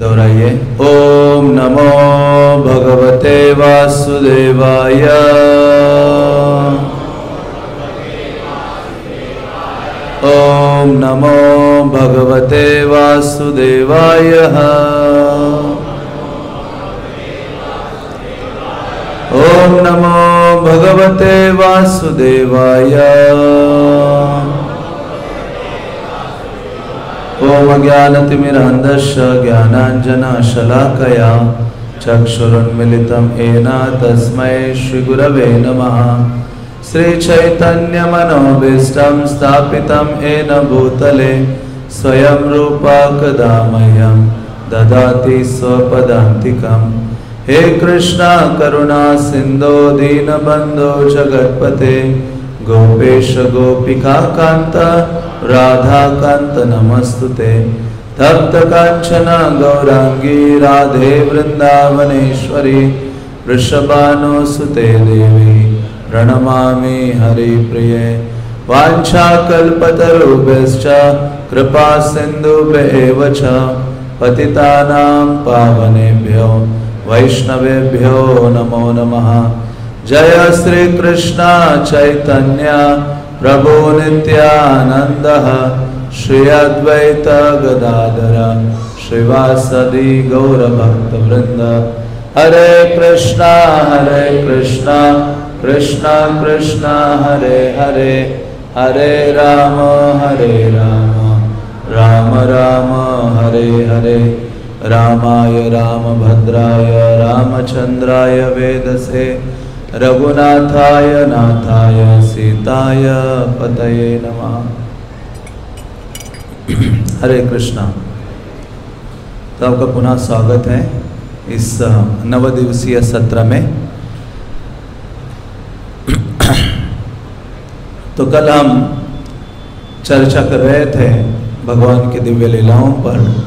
दोहराइए। ओम नमो भगवते वासुदेवाय। ओम नमो भगवते वासुदेवाय। ओम नमो भगवते वासुदेवाय। ज्ञानतिमिरन्धस्य ज्ञानाञ्जनशलाकया चक्षुरुन्मिलितं येन तस्मै श्रीगुरवे नमः। श्रीचैतन्यमनोभीष्टं स्थापितं येन भूतले स्वयं रूपा कदा मह्यं ददाति स्वपदान्तिकम् हे कृष्णा करुणा सिन्धो दीनबन्धो जगत्पते गोपेश गोपिका कांत राधा नमस्तुते। तप्त कांचन गौरांगी राधे वृंदावनेश्वरी, वृषभानुसुते देवी, प्रणमामि हरिप्रिये। वाञ्छाकल्पतरुभ्यश्च कृपा सिन्धुभ्येव च पतितानां पावनेभ्यो, वैष्णवेभ्यो नमो नमः। जय श्री कृष्ण चैतन्य। प्रभु नित्यानंद श्री अद्वैत गदाधर श्रीवासदि गौर हरे कृष्णा हरे कृष्णा कृष्णा कृष्णा, हरे हरे हरे राम हरे राम। राम राम, हरे हरे, रामाय रामभद्राय रामचंद्राय वेदसे। रघुनाथाय, नाथाय, सीताय पतये नमः। हरे कृष्णा। तो आपका पुनः स्वागत है इस नव दिवसीय सत्र में। तो कल हम चर्चा कर रहे थे भगवान की दिव्य लीलाओं पर।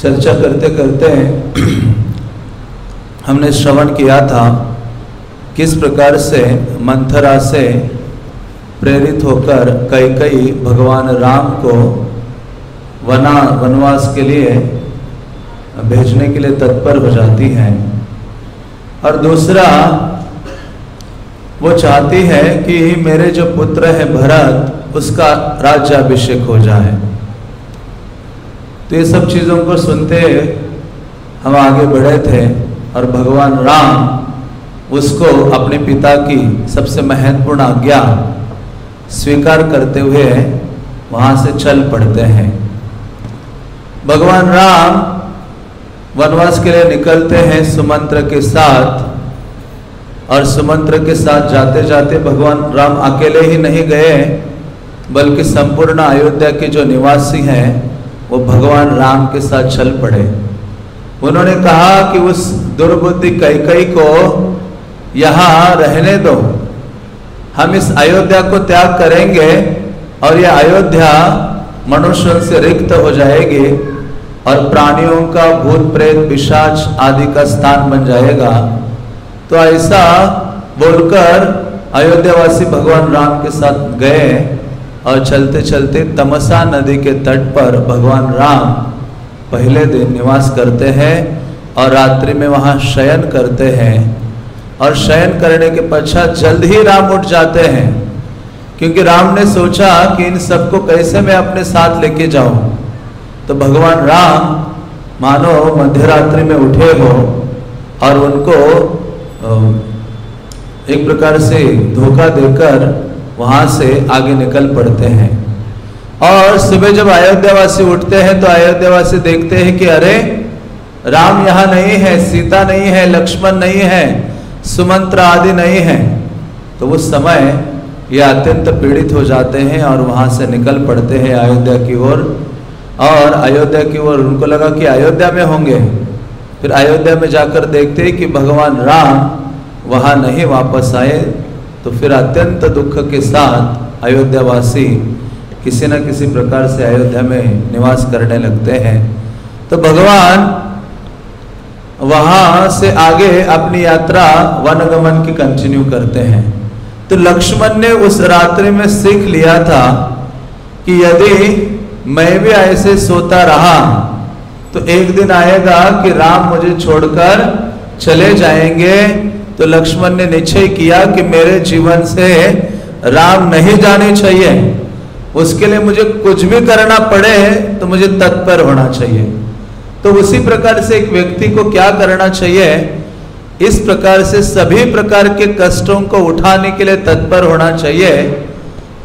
चर्चा करते करते हमने श्रवण किया था किस प्रकार से मंथरा से प्रेरित होकर कई कई भगवान राम को वना, वनवास के लिए भेजने के लिए तत्पर हो जाती हैं। और दूसरा, वो चाहती है कि मेरे जो पुत्र है भरत, उसका राज्याभिषेक हो जाए। तो ये सब चीज़ों को सुनते हम आगे बढ़े थे और भगवान राम उसको अपने पिता की सबसे महत्वपूर्ण आज्ञा स्वीकार करते हुए वहाँ से चल पड़ते हैं। भगवान राम वनवास के लिए निकलते हैं सुमंत्र के साथ और सुमंत्र के साथ जाते जाते भगवान राम अकेले ही नहीं गए, बल्कि संपूर्ण अयोध्या के जो निवासी हैं, वो भगवान राम के साथ चल पड़े। उन्होंने कहा कि उस दुर्बुद्धि कैकई को यहाँ रहने दो। हम इस अयोध्या को त्याग करेंगे और यह अयोध्या मनुष्यों से रिक्त हो जाएगी और प्राणियों का भूत, प्रेत, पिशाच आदि का स्थान बन जाएगा। तो ऐसा बोलकर अयोध्यावासी भगवान राम के साथ गए और चलते चलते तमसा नदी के तट पर भगवान राम पहले दिन निवास करते हैं और रात्रि में वहाँ शयन करते हैं। और शयन करने के पश्चात जल्द ही राम उठ जाते हैं। क्योंकि राम ने सोचा कि इन सबको कैसे मैं अपने साथ लेके जाऊँ? तो भगवान राम, मानो मध्य रात्रि में उठे हो और उनको एक प्रकार से धोखा देकर वहाँ से आगे निकल पड़ते हैं। और सुबह जब अयोध्यावासी उठते हैं तो अयोध्यावासी देखते हैं कि अरे, राम यहाँ नहीं है, सीता नहीं है, लक्ष्मण नहीं है। सुमंत्र आदि नहीं है तो उस समय ये अत्यंत पीड़ित हो जाते हैं और वहाँ से निकल पड़ते हैं अयोध्या की ओर। और अयोध्या की ओर उनको लगा कि अयोध्या में होंगे। फिर अयोध्या में जाकर देखते हैं कि भगवान राम वहाँ नहीं वापस आए तो फिर अत्यंत दुख के साथ अयोध्यावासी किसी न किसी प्रकार से अयोध्या में निवास करने लगते हैं। तो भगवान वहाँ से आगे अपनी यात्रा वनगमन की कंटिन्यू करते हैं। तो लक्ष्मण ने उस रात्रि में सीख लिया था कि यदि मैं भी ऐसे सोता रहा तो एक दिन आएगा कि राम मुझे छोड़कर चले जाएँगे। तो लक्ष्मण ने निश्चय किया कि मेरे जीवन से राम नहीं जाने चाहिए। उसके लिए मुझे कुछ भी करना पड़े तो मुझे तत्पर होना चाहिए। तो उसी प्रकार से एक व्यक्ति को क्या करना चाहिए? इस प्रकार से सभी प्रकार के कष्टों को उठाने के लिए तत्पर होना चाहिए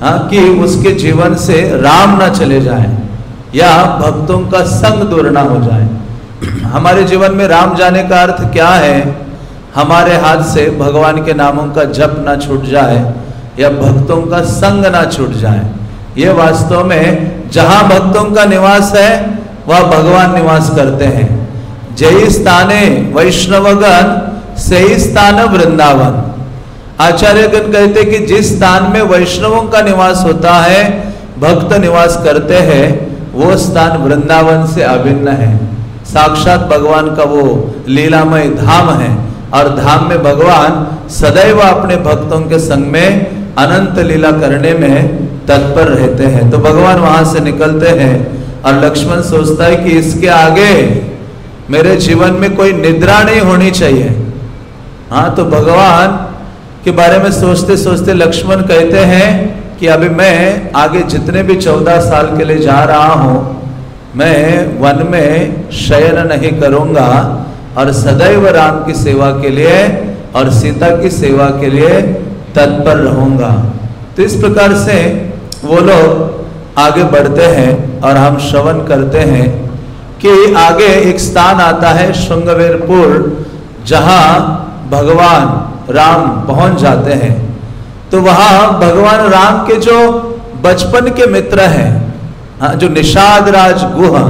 हाँ कि उसके जीवन से राम ना चले जाए या भक्तों का संग दूर ना हो जाए। हमारे जीवन में राम जाने का अर्थ क्या है? हमारे हाथ से भगवान के नामों का जप ना छूट जाए या भक्तों का संग ना छूट जाए। ये वास्तव में जहाँ भक्तों का निवास है वह भगवान निवास करते हैं। जय स्थाने वैष्णवगण, सही स्थान वृंदावन। आचार्यगण कहते कि जिस स्थान में वैष्णवों का निवास होता है, भक्त निवास करते हैं, वो स्थान वृंदावन से अभिन्न है। साक्षात भगवान का वो लीलामय धाम है और धाम में भगवान सदैव अपने भक्तों के संग में अनंत लीला करने में तत्पर रहते हैं। तो भगवान वहाँ से निकलते हैं। और लक्ष्मण सोचता है कि इसके आगे मेरे जीवन में कोई निद्रा नहीं होनी चाहिए। हाँ तो भगवान के बारे में सोचते सोचते लक्ष्मण कहते हैं कि अभी मैं आगे जितने भी चौदह साल के लिए जा रहा हूँ, मैं वन में शयन नहीं करूँगा और सदैव राम की सेवा के लिए और सीता की सेवा के लिए तत्पर रहूँगा। तो इस प्रकार से वो लोग आगे बढ़ते हैं और हम श्रवण करते हैं कि आगे एक स्थान आता है श्रृंगवेरपुर, जहाँ भगवान राम पहुँच जाते हैं। तो वहाँ भगवान राम के जो बचपन के मित्र हैं हाँ जो निषाद राज गुहा,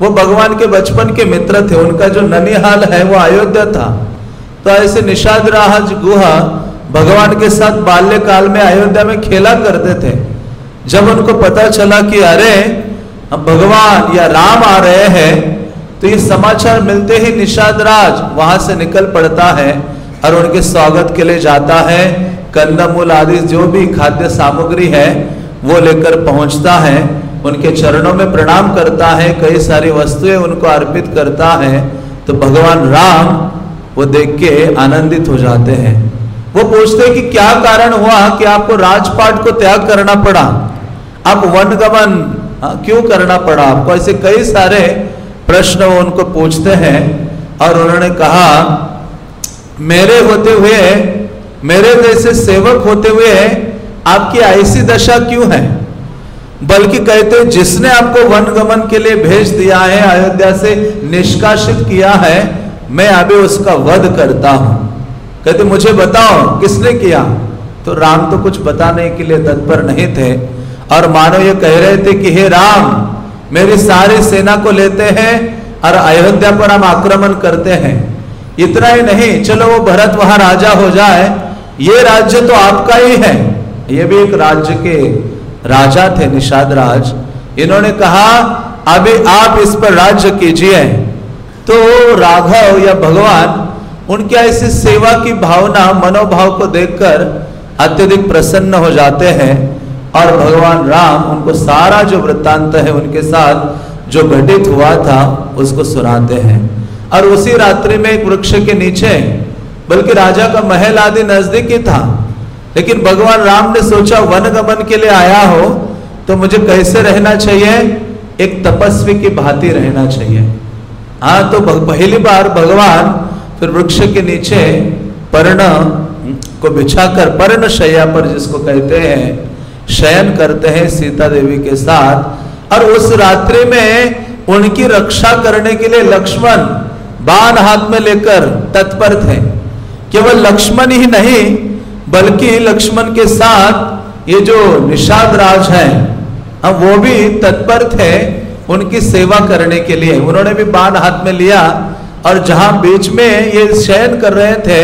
वो भगवान के बचपन के मित्र थे। उनका जो ननिहाल है, वो अयोध्या था। तो ऐसे निषाद राज गुहा भगवान के साथ बाल्यकाल में अयोध्या में खेला करते थे। जब उनको पता चला कि अरे भगवान या राम आ रहे हैं तो ये समाचार मिलते ही निषाद राज वहाँ से निकल पड़ता है और उनके स्वागत के लिए जाता है। कंदमूल आदि जो भी खाद्य सामग्री है, वो लेकर पहुँचता है। उनके चरणों में प्रणाम करता है, कई सारी वस्तुएँ उनको अर्पित करता है। तो भगवान राम, वो देख के आनंदित हो जाते हैं। वो पूछते हैं कि क्या कारण हुआ कि आपको राजपाट को त्याग करना पड़ा? आप वन गमन हाँ, क्यों करना पड़ा? आपको ऐसे कई सारे प्रश्न वो उनको पूछते हैं और उन्होंने कहा मेरे होते हुए मेरे जैसे सेवक होते हुए आपकी ऐसी दशा क्यों है? बल्कि कहते जिसने आपको वन गमन के लिए भेज दिया है अयोध्या से निष्कासित किया है मैं अभी उसका वध करता हूँ। कहते मुझे बताओ किसने किया? तो राम तो कुछ बताने के लिए तत्पर नहीं थे। और मानो ये कह रहे थे कि हे राम, मेरी सारी सेना को लेते हैं और अयोध्या पर हम आक्रमण करते हैं। इतना ही नहीं, चलो वो भरत वहाँ राजा हो जाए, ये राज्य तो आपका ही है। ये भी एक राज्य के राजा थे, निषाद राज। इन्होंने कहा, अभी आप इस पर राज्य कीजिए। तो राघव या भगवान, उनके ऐसी सेवा की भावना, मनोभाव को देखकर अत्यधिक प्रसन्न हो जाते हैं। और भगवान राम उनको सारा जो वृत्तांत है उनके साथ जो घटित हुआ था, उसको सुनाते हैं। और उसी रात्रि में एक वृक्ष के नीचे, बल्कि राजा का महल आदि नज़दीक ही था। लेकिन भगवान राम ने सोचा, वन गमन के लिए आया हो तो मुझे कैसे रहना चाहिए? एक तपस्वी की भांति रहना चाहिए। हाँ तो पहली बार भगवान फिर वृक्ष के नीचे पर्ण को बिछाकर, पर्ण शैया पर जिसको कहते हैं शयन करते हैं सीता देवी के साथ। और उस रात्रि में उनकी रक्षा करने के लिए लक्ष्मण बाण हाथ में लेकर तत्पर थे। केवल लक्ष्मण ही नहीं बल्कि लक्ष्मण के साथ ये जो निषाद राज है हम वो भी तत्पर थे उनकी सेवा करने के लिए। उन्होंने भी बाण हाथ में लिया और जहाँ बीच में ये शयन कर रहे थे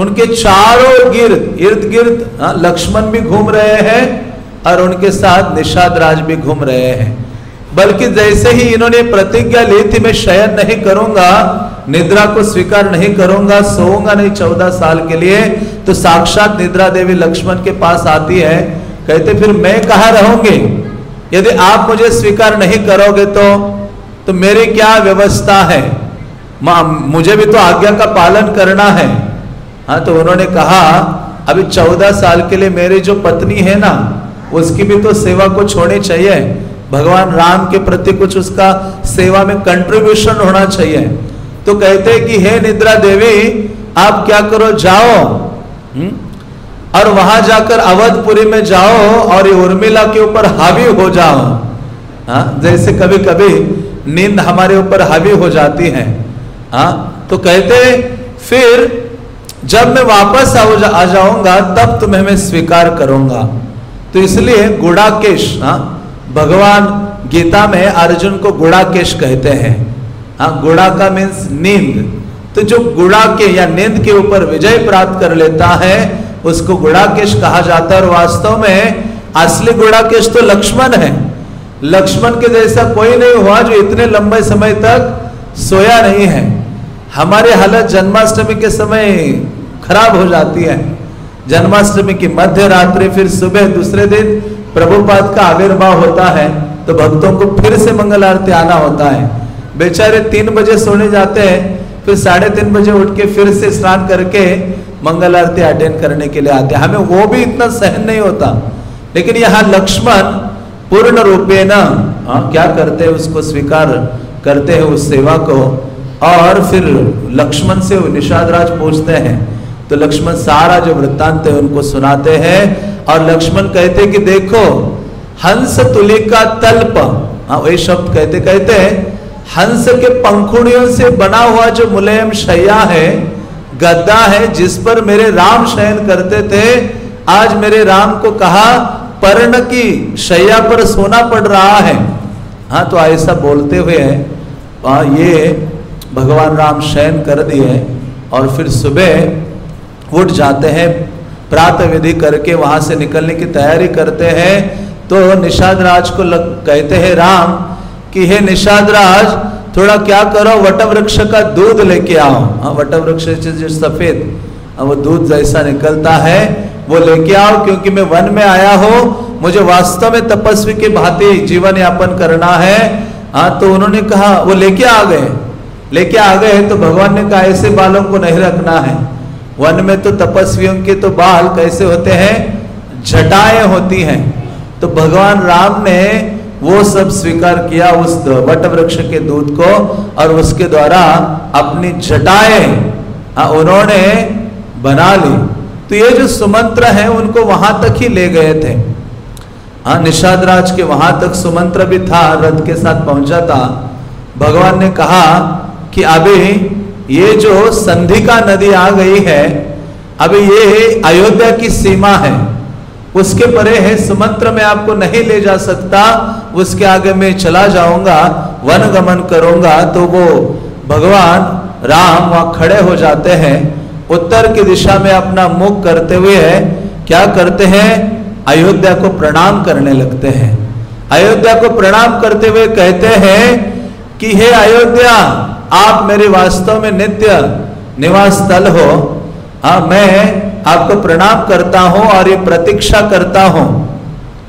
उनके चारों गिर्द इर्द गिर्द हाँ, लक्ष्मण भी घूम रहे हैं। और उनके साथ निषाद राज भी घूम रहे हैं। बल्कि जैसे ही इन्होंने प्रतिज्ञा ली थी, मैं शयन नहीं करूँगा, निद्रा को स्वीकार नहीं करूँगा, सोऊँगा नहीं चौदह साल के लिए तो साक्षात निद्रा देवी लक्ष्मण के पास आती है। कहते, फिर मैं कहा रहूँगी? यदि आप मुझे स्वीकार नहीं करोगे तो तो मेरी क्या व्यवस्था है? मुझे भी तो आज्ञा का पालन करना है। हाँ तो उन्होंने कहा, अभी चौदह साल के लिए मेरी जो पत्नी है ना उसकी भी तो सेवा को छोड़नी चाहिए भगवान राम के प्रति कुछ उसका सेवा में कंट्रीब्यूशन होना चाहिए तो कहते कि, हे निद्रा देवी, आप क्या करो, जाओ हुँ? हम्म? और वहाँ जाकर अवधपुरी में जाओ और ये उर्मिला के ऊपर हावी हो जाओ हा? जैसे कभी कभी नींद हमारे ऊपर हावी हो जाती है हा? तो कहते फिर जब मैं वापस आ जाऊँगा, तब तुम्हें मैं स्वीकार करूँगा तो इसलिए गुड़ाकेश हाँ भगवान गीता में अर्जुन को गुड़ाकेश कहते हैं। हाँ गुड़ा का मीन्स नींद। तो जो गुड़ा के या नींद के ऊपर विजय प्राप्त कर लेता है, उसको गुड़ाकेश कहा जाता है। और वास्तव में असली गुड़ाकेश तो लक्ष्मण है। लक्ष्मण के जैसा कोई नहीं हुआ जो इतने लंबे समय तक सोया नहीं है। हमारी हालत जन्माष्टमी के समय खराब हो जाती है। जन्माष्टमी की मध्य रात्रि फिर सुबह दूसरे दिन प्रभुपाद का आविर्भाव होता है तो भक्तों को फिर से मंगल आरती आना होता है। बेचारे तीन बजे सोने जाते हैं फिर साढ़े तीन बजे उठ के फिर से स्नान करके मंगल आरती अटेंड करने के लिए आते हैं। हमें वो भी इतना सहन नहीं होता। लेकिन यहाँ लक्ष्मण पूर्ण रूपे न हाँ, क्या करते हैं उसको स्वीकार करते हैं उस सेवा को। और फिर लक्ष्मण से निषाद राज पूछते हैं तो लक्ष्मण सारा जो वृत्तांत है उनको सुनाते हैं और लक्ष्मण कहते कि देखो, हंस तुलिका तल्प। हाँ वही शब्द कहते कहते हंस के पंखुड़ियों से बना हुआ जो मुलायम शैया है, गद्दा है, जिस पर मेरे राम शयन करते थे, आज मेरे राम को कहा, पर्ण की शैया पर सोना पड़ रहा है। हाँ तो ऐसा बोलते हुए ये भगवान राम शयन कर दिए और फिर सुबह उठ जाते हैं प्रातः विधि करके वहाँ से निकलने की तैयारी करते हैं तो निषाद राज को लग, कहते हैं राम कि हे निषाद राज थोड़ा क्या करो वट वृक्ष का दूध लेके आओ। हाँ वट वृक्ष जो सफ़ेद। हाँ, वो दूध जैसा निकलता है वो लेके आओ क्योंकि मैं वन में आया हूँ मुझे वास्तव में तपस्वी की भांति जीवन यापन करना है। हाँ तो उन्होंने कहा वो लेके आ गए। लेके आ गए तो भगवान ने कहा ऐसे बालों को नहीं रखना है। वन में तो तपस्वियों के तो बाल कैसे होते हैं? जटाएँ होती हैं। तो भगवान राम ने वो सब स्वीकार किया उस वट वृक्ष के दूध को और उसके द्वारा अपनी जटाएँ हाँ, उन्होंने बना ली। तो ये जो सुमंत्र है उनको वहाँ तक ही ले गए थे। हाँ निषाद राज के वहाँ तक सुमंत्र भी था रथ के साथ पहुँचा था। भगवान ने कहा कि अभी ये जो संधिका नदी आ गई है, अभी ये अयोध्या की सीमा है। उसके परे है सुमंत्र, में आपको नहीं ले जा सकता, उसके आगे मैं चला जाऊँगा वन गमन करूँगा तो वो भगवान राम वहाँ खड़े हो जाते हैं। उत्तर की दिशा में अपना मुख करते हुए क्या करते हैं? अयोध्या को प्रणाम करने लगते हैं। अयोध्या को प्रणाम करते हुए कहते हैं कि, हे अयोध्या आप मेरे वास्तव में नित्य निवास स्थल हो हाँ मैं आपको प्रणाम करता हूँ और ये प्रतीक्षा करता हूँ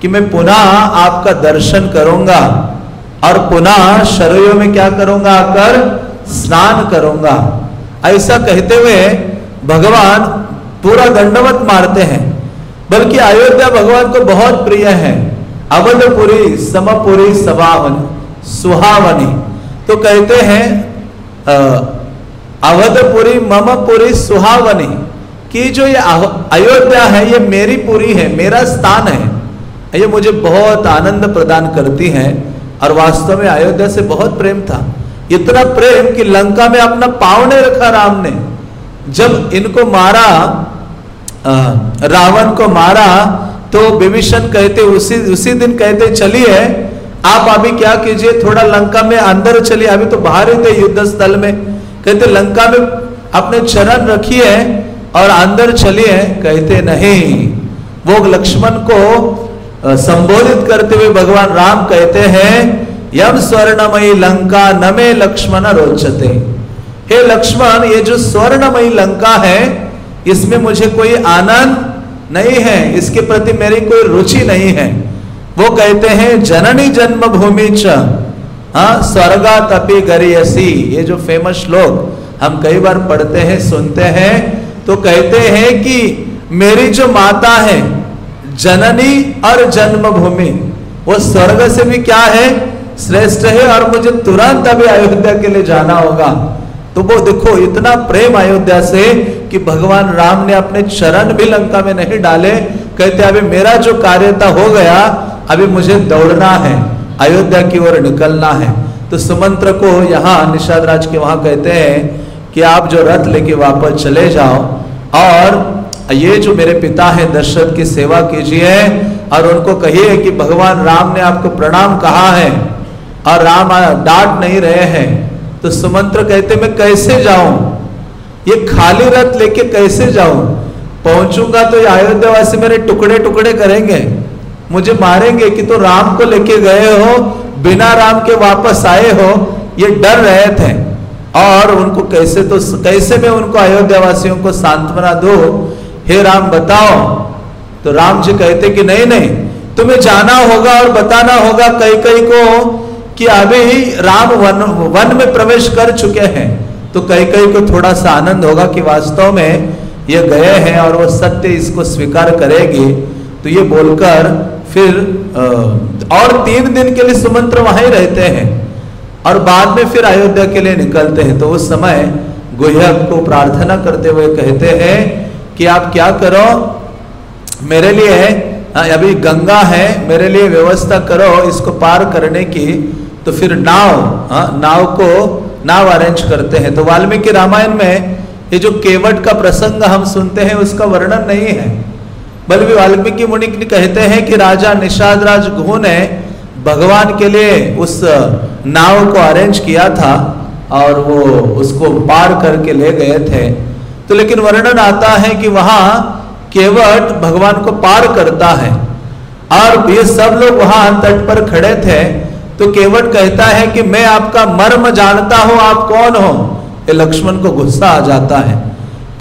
कि मैं पुनः आपका दर्शन करूँगा और पुनः शरीरों में क्या करूँगा, आकर स्नान करूँगा। ऐसा कहते हुए भगवान पूरा दंडवत मारते हैं, बल्कि अयोध्या भगवान को बहुत प्रिय है। अवधपुरी, समपुरी सवावन सुहावनी तो कहते हैं अवधपुरी ममपुरी सुहावनी। कि जो ये अयोध्या है, ये मेरी पुरी है, मेरा स्थान है, ये मुझे बहुत आनंद प्रदान करती है। और वास्तव में अयोध्या से बहुत प्रेम था। इतना प्रेम कि लंका में अपना पाव नहीं रखा राम ने। जब इनको मारा रावण को मारा तो विभीषण कहते, उसी उसी दिन कहते, चलिए आप अभी क्या कीजिए, थोड़ा लंका में अंदर चलिए। अभी तो बाहर ही थे युद्ध स्थल में। कहते, लंका में अपने चरण रखिए और अंदर चलिए। कहते, नहीं। वो लक्ष्मण को संबोधित करते हुए भगवान राम कहते हैं, यम स्वर्णमयी लंका नमे लक्ष्मण रोचते। हे लक्ष्मण, ये जो स्वर्णमयी लंका है, इसमें मुझे कोई आनंद नहीं है। इसके प्रति मेरी कोई रुचि नहीं है। वो कहते हैं, जननी जन्म भूमि हाँ स्वर्गा तपी गरियसी। ये जो फ़ेमस श्लोक हम कई बार पढ़ते हैं, सुनते हैं तो कहते हैं कि मेरी जो माता है, जननी और जन्मभूमि, वो स्वर्ग से भी क्या है? श्रेष्ठ है और मुझे तुरंत अभी अयोध्या के लिए जाना होगा। तो वो देखो, इतना प्रेम अयोध्या से कि भगवान राम ने अपने चरण भी लंका में नहीं डाले। कहते अभी मेरा जो कार्यता हो गया अभी मुझे दौड़ना है, अयोध्या की ओर निकलना है। तो सुमंत्र को यहाँ निषाद राज के वहाँ कहते हैं कि आप जो रथ लेके वापस चले जाओ और ये जो मेरे पिता है, दशरथ की सेवा कीजिए और उनको कहिए कि भगवान राम ने आपको प्रणाम कहा है और राम डांट नहीं रहे हैं। तो सुमंत्र कहते, मैं कैसे जाऊँ? ये खाली रथ लेके कैसे जाऊँ? पहुंचूँगा तो ये अयोध्या वासी मेरे टुकड़े टुकड़े करेंगे। मुझे मारेंगे कि तो राम को लेके गए हो, बिना राम के वापस आए हो, ये डर रहे थे। और उनको कैसे तो कैसे मैं उनको अयोध्या वासियों को सांत्वना दो? हे राम, बताओ। तो राम जी कहते कि नहीं नहीं, तुम्हें जाना होगा और बताना होगा कई कई को कि अभी राम वन वन में प्रवेश कर चुके हैं। तो कई कई को थोड़ा सा आनंद होगा कि वास्तव में ये गए हैं और वो सत्य इसको स्वीकार करेगी। तो ये बोलकर फिर और तीन दिन के लिए सुमंत्र वहाँ रहते हैं और बाद में फिर अयोध्या के लिए निकलते हैं। तो उस समय गुहक को प्रार्थना करते हुए कहते हैं कि आप क्या करो, मेरे लिए अभी गंगा है, मेरे लिए व्यवस्था करो इसको पार करने की। तो फिर नाव हाँ नाव को, नाव अरेंज करते हैं। तो वाल्मीकि रामायण में ये जो केवट का प्रसंग हम सुनते हैं उसका वर्णन नहीं है। बल्कि वाल्मीकि मुनि कहते हैं कि राजा निषाद राज घू ने भगवान के लिए उस नाव को अरेंज किया था और वो उसको पार करके ले गए थे। तो लेकिन वर्णन आता है कि वहाँ केवट भगवान को पार करता है और ये सब लोग वहाँ तट पर खड़े थे। तो केवट कहता है कि मैं आपका मर्म जानता हूँ, आप कौन हो? ये लक्ष्मण को गुस्सा आ जाता है।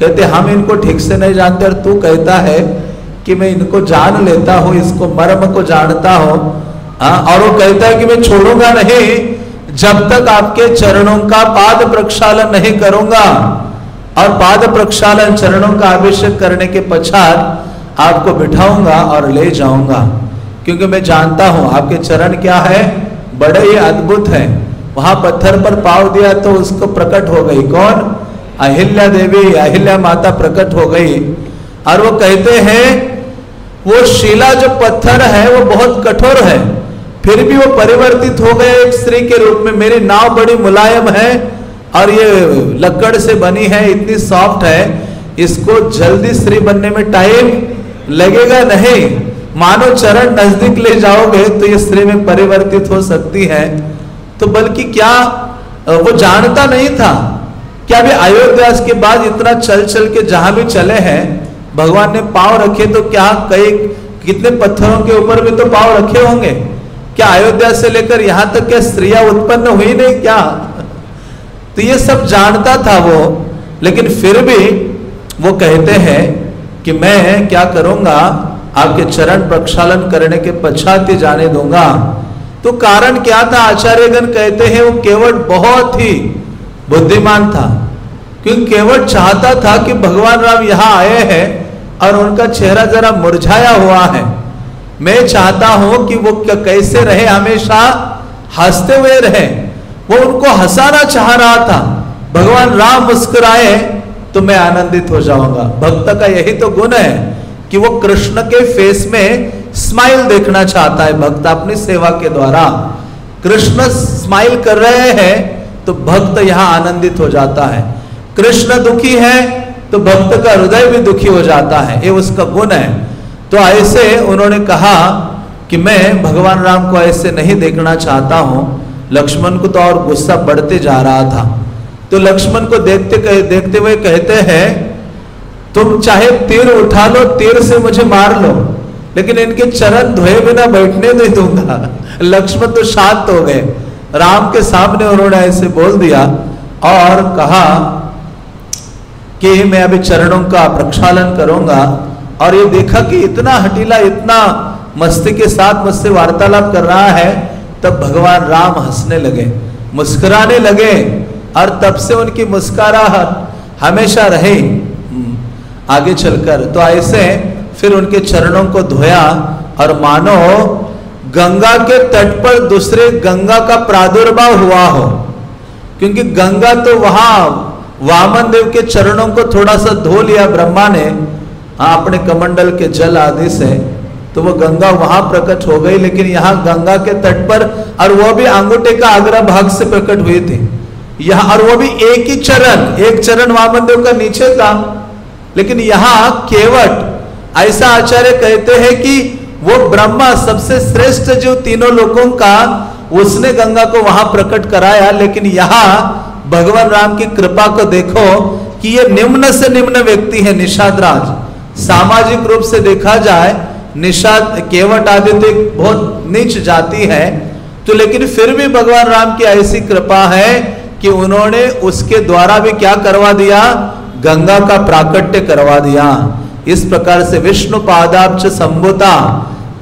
कहते, हम इनको ठीक से नहीं जानते और तू कहता है कि मैं इनको जान लेता हूँ, इसको मर्म को जानता हूँ। और वो कहता है कि मैं छोड़ूँगा नहीं, जब तक आपके चरणों का पाद प्रक्षालन नहीं करूँगा। और पाद प्रक्षालन चरणों का अभिषेक करने के पश्चात आपको बिठाऊँगा और ले जाऊँगा। क्योंकि मैं जानता हूँ आपके चरण क्या है, बड़े ही अद्भुत है। वहाँ पत्थर पर पाव दिया तो उसको प्रकट हो गई। कौन? अहिल्या देवी, अहिल्या माता प्रकट हो गई। और वो कहते हैं वो शिला जो पत्थर है, वो बहुत कठोर है। फिर भी वो परिवर्तित हो गए एक स्त्री के रूप में। मेरी नाव बड़ी मुलायम है और ये लकड़ से बनी है, इतनी सॉफ्ट है। इसको जल्दी स्त्री बनने में टाइम लगेगा नहीं। मानो चरण नज़दीक ले जाओगे तो ये स्त्री में परिवर्तित हो सकती है। तो बल्कि क्या वो जानता नहीं था। क्या अभी अयोध्या के बाद इतना चल चल के जहाँ भी चले हैं भगवान ने पाव रखे तो क्या कई, कितने पत्थरों के ऊपर भी तो पाव रखे होंगे? क्या अयोध्या से लेकर यहाँ तक क्या स्त्रियाँ उत्पन्न हुई नहीं क्या? तो ये सब जानता था वो, लेकिन फिर भी वो कहते हैं कि मैं क्या करूँगा? आपके चरण प्रक्षालन करने के पश्चात ही जाने दूँगा। तो कारण क्या था? आचार्यगण कहते हैं वो केवट बहुत ही बुद्धिमान था। क्योंकि केवट चाहता था कि भगवान राम यहाँ आए हैं और उनका चेहरा जरा मुरझाया हुआ है। मैं चाहता हूँ कि वो कैसे रहे, हमेशा हँसते हुए रहे। वो उनको हंसाना चाह रहा था। भगवान राम मुस्कुराए तो मैं आनंदित हो जाऊँगा। भक्त का यही तो गुण है कि वो कृष्ण के फेस में स्माइल देखना चाहता है, भक्त अपनी सेवा के द्वारा। कृष्ण स्माइल कर रहे हैं तो भक्त यहाँ आनंदित हो जाता है। कृष्ण दुखी है तो भक्त का हृदय भी दुखी हो जाता है ये उसका गुण है। तो ऐसे उन्होंने कहा कि मैं भगवान राम को ऐसे नहीं देखना चाहता हूँ। लक्ष्मण को तो और गुस्सा बढ़ते जा रहा था। तो लक्ष्मण को देखते कह, देखते हुए कहते हैं तुम चाहे तीर उठा लो तीर से मुझे मार लो लेकिन इनके चरण धोए बिना बैठने नहीं दूँगा। लक्ष्मण तो शांत हो गए। राम के सामने उन्होंने ऐसे बोल दिया और कहा कि मैं अभी चरणों का प्रक्षालन करूँगा। और ये देखा कि इतना हटीला इतना मस्ती के साथ मुझसे वार्तालाप कर रहा है तब भगवान राम हंसने लगे मुस्कुराने लगे और तब से उनकी मुस्कुराहट हमेशा रहे। हम्म, आगे चलकर तो ऐसे फिर उनके चरणों को धोया और मानो गंगा के तट पर दूसरे गंगा का प्रादुर्भाव हुआ हो क्योंकि गंगा तो वहाँ वामन देव के चरणों को थोड़ा सा धो लिया ब्रह्मा ने हाँ, अपने कमंडल के जल आदि से तो वो गंगा वहाँ प्रकट हो गई लेकिन यहाँ गंगा के तट पर और वो भी अंगूठे का आग्रह भाग से प्रकट हुई थी। यहाँ और वो भी एक ही चरण एक चरण वामन देव का नीचे था लेकिन यहाँ केवट ऐसा आचार्य कहते हैं कि वो ब्रह्मा सबसे श्रेष्ठ जो तीनों लोगों का उसने गंगा को वहाँ प्रकट कराया लेकिन यहाँ भगवान राम की कृपा को देखो कि ये निम्न से निम्न व्यक्ति है निषाद राज। सामाजिक रूप से देखा जाए, निषाद केवट आदित्य बहुत नीच जाति है। तो लेकिन फिर भी भगवान राम की ऐसी कृपा है कि उन्होंने उसके द्वारा भी क्या करवा दिया? गंगा का प्राकट्य करवा दिया। इस प्रकार से विष्णु पादाब्ज संभुता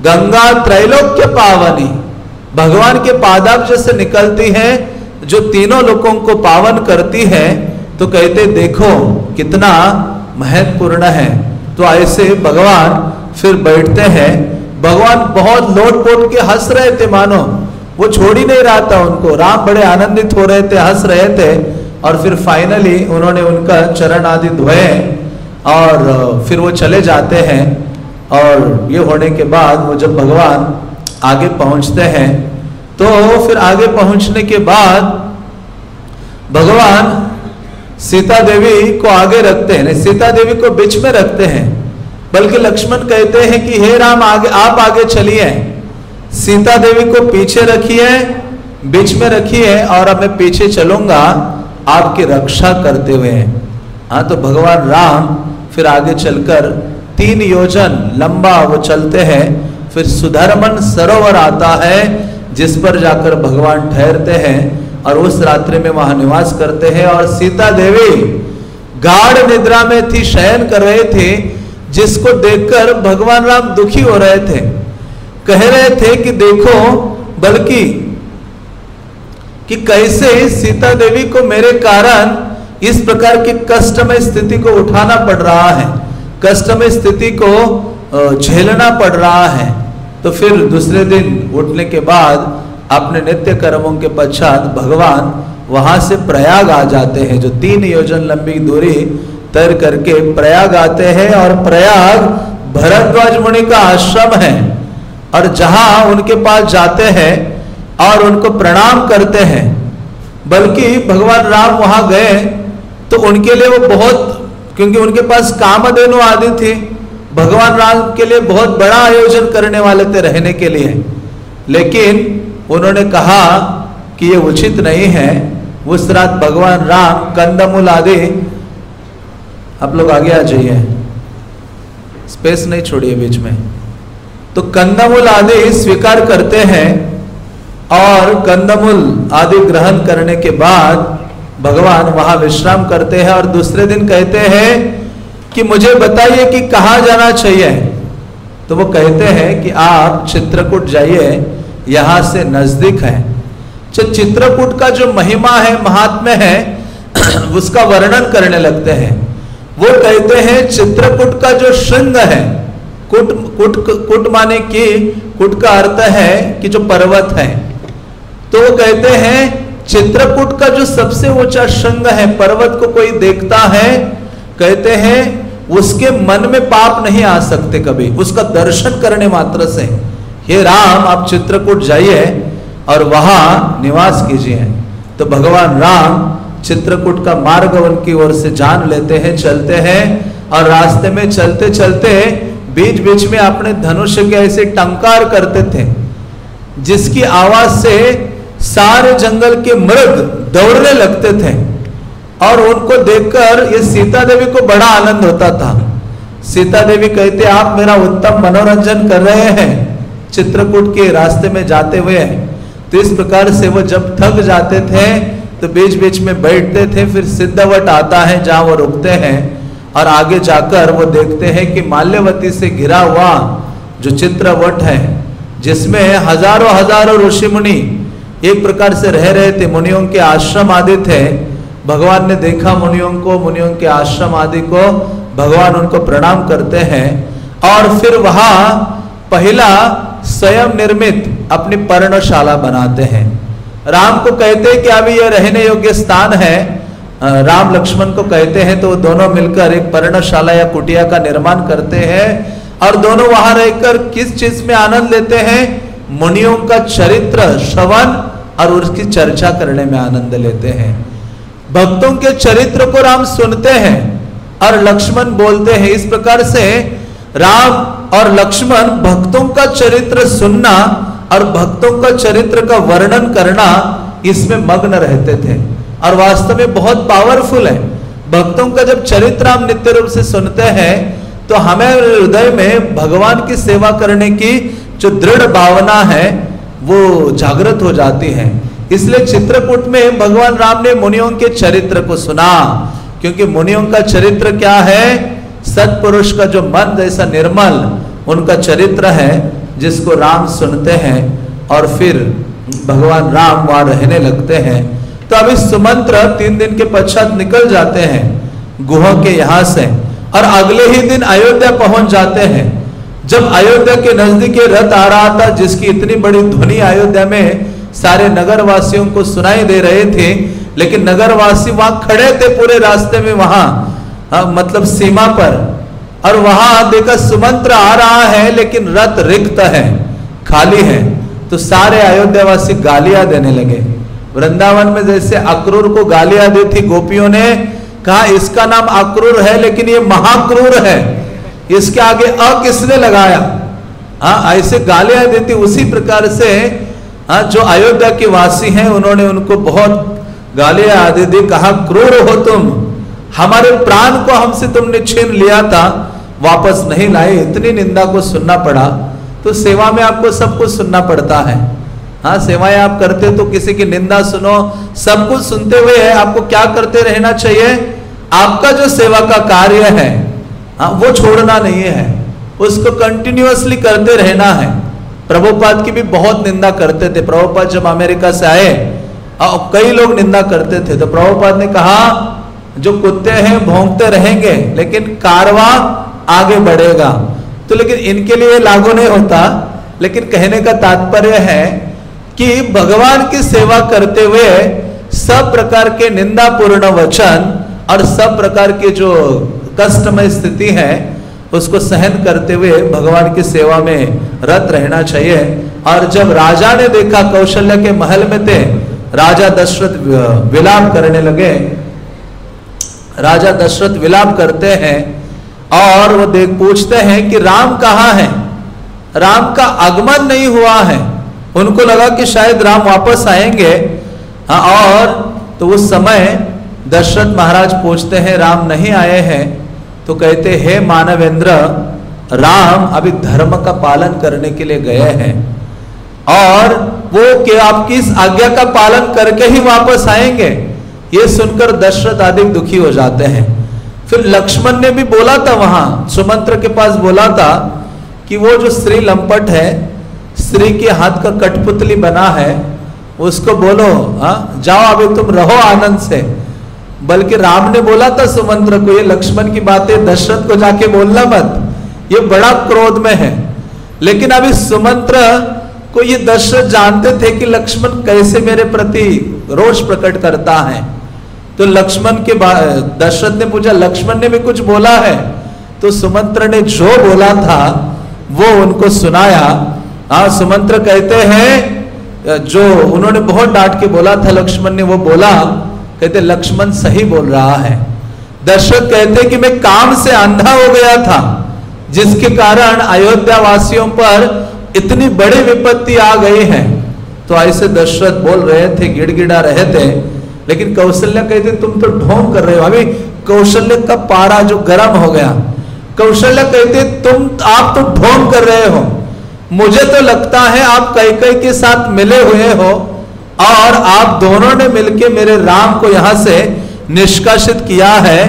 गंगा त्रैलोक्य पावनी, भगवान के पादाब्ज से निकलती है। जो तीनों लोगों को पावन करती है तो कहते, देखो, कितना महत्वपूर्ण है। तो ऐसे भगवान फिर बैठते हैं। भगवान बहुत लोट पोट के हंस रहे थे, मानो। वो छोड़ ही नहीं रहा था उनको। राम बड़े आनंदित हो रहे थे, हंस रहे थे और फिर फाइनली उन्होंने उनका चरण आदि धोए और फिर वो चले जाते हैं। और ये होने के बाद वो जब भगवान आगे पहुँचते हैं तो फिर आगे पहुँचने के बाद भगवान सीता देवी को आगे रखते हैं। सीता देवी को बीच में रखते हैं, बल्कि लक्ष्मण कहते हैं कि, हे राम, आगे, आप आगे चलिए। सीता देवी को पीछे रखिए, बीच में रखिए और अब मैं पीछे चलूँगा आपकी रक्षा करते हुए। हाँ तो भगवान राम फिर आगे चलकर तीन योजन लंबा वो चलते हैं। फिर सुधर्मन सरोवर आता है जिस पर जाकर भगवान ठहरते हैं और उस रात्रि में वहाँ निवास करते हैं और सीता देवी गाढ़ निद्रा में थी, शयन कर रहे थे, जिसको देखकर भगवान राम दुखी हो रहे थे। कह रहे थे कि देखो, बल्कि, कि कैसे सीता देवी को मेरे कारण इस प्रकार की कष्टमय स्थिति को उठाना पड़ रहा है, कष्टमय स्थिति को झेलना पड़ रहा है। तो फिर दूसरे दिन उठने के बाद अपने नित्य कर्मों के पश्चात भगवान वहाँ से प्रयाग आ जाते हैं, जो तीन योजन लंबी दूरी तैर करके प्रयाग आते हैं और प्रयाग भरद्वाज मुनि का आश्रम है। और जहाँ उनके पास जाते हैं और उनको प्रणाम करते हैं, बल्कि भगवान राम वहाँ गए तो उनके लिए वो बहुत, क्योंकि उनके पास कामधेनु आदि थी। भगवान राम के लिए बहुत बड़ा आयोजन करने वाले थे रहने के लिए। लेकिन उन्होंने कहा कि ये उचित नहीं है। उस रात भगवान राम कंदमूल आदि आप लोग आगे आ जाइए। स्पेस नहीं छोड़िए बीच में। तो कंदमूल आदि स्वीकार करते हैं और कंदमूल आदि ग्रहण करने के बाद भगवान वहाँ विश्राम करते हैं और दूसरे दिन कहते हैं कि मुझे बताइए कि कहा जाना चाहिए? तो वो कहते हैं कि आप चित्रकूट जाइए, यहाँ से नज़दीक है। चित्रकूट का जो महिमा है, महात्म्य है, उसका वर्णन करने लगते हैं। वो कहते हैं, चित्रकूट का जो श्रृंग है, कुट कुट कुट माने की, कुट का अर्थ है कि जो पर्वत है। तो वो कहते हैं, चित्रकूट का जो सबसे ऊँचा श्रृंग है, पर्वत को कोई देखता है, कहते हैं उसके मन में पाप नहीं आ सकते कभी। उसका दर्शन करने मात्र से। हे राम, आप चित्रकूट जाइए और वहाँ निवास कीजिए। तो भगवान राम चित्रकूट का मार्ग उनकी ओर से जान लेते हैं, चलते हैं और रास्ते में चलते चलते बीच बीच में अपने धनुष्य के ऐसे टंकार करते थे, जिसकी आवाज़ से सारे जंगल के मृग दौड़ने लगते थे। और उनको देखकर ये सीता देवी को बड़ा आनंद होता था। सीता देवी कहते, आप मेरा उत्तम मनोरंजन कर रहे हैं, चित्रकूट के रास्ते में जाते हुए तो इस प्रकार से वो जब थक जाते थे तो बीच बीच में बैठते थे, फिर सिद्धवट आता है जहाँ वो रुकते हैं और आगे जाकर वो देखते हैं कि माल्यवती से घिरा हुआ जो चित्रवट है, जिसमें हज़ारों हज़ारों ऋषि मुनि एक प्रकार से रह रहे थे, मुनियों के आश्रम आदि थे भगवान ने देखा मुनियों को, मुनियों के आश्रम आदि को, भगवान उनको प्रणाम करते हैं और फिर वहाँ पहला स्वयं निर्मित अपनी पर्णशाला बनाते हैं। राम को कहते हैं कि अभी यह रहने योग्य स्थान है। राम लक्ष्मण को कहते हैं तो दोनों मिलकर एक पर्णशाला या कुटिया का निर्माण करते हैं और दोनों वहाँ रहकर किस चीज़ में आनंद लेते हैं? मुनियों का चरित्र, श्रवण और उसकी चर्चा करने में आनंद लेते हैं। भक्तों के चरित्र को राम सुनते हैं और लक्ष्मण बोलते हैं, इस प्रकार से राम और लक्ष्मण भक्तों का चरित्र सुनना और भक्तों का चरित्र का वर्णन करना इसमें मग्न रहते थे। और वास्तव में बहुत पावरफुल है। भक्तों का जब चरित्र हम नित्य रूप से सुनते हैं तो हमें हृदय में भगवान की सेवा करने की जो दृढ़ भावना है, वो जागृत हो जाती है। इसलिए चित्रकूट में भगवान राम ने मुनियों के चरित्र को सुना, क्योंकि मुनियों का चरित्र क्या है? सत्पुरुष का जो मन जैसा निर्मल, उनका चरित्र है, जिसको राम सुनते हैं और फिर भगवान राम वहाँ रहने लगते हैं। तो अभी सुमंत्र तीन दिन के पश्चात निकल जाते हैं, गुहा के यहाँ से, और अगले ही दिन अयोध्या पहुँच जाते हैं। जब अयोध्या के नज़दीक रथ आ रहा था, जिसकी इतनी बड़ी ध्वनि अयोध्या में सारे नगर वासियों को सुनाई दे रहे थे लेकिन नगरवासी वहाँ खड़े थे पूरे रास्ते में वहाँ हाँ, मतलब सीमा पर। और वहाँ देखा सुमंत्र आ रहा है लेकिन रथ रिक्त है खाली है। तो सारे अयोध्यावासी गालियाँ देने लगे। वृंदावन में जैसे अक्रूर को गालियाँ दी थी गोपियों ने कहा इसका नाम अक्रूर है लेकिन ये महाक्रूर है। इसके आगे अ किसने लगाया? हाँ ऐसे गालियाँ देती उसी प्रकार से हाँ जो अयोध्या के वासी हैं, उन्होंने उनको बहुत गालियाँ आदि दी, कहा, क्रूर हो तुम। हमारे प्राण को हमसे तुमने छीन लिया था, वापस नहीं लाए, इतनी निंदा को सुनना पड़ा। तो सेवा में आपको सब कुछ सुनना पड़ता है। हाँ सेवाएँ आप करते तो किसी की निंदा सुनो, सब कुछ सुनते हुए है आपको क्या करते रहना चाहिए? आपका जो सेवा का कार्य है हाँ वो छोड़ना नहीं है। उसको कंटिन्यूअसली करते रहना है। प्रभुपाद की भी बहुत निंदा करते थे। प्रभुपाद जब अमेरिका से आए और कई लोग निंदा करते थे। तो प्रभुपाद ने कहा, जो कुत्ते हैं भोंगते रहेंगे, लेकिन कारवा आगे बढ़ेगा। तो लेकिन इनके लिए लागू नहीं होता, लेकिन कहने का तात्पर्य है कि भगवान की सेवा करते हुए सब प्रकार के निंदापूर्ण वचन और सब प्रकार की जो कष्टमय स्थिति है उसको सहन करते हुए भगवान की सेवा में रत रहना चाहिए। और जब राजा ने देखा कौशल्य के महल में थे, राजा दशरथ विलाप करने लगे। राजा दशरथ विलाप करते हैं और वो देख, पूछते हैं कि राम कहाँ है? राम का आगमन नहीं हुआ है। उनको लगा कि शायद राम वापस आएँगे। हाँ और तो उस समय दशरथ महाराज पूछते हैं, राम नहीं आए हैं। तो कहते, हैं मानवेंद्र, राम अभी धर्म का पालन करने के लिए गए हैं। और वो कि आप किस आज्ञा का पालन करके ही वापस आएँगे? ये सुनकर दशरथ अधिक दुखी हो जाते हैं। फिर लक्ष्मण ने भी बोला था वहाँ, सुमंत्र के पास बोला था कि वो जो स्त्री लंपट है स्त्री के हाथ का कठपुतली बना है, उसको बोलो, हा? जाओ, अभी तुम रहो आनंद से। बल्कि राम ने बोला था, सुमंत्र को, ये लक्ष्मण की बातें दशरथ को जाके बोलना मत। ये बड़ा क्रोध में है। लेकिन अभी सुमंत्र को ये दशरथ जानते थे कि लक्ष्मण कैसे मेरे प्रति रोष प्रकट करता है। तो लक्ष्मण के दशरथ ने पूछा, लक्ष्मण ने भी कुछ बोला है? तो सुमंत्र ने जो बोला था, वो उनको सुनाया। हाँ सुमंत्र कहते हैं, जो उन्होंने बहुत डांट के बोला था लक्ष्मण ने, वो बोला कहते, लक्ष्मण सही बोल रहा है। दशरथ कहते कि मैं काम से अंधा हो गया था, जिसके कारण अयोध्या वासियों पर इतनी बड़ी विपत्ति आ गई है। तो ऐसे दशरथ बोल रहे थे, गिड़गिड़ा रहे थे, लेकिन कौशल्य कहते, तुम तो ढोंग कर रहे हो। अभी कौशल्य का पारा जो गर्म हो गया। कौशल्य कहते, तुम, आप तो ढोंग कर रहे हो। मुझे तो लगता है आप कई कई के साथ मिले हुए हो और आप दोनों ने मिलके मेरे राम को यहाँ से निष्कासित किया है।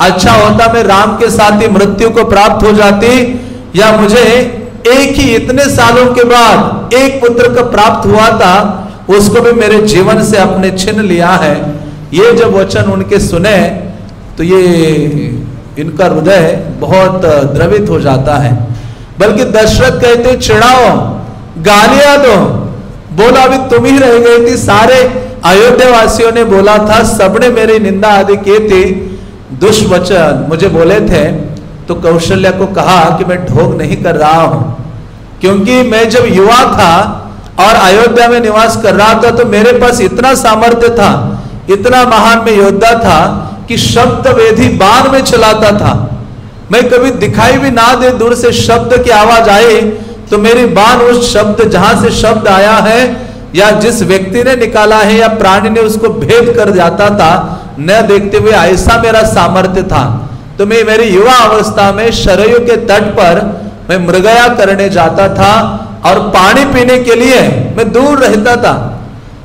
अच्छा होता मैं राम के साथ ही मृत्यु को प्राप्त हो जाती या मुझे एक ही इतने सालों के बाद एक पुत्र का प्राप्त हुआ था, उसको भी मेरे जीवन से अपने छिन लिया है। ये जब वचन उनके सुने तो ये इनका हृदय बहुत द्रवित हो जाता है। बल्कि दशरथ कहते चिड़ाओ गालियाँ दो बोला, अभी तुम ही रह गई थी। सारे अयोध्या वासियों ने बोला था, सबने मेरी निंदा आदि की थी। दुष्वचन मुझे बोले थे तो कौशल्या को कहा कि मैं ढोग नहीं कर रहा हूँ, क्योंकि मैं जब युवा था और अयोध्या में निवास कर रहा था तो मेरे पास इतना सामर्थ्य था, इतना महान में योद्धा था कि शब्द वेदी बाण में चलाता था। मैं कभी दिखाई भी ना दे दूर से शब्द की आवाज़ आए तो मेरी बाण उस शब्द, जहाँ से शब्द आया है, या जिस व्यक्ति ने निकाला है, या प्राणी ने उसको भेद कर जाता था, न देखते हुए ऐसा मेरा सामर्थ्य था। तो मैं मेरी युवा अवस्था में शरयु के तट पर मैं मृगया करने जाता था, और पानी पीने के लिए मैं दूर रहता था।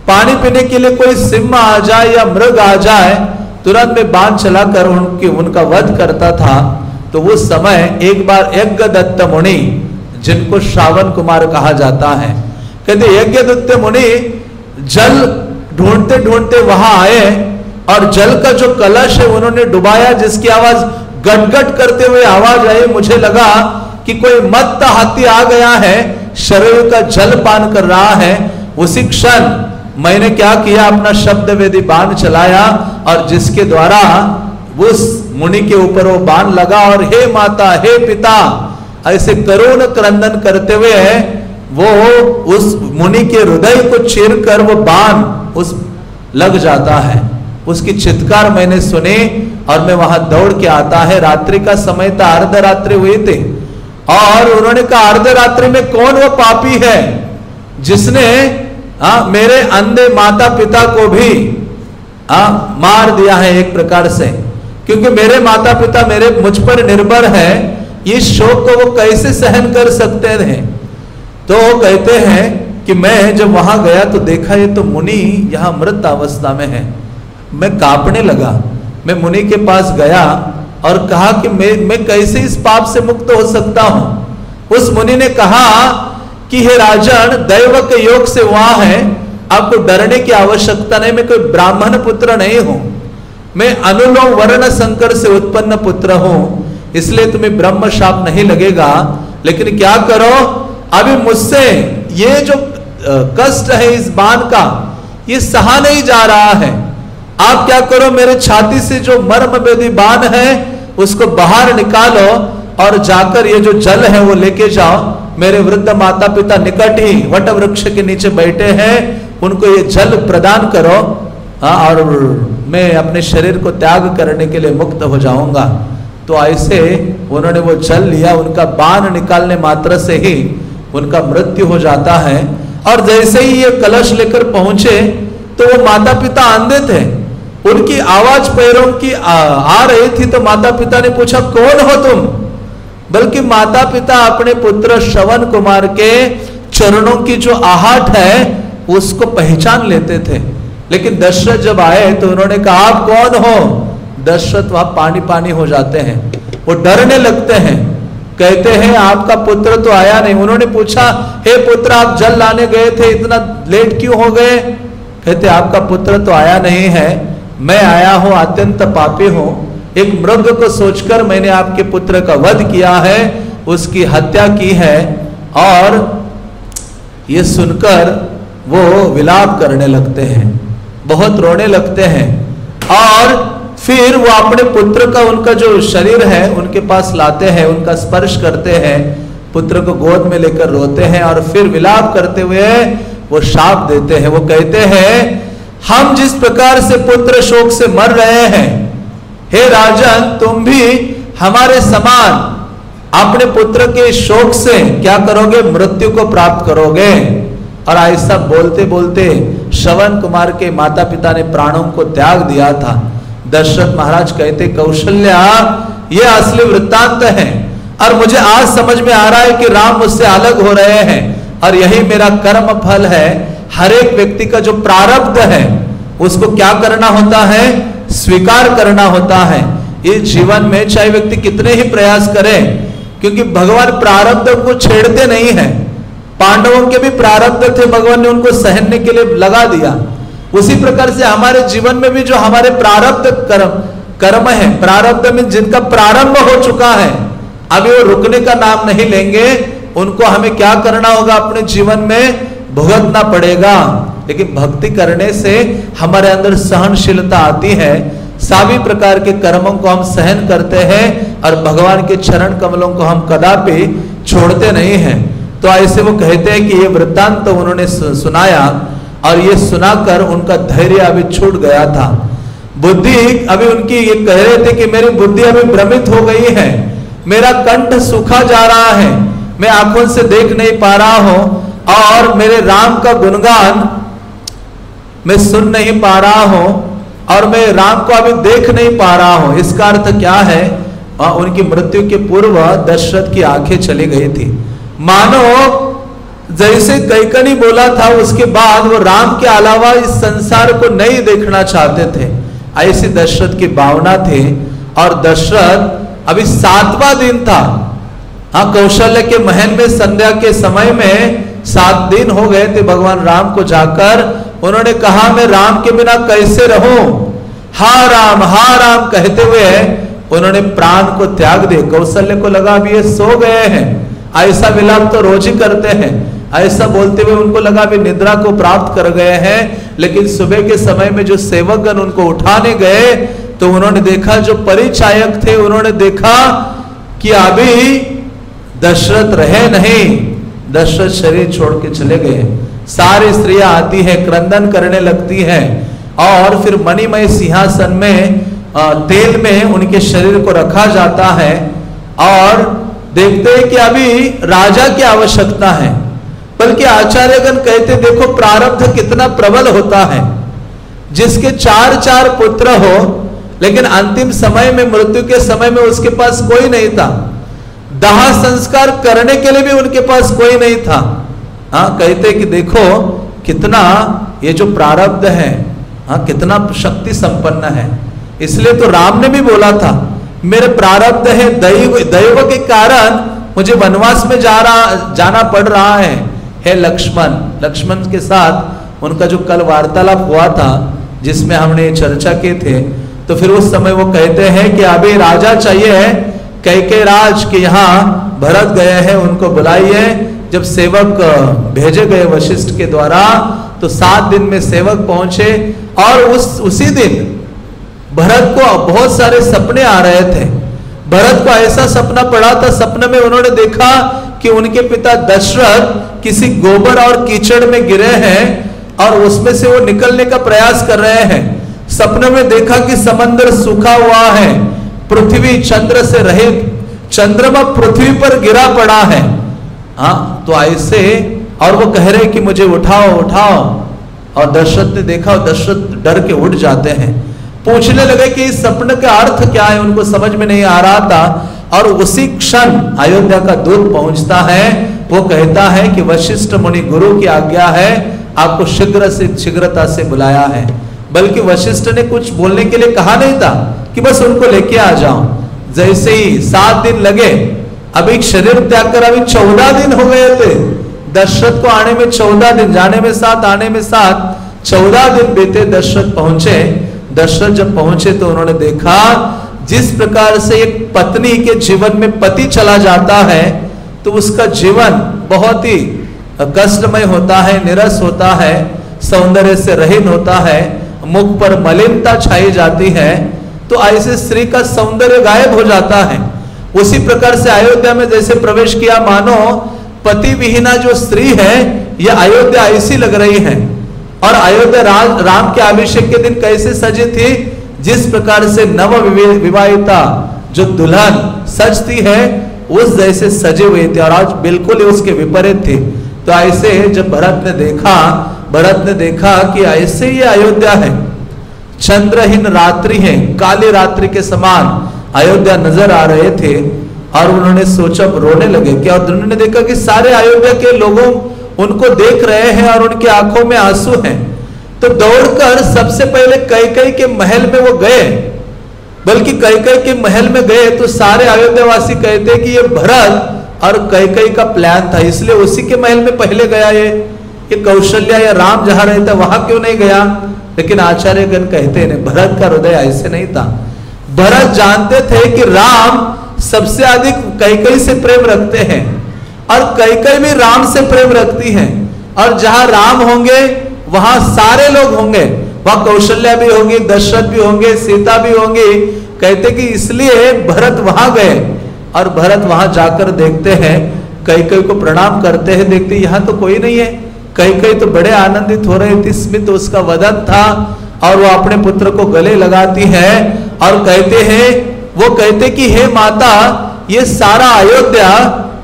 पानी पीने के लिए कोई सिंह आ जाए या मृग आ जाए, तुरंत मैं बाँध चला कर उनकी, उनका वध करता था। तो उस समय एक बार यज्ञ दत्त मुनि जिनको श्रावण कुमार कहा जाता है। कहते यज्ञ मुनि जल ढूंढते ढूंढते वहाँ आए और जल का जो कलश है उन्होंने डुबाया, जिसकी आवाज़ गटगट करते हुए आवाज़ आई। मुझे लगा कि कोई मत हाथी आ गया है, शरीर का जल पान कर रहा है। उसी क्षण मैंने क्या किया, अपना शब्द वेदी बाण चलाया और जिसके द्वारा उस मुनि के ऊपर वो बाण लगा और, हे माता, हे पिता ऐसे करुण क्रंदन करते हुए वो उस मुनि के हृदय को चीर कर वो बाण उस लग जाता है। उसकी चित्कार मैंने सुनी और मैं वहाँ दौड़ के आता है। रात्रि का समय था अर्धरात्रि हुई थी। और उन्होंने कहा अर्ध रात्रि में कौन वो पापी है जिसने आ, मेरे अंधे माता पिता को भी आ, मार दिया है एक प्रकार से? क्योंकि मेरे माता पिता मेरे मुझ पर निर्भर है इस शोक को वो कैसे सहन कर सकते थे तो वो कहते हैं कि मैं जब वहाँ गया तो देखा ये तो मुनि यहाँ मृत अवस्था में है। मैं कांपने लगा। मैं मुनि के पास गया और कहा कि मैं मैं कैसे इस पाप से मुक्त हो सकता हूँ? उस मुनि ने कहा कि हे राजन दैव के योग से वहाँ है। आपको डरने की आवश्यकता नहीं। मैं कोई ब्राह्मण पुत्र नहीं हूँ। मैं अनुलोम वर्ण संकर से उत्पन्न पुत्र हूँ। इसलिए तुम्हें ब्रह्म शाप नहीं लगेगा। लेकिन क्या करो? अभी मुझसे ये जो कष्ट है इस बाण का, ये सहा नहीं जा रहा है। आप क्या करो? मेरे छाती से जो मर्म बेदी बाण है, उसको बाहर निकालो और जाकर ये जो जल है वो लेके जाओ। मेरे वृद्ध माता पिता निकट ही वट वृक्ष के नीचे बैठे हैं। उनको ये जल प्रदान करो हाँ और मैं अपने शरीर को त्याग करने के लिए मुक्त हो जाऊँगा। तो ऐसे उन्होंने वो जल लिया उनका बाण निकालने मात्र से ही उनका मृत्यु हो जाता है। और जैसे ही ये कलश लेकर पहुँचे तो वो माता पिता अंधे थे उनकी आवाज़ पैरों की आ, आ रही थी तो माता पिता ने पूछा कौन हो तुम? बल्कि माता पिता अपने पुत्र श्रवण कुमार के चरणों की जो आहट है उसको पहचान लेते थे। लेकिन दशरथ जब आए तो उन्होंने कहा आप कौन हो? दशरथ वहाँ पानी पानी हो जाते हैं। वो डरने लगते हैं। कहते हैं, आपका पुत्र तो आया नहीं। उन्होंने पूछा, हे पुत्र, आप जल लाने गए थे, इतना लेट क्यों हो गए? कहते, आपका पुत्र तो आया नहीं है। मैं आया हूँ, अत्यंत पापी हूँ। एक मृग को सोचकर मैंने आपके पुत्र का वध किया है, उसकी हत्या की है। और ये सुनकर वो विलाप करने लगते हैं। बहुत रोने लगते हैं। और फिर वो अपने पुत्र का उनका जो शरीर है, उनके पास लाते हैं, उनका स्पर्श करते हैं, पुत्र को गोद में लेकर रोते हैं और फिर विलाप करते हुए वो शाप देते हैं। वो कहते हैं, हम जिस प्रकार से पुत्र शोक से मर रहे हैं, हे राजन तुम भी हमारे समान अपने पुत्र के शोक से क्या करोगे? मृत्यु को प्राप्त करोगे। और ऐसा बोलते बोलते श्रवण कुमार के माता पिता ने प्राणों को त्याग दिया था। दशरथ महाराज कहते, कौशल्या, ये असली वृत्तांत है और मुझे आज समझ में आ रहा है कि राम मुझसे अलग हो रहे हैं और यही मेरा कर्म फल है। हर एक व्यक्ति का जो प्रारब्ध है, उसको क्या करना होता है? स्वीकार करना होता है। इस जीवन में चाहे व्यक्ति कितने ही प्रयास करे, क्योंकि भगवान प्रारब्ध को छेड़ते नहीं है। पांडवों के भी प्रारब्ध थे, भगवान ने उनको सहनने के लिए लगा दिया। उसी प्रकार से हमारे जीवन में भी जो हमारे प्रारब्ध कर्म कर्म है, प्रारब्ध में जिनका प्रारंभ हो चुका है, अभी वो रुकने का नाम नहीं लेंगे, उनको हमें क्या करना होगा अपने जीवन में? भुगतना पड़ेगा। लेकिन भक्ति करने से हमारे अंदर सहनशीलता आती है। सभी प्रकार के कर्मों को हम सहन करते हैं और भगवान के चरण कमलों को हम कदापि छोड़ते नहीं हैं। तो ऐसे वो कहते हैं कि ये वृत्तांत तो उन्होंने सुनाया। और ये सुनाकर उनका धैर्य अभी छूट गया था। बुद्धि अभी उनकी ये कह रहे थे कि मेरी बुद्धि अभी भ्रमित हो गई है। मेरा कंठ सूखा जा रहा है। मैं आँखों से देख नहीं पा रहा हूँ और मेरे राम का गुणगान मैं सुन नहीं पा रहा हूँ और मैं राम को अभी देख नहीं पा रहा हूँ। इसका अर्थ क्या है? उनकी मृत्यु के पूर्व दशरथ की आँखें चली गई थी। मानो जैसे कैकनी बोला था, उसके बाद वो राम के अलावा इस संसार को नहीं देखना चाहते थे। ऐसी दशरथ की भावना थी। और दशरथ, अभी सातवां दिन था। हाँ कौशल्य के महल में, संध्या के समय में सात दिन हो गए थे भगवान राम को जाकर। उन्होंने कहा, मैं राम के बिना कैसे रहूँ? हा राम हा राम, कहते हुए उन्होंने प्राण को त्याग दिए। कौशल्य को लगा अभी ये सो गए हैं। ऐसा विलाप तो रोज ही करते हैं। ऐसा बोलते हुए उनको लगा भी निद्रा को प्राप्त कर गए हैं, लेकिन सुबह के समय में जो सेवकगण उनको उठाने गए तो उन्होंने देखा, जो परिचायक थे, उन्होंने देखा कि अभी दशरथ रहे नहीं, दशरथ शरीर छोड़ के चले गए सारी स्त्रियाँ आती है, क्रंदन करने लगती है, और फिर मणिमय सिंहासन में तेल में उनके शरीर को रखा जाता है, और देखते हैं कि अभी राजा की आवश्यकता है। बल्कि आचार्यगण कहते, देखो, प्रारब्ध कितना प्रबल होता है। जिसके चार चार पुत्र हो, लेकिन अंतिम समय में, मृत्यु के समय में उसके पास कोई नहीं था। दाह संस्कार करने के लिए भी उनके पास कोई नहीं था। हाँ कहते कि देखो, कितना ये जो प्रारब्ध है हाँ कितना शक्ति संपन्न है। इसलिए तो राम ने भी बोला था, मेरे प्रारब्ध है, दैव दैव के कारण मुझे वनवास में जा रहा, जाना पड़ रहा है। हे लक्ष्मण लक्ष्मण के साथ उनका जो कल वार्तालाप हुआ था, जिसमें हमने चर्चा की थे तो फिर उस समय वो कहते हैं कि अभी राजा चाहिए कह के राज के यहाँ भरत गए हैं, उनको बुलाइए। जब सेवक भेजे गए वशिष्ठ के द्वारा तो सात दिन में सेवक पहुँचे और उस, उसी दिन भरत को बहुत सारे सपने आ रहे थे। भरत को ऐसा सपना पड़ा था, सपने में उन्होंने देखा कि उनके पिता दशरथ किसी गोबर और कीचड़ में गिरे हैं और उसमें से वो निकलने का प्रयास कर रहे हैं। सपने में देखा कि समंदर सूखा हुआ है, पृथ्वी चंद्र से रहित, चंद्रमा पृथ्वी पर गिरा पड़ा है। हाँ तो ऐसे और वो कह रहे कि मुझे उठाओ उठाओ। और दशरथ ने देखा, दशरथ डर के उठ जाते हैं। पूछने लगे कि इस सपने का अर्थ क्या है? उनको समझ में नहीं आ रहा था। और उसी क्षण अयोध्या का दूत पहुँचता है। वो कहता है कि वशिष्ठ मुनि गुरु की आज्ञा है, आपको शीघ्र से शीघ्रता से बुलाया है। बल्कि वशिष्ठ ने कुछ बोलने के लिए कहा नहीं था कि बस उनको लेके आ जाओ जैसे ही सात दिन लगे, अभी शरीर त्याग कर अभी चौदह दिन हो गए थे। दशरथ को आने में चौदह दिन, जाने में सात, आने में सात, चौदह दिन बीते दशरथ पहुँचे। दशरथ जब पहुँचे तो उन्होंने देखा जिस प्रकार से एक पत्नी के जीवन में पति चला जाता है तो उसका जीवन बहुत ही कष्टमय होता है, निरस होता है, सौंदर्य से रहीन होता है, मुख पर मलिनता छाई जाती है तो ऐसे स्त्री का सौंदर्य गायब हो जाता है। उसी प्रकार से अयोध्या में जैसे प्रवेश किया, मानो पति विहीना जो स्त्री है यह अयोध्या ऐसी लग रही है। और अयोध्या राम के अभिषेक के दिन कैसे सजी थी जिस प्रकार से नव विवाहिता जो दुल्हन सजती है, उस जैसे सजे हुए थे और आज बिल्कुल ही उसके विपरीत थे। तो ऐसे जब भरत ने देखा, भरत ने देखा कि ऐसे ही अयोध्या है। चंद्रहीन रात्रि है, काली रात्रि के समान अयोध्या नज़र आ रहे थे और उन्होंने सोचा रोने लगे क्या? और उन्होंने देखा कि सारे अयोध्या के लोगों उनको देख रहे हैं और उनकी आँखों में आँसू हैं। तो दौड़कर सबसे पहले कई कई के महल में वो गए। बल्कि कई कई के महल में गए तो सारे अयोध्यावासी कहते कि ये भरत और कई कई का प्लान था, इसलिए उसी के महल में पहले गया ये। ये कौशल्या या राम जहाँ रहता वहाँ क्यों नहीं गया? लेकिन आचार्यगण कहते हैं, भरत का हृदय ऐसे नहीं था। भरत जानते थे कि राम सबसे अधिक कई कई से प्रेम रखते हैं और कई कई भी राम से प्रेम रखती हैं। और जहाँ राम होंगे वहाँ सारे लोग होंगे। वहाँ कौशल्या भी होंगी, दशरथ भी होंगे, सीता भी होंगी। कहते कि इसलिए भरत वहाँ गए और भरत वहाँ जाकर देखते हैं। कई कई को प्रणाम करते हैं, देखते यहाँ तो कोई नहीं है। कई कई तो बड़े आनंदित हो रहे थे स्मित उसका वदन था और वो अपने पुत्र को गले लगाती है और कहते हैं, वो कहते कि, हे माता, ये सारा अयोध्या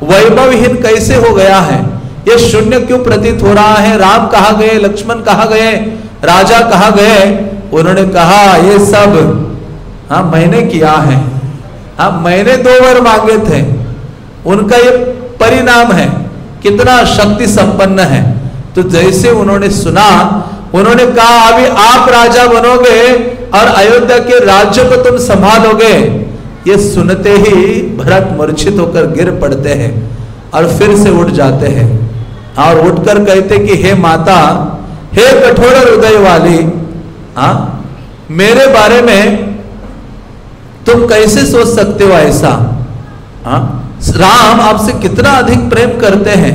वैभवहीन कैसे हो गया है? ये शून्य क्यों प्रतीत हो रहा है? राम कहा गए? लक्ष्मण कहा गए? राजा कहा गए? उन्होंने कहा, ये सब हाँ मैंने किया है। हाँ मैंने दो वर मांगे थे। उनका ये परिणाम है। कितना शक्ति संपन्न है। तो जैसे उन्होंने सुना, उन्होंने कहा, अभी आप राजा बनोगे और अयोध्या के राज्य को तुम संभालोगे। ये सुनते ही भरत मूर्छित होकर गिर पड़ते हैं और फिर से उठ जाते हैं। और उठकर कहते कि, हे माता, हे कठोर हृदय वाली, हा, मेरे बारे में तुम कैसे सोच सकते हो ऐसा हा? राम आपसे कितना अधिक प्रेम करते हैं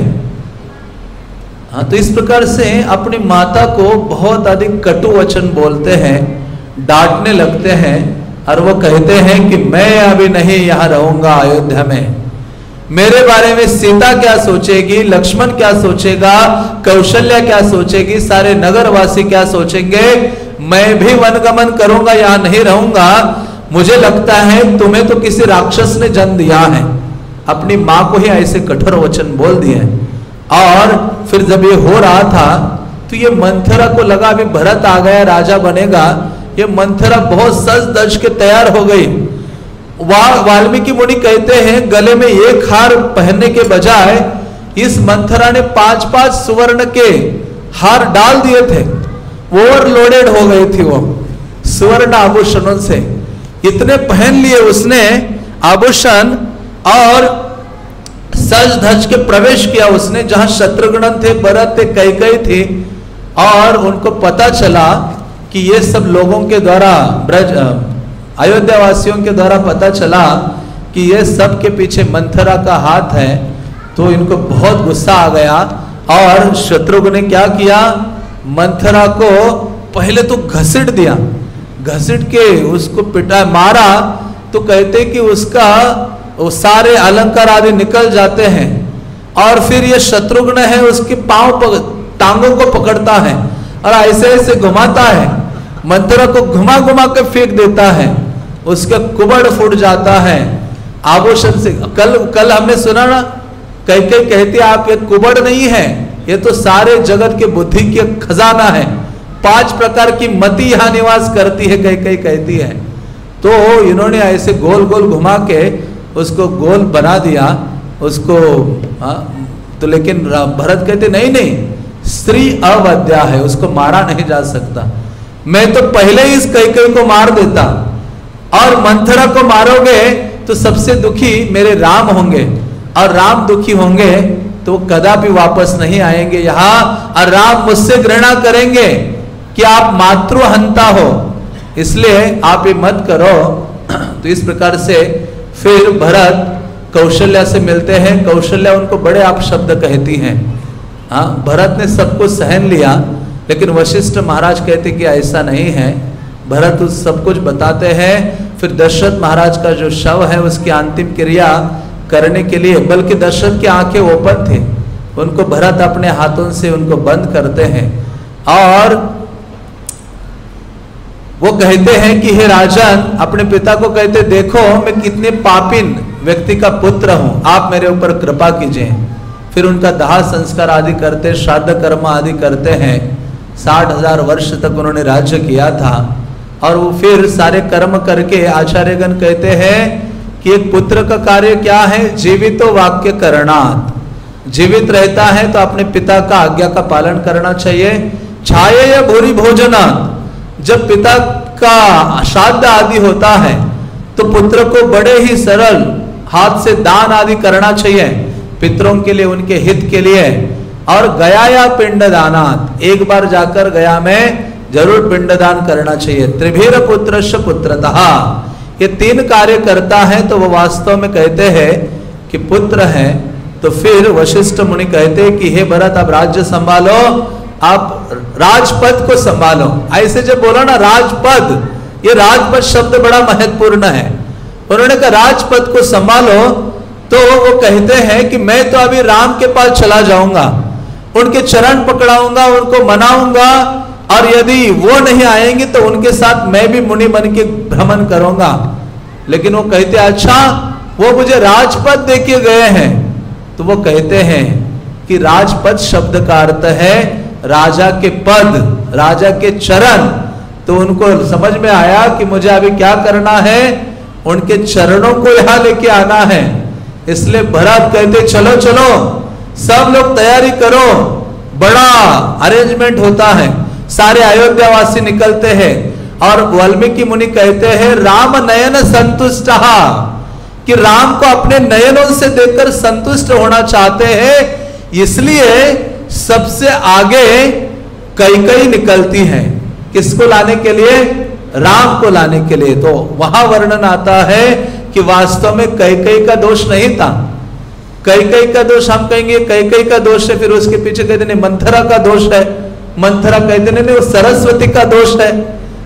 हाँ तो इस प्रकार से अपनी माता को बहुत अधिक कटु वचन बोलते हैं, डांटने लगते हैं, और वो कहते हैं कि, मैं अभी नहीं यहाँ रहूँगा अयोध्या में मेरे बारे में सीता क्या सोचेगी, लक्ष्मण क्या सोचेगा, कौशल्या क्या सोचेगी, सारे नगरवासी क्या सोचेंगे? मैं भी वनगमन करूँगा, यहाँ नहीं रहूँगा। मुझे लगता है तुम्हें तो किसी राक्षस ने जन्म दिया है। अपनी माँ को ही ऐसे कठोर वचन बोल दिए। और फिर जब ये हो रहा था तो ये मंथरा को लगा, अभी भरत आ गया, राजा बनेगा। ये मंथरा बहुत सज दज के तैयार हो गई। वाल्मीकि मुनि कहते हैं, गले में एक हार पहनने के बजाय इस मंथरा ने पाँच पाँच सुवर्ण के हार डाल दिए थे। ओवरलोडेड हो गई थी वो सुवर्ण आभूषणों से। इतने पहन लिए उसने आभूषण और सज धज के प्रवेश किया उसने, जहाँ शत्रुघ्न थे, भरत थे कई कई थे, और उनको पता चला कि ये सब लोगों के द्वारा ब्रज अयोध्या वासियों के द्वारा पता चला कि ये सब के पीछे मंथरा का हाथ है तो इनको बहुत गुस्सा आ गया और शत्रुघ्न ने क्या किया? मंथरा को पहले तो घसीट दिया। घसीट के उसको पिटा, मारा तो कहते कि उसका वो सारे अलंकार आदि निकल जाते हैं और फिर ये शत्रुघ्न है, उसके पाँव टांगों को पकड़ता है और ऐसे ऐसे घुमाता है। मंत्र को घुमा घुमा कर फेंक देता है। उसका कुबड़ फूट जाता है। आभूषण से कल कल हमने सुना ना कई कई कहती आप ये कुबड़ नहीं है ये तो सारे जगत के बुद्धि के खजाना है। पाँच प्रकार की मति यहाँ निवास करती है कई कई कहती है। तो इन्होंने ऐसे गोल गोल घुमा के उसको गोल बना दिया। उसको आ, तो लेकिन भरत कहते नहीं नहीं स्त्री अवध्या है उसको मारा नहीं जा सकता। मैं तो पहले ही इस कई कई को मार देता। और मंथरा को मारोगे तो सबसे दुखी मेरे राम होंगे। और राम दुखी होंगे तो कदापि वापस नहीं आएँगे यहाँ। और राम मुझसे घृणा करेंगे कि आप मातृहंता हो। इसलिए आप ये मत करो। तो इस प्रकार से फिर भरत कौशल्या से मिलते हैं। कौशल्या उनको बड़े आप शब्द कहती हैं। हाँ भरत ने सब कुछ सहन लिया, लेकिन वशिष्ठ महाराज कहते कि ऐसा नहीं है। भरत उस सब कुछ बताते हैं। फिर दशरथ महाराज का जो शव है, उसकी अंतिम क्रिया करने के लिए, बल्कि दशरथ की आँखें ओपन थे। उनको भरत अपने हाथों से उनको बंद करते हैं। और वो कहते हैं कि, हे राजन, अपने पिता को कहते देखो, मैं कितने पापिन व्यक्ति का पुत्र हूँ। आप मेरे ऊपर कृपा कीजिए। फिर उनका दाह संस्कार आदि करते, श्राद्ध कर्म आदि करते हैं। साठ हज़ार वर्ष तक उन्होंने राज्य किया था। और वो फिर सारे कर्म करके आचार्यगण कहते हैं कि एक पुत्र का कार्य क्या है? जीवित वाक्य करणात्। जीवित रहता है तो अपने पिता का आज्ञा का पालन करना चाहिए। छाये या भूरी भोजना जब पिता का श्राद्ध आदि होता है तो पुत्र को बड़े ही सरल हाथ से दान आदि करना चाहिए, पितरों के लिए, उनके हित के लिए। और गया या पिंड दानात एक बार जाकर गया में ज़रूर पिंडदान करना चाहिए। त्रिभीर पुत्र पुत्रतः। ये तीन कार्य करता है तो वो वास्तव में कहते हैं कि पुत्र है तो फिर वशिष्ठ मुनि कहते हैं कि, हे भरत, आप राज्य संभालो, आप राजपद को संभालो। ऐसे जब बोला ना, राजपद, ये राजपद शब्द बड़ा महत्वपूर्ण है। उन्होंने कहा, राजपद को संभालो। तो वो कहते हैं कि, मैं तो अभी राम के पास चला जाऊँगा, उनके चरण पकड़ाऊँगा, उनको मनाऊँगा और यदि वो नहीं आएँगे तो उनके साथ मैं भी मुनि बन के भ्रमण करूँगा। लेकिन वो कहते अच्छा वो मुझे राजपद दे के गए हैं। तो वो कहते हैं कि राजपद शब्द का अर्थ है राजा के पद, राजा के चरण। तो उनको समझ में आया कि मुझे अभी क्या करना है? उनके चरणों को यहाँ लेके आना है। इसलिए भरत कहते, चलो चलो, सब लोग तैयारी करो। बड़ा अरेंजमेंट होता है। सारे अयोध्यावासी निकलते हैं और वाल्मीकि मुनि कहते हैं, राम नयन संतुष्ट। कि राम को अपने नयनों से देखकर संतुष्ट होना चाहते हैं, इसलिए सबसे आगे कई कई निकलती है। किसको लाने के लिए? राम को लाने के लिए। तो वहाँ वर्णन आता है कि वास्तव में कई कई का दोष नहीं था। कई कई का दोष हम कहेंगे कई कई का दोष है, फिर उसके पीछे कहते मंथरा का दोष है। मंथरा कहते नहीं, वो सरस्वती का दोष है।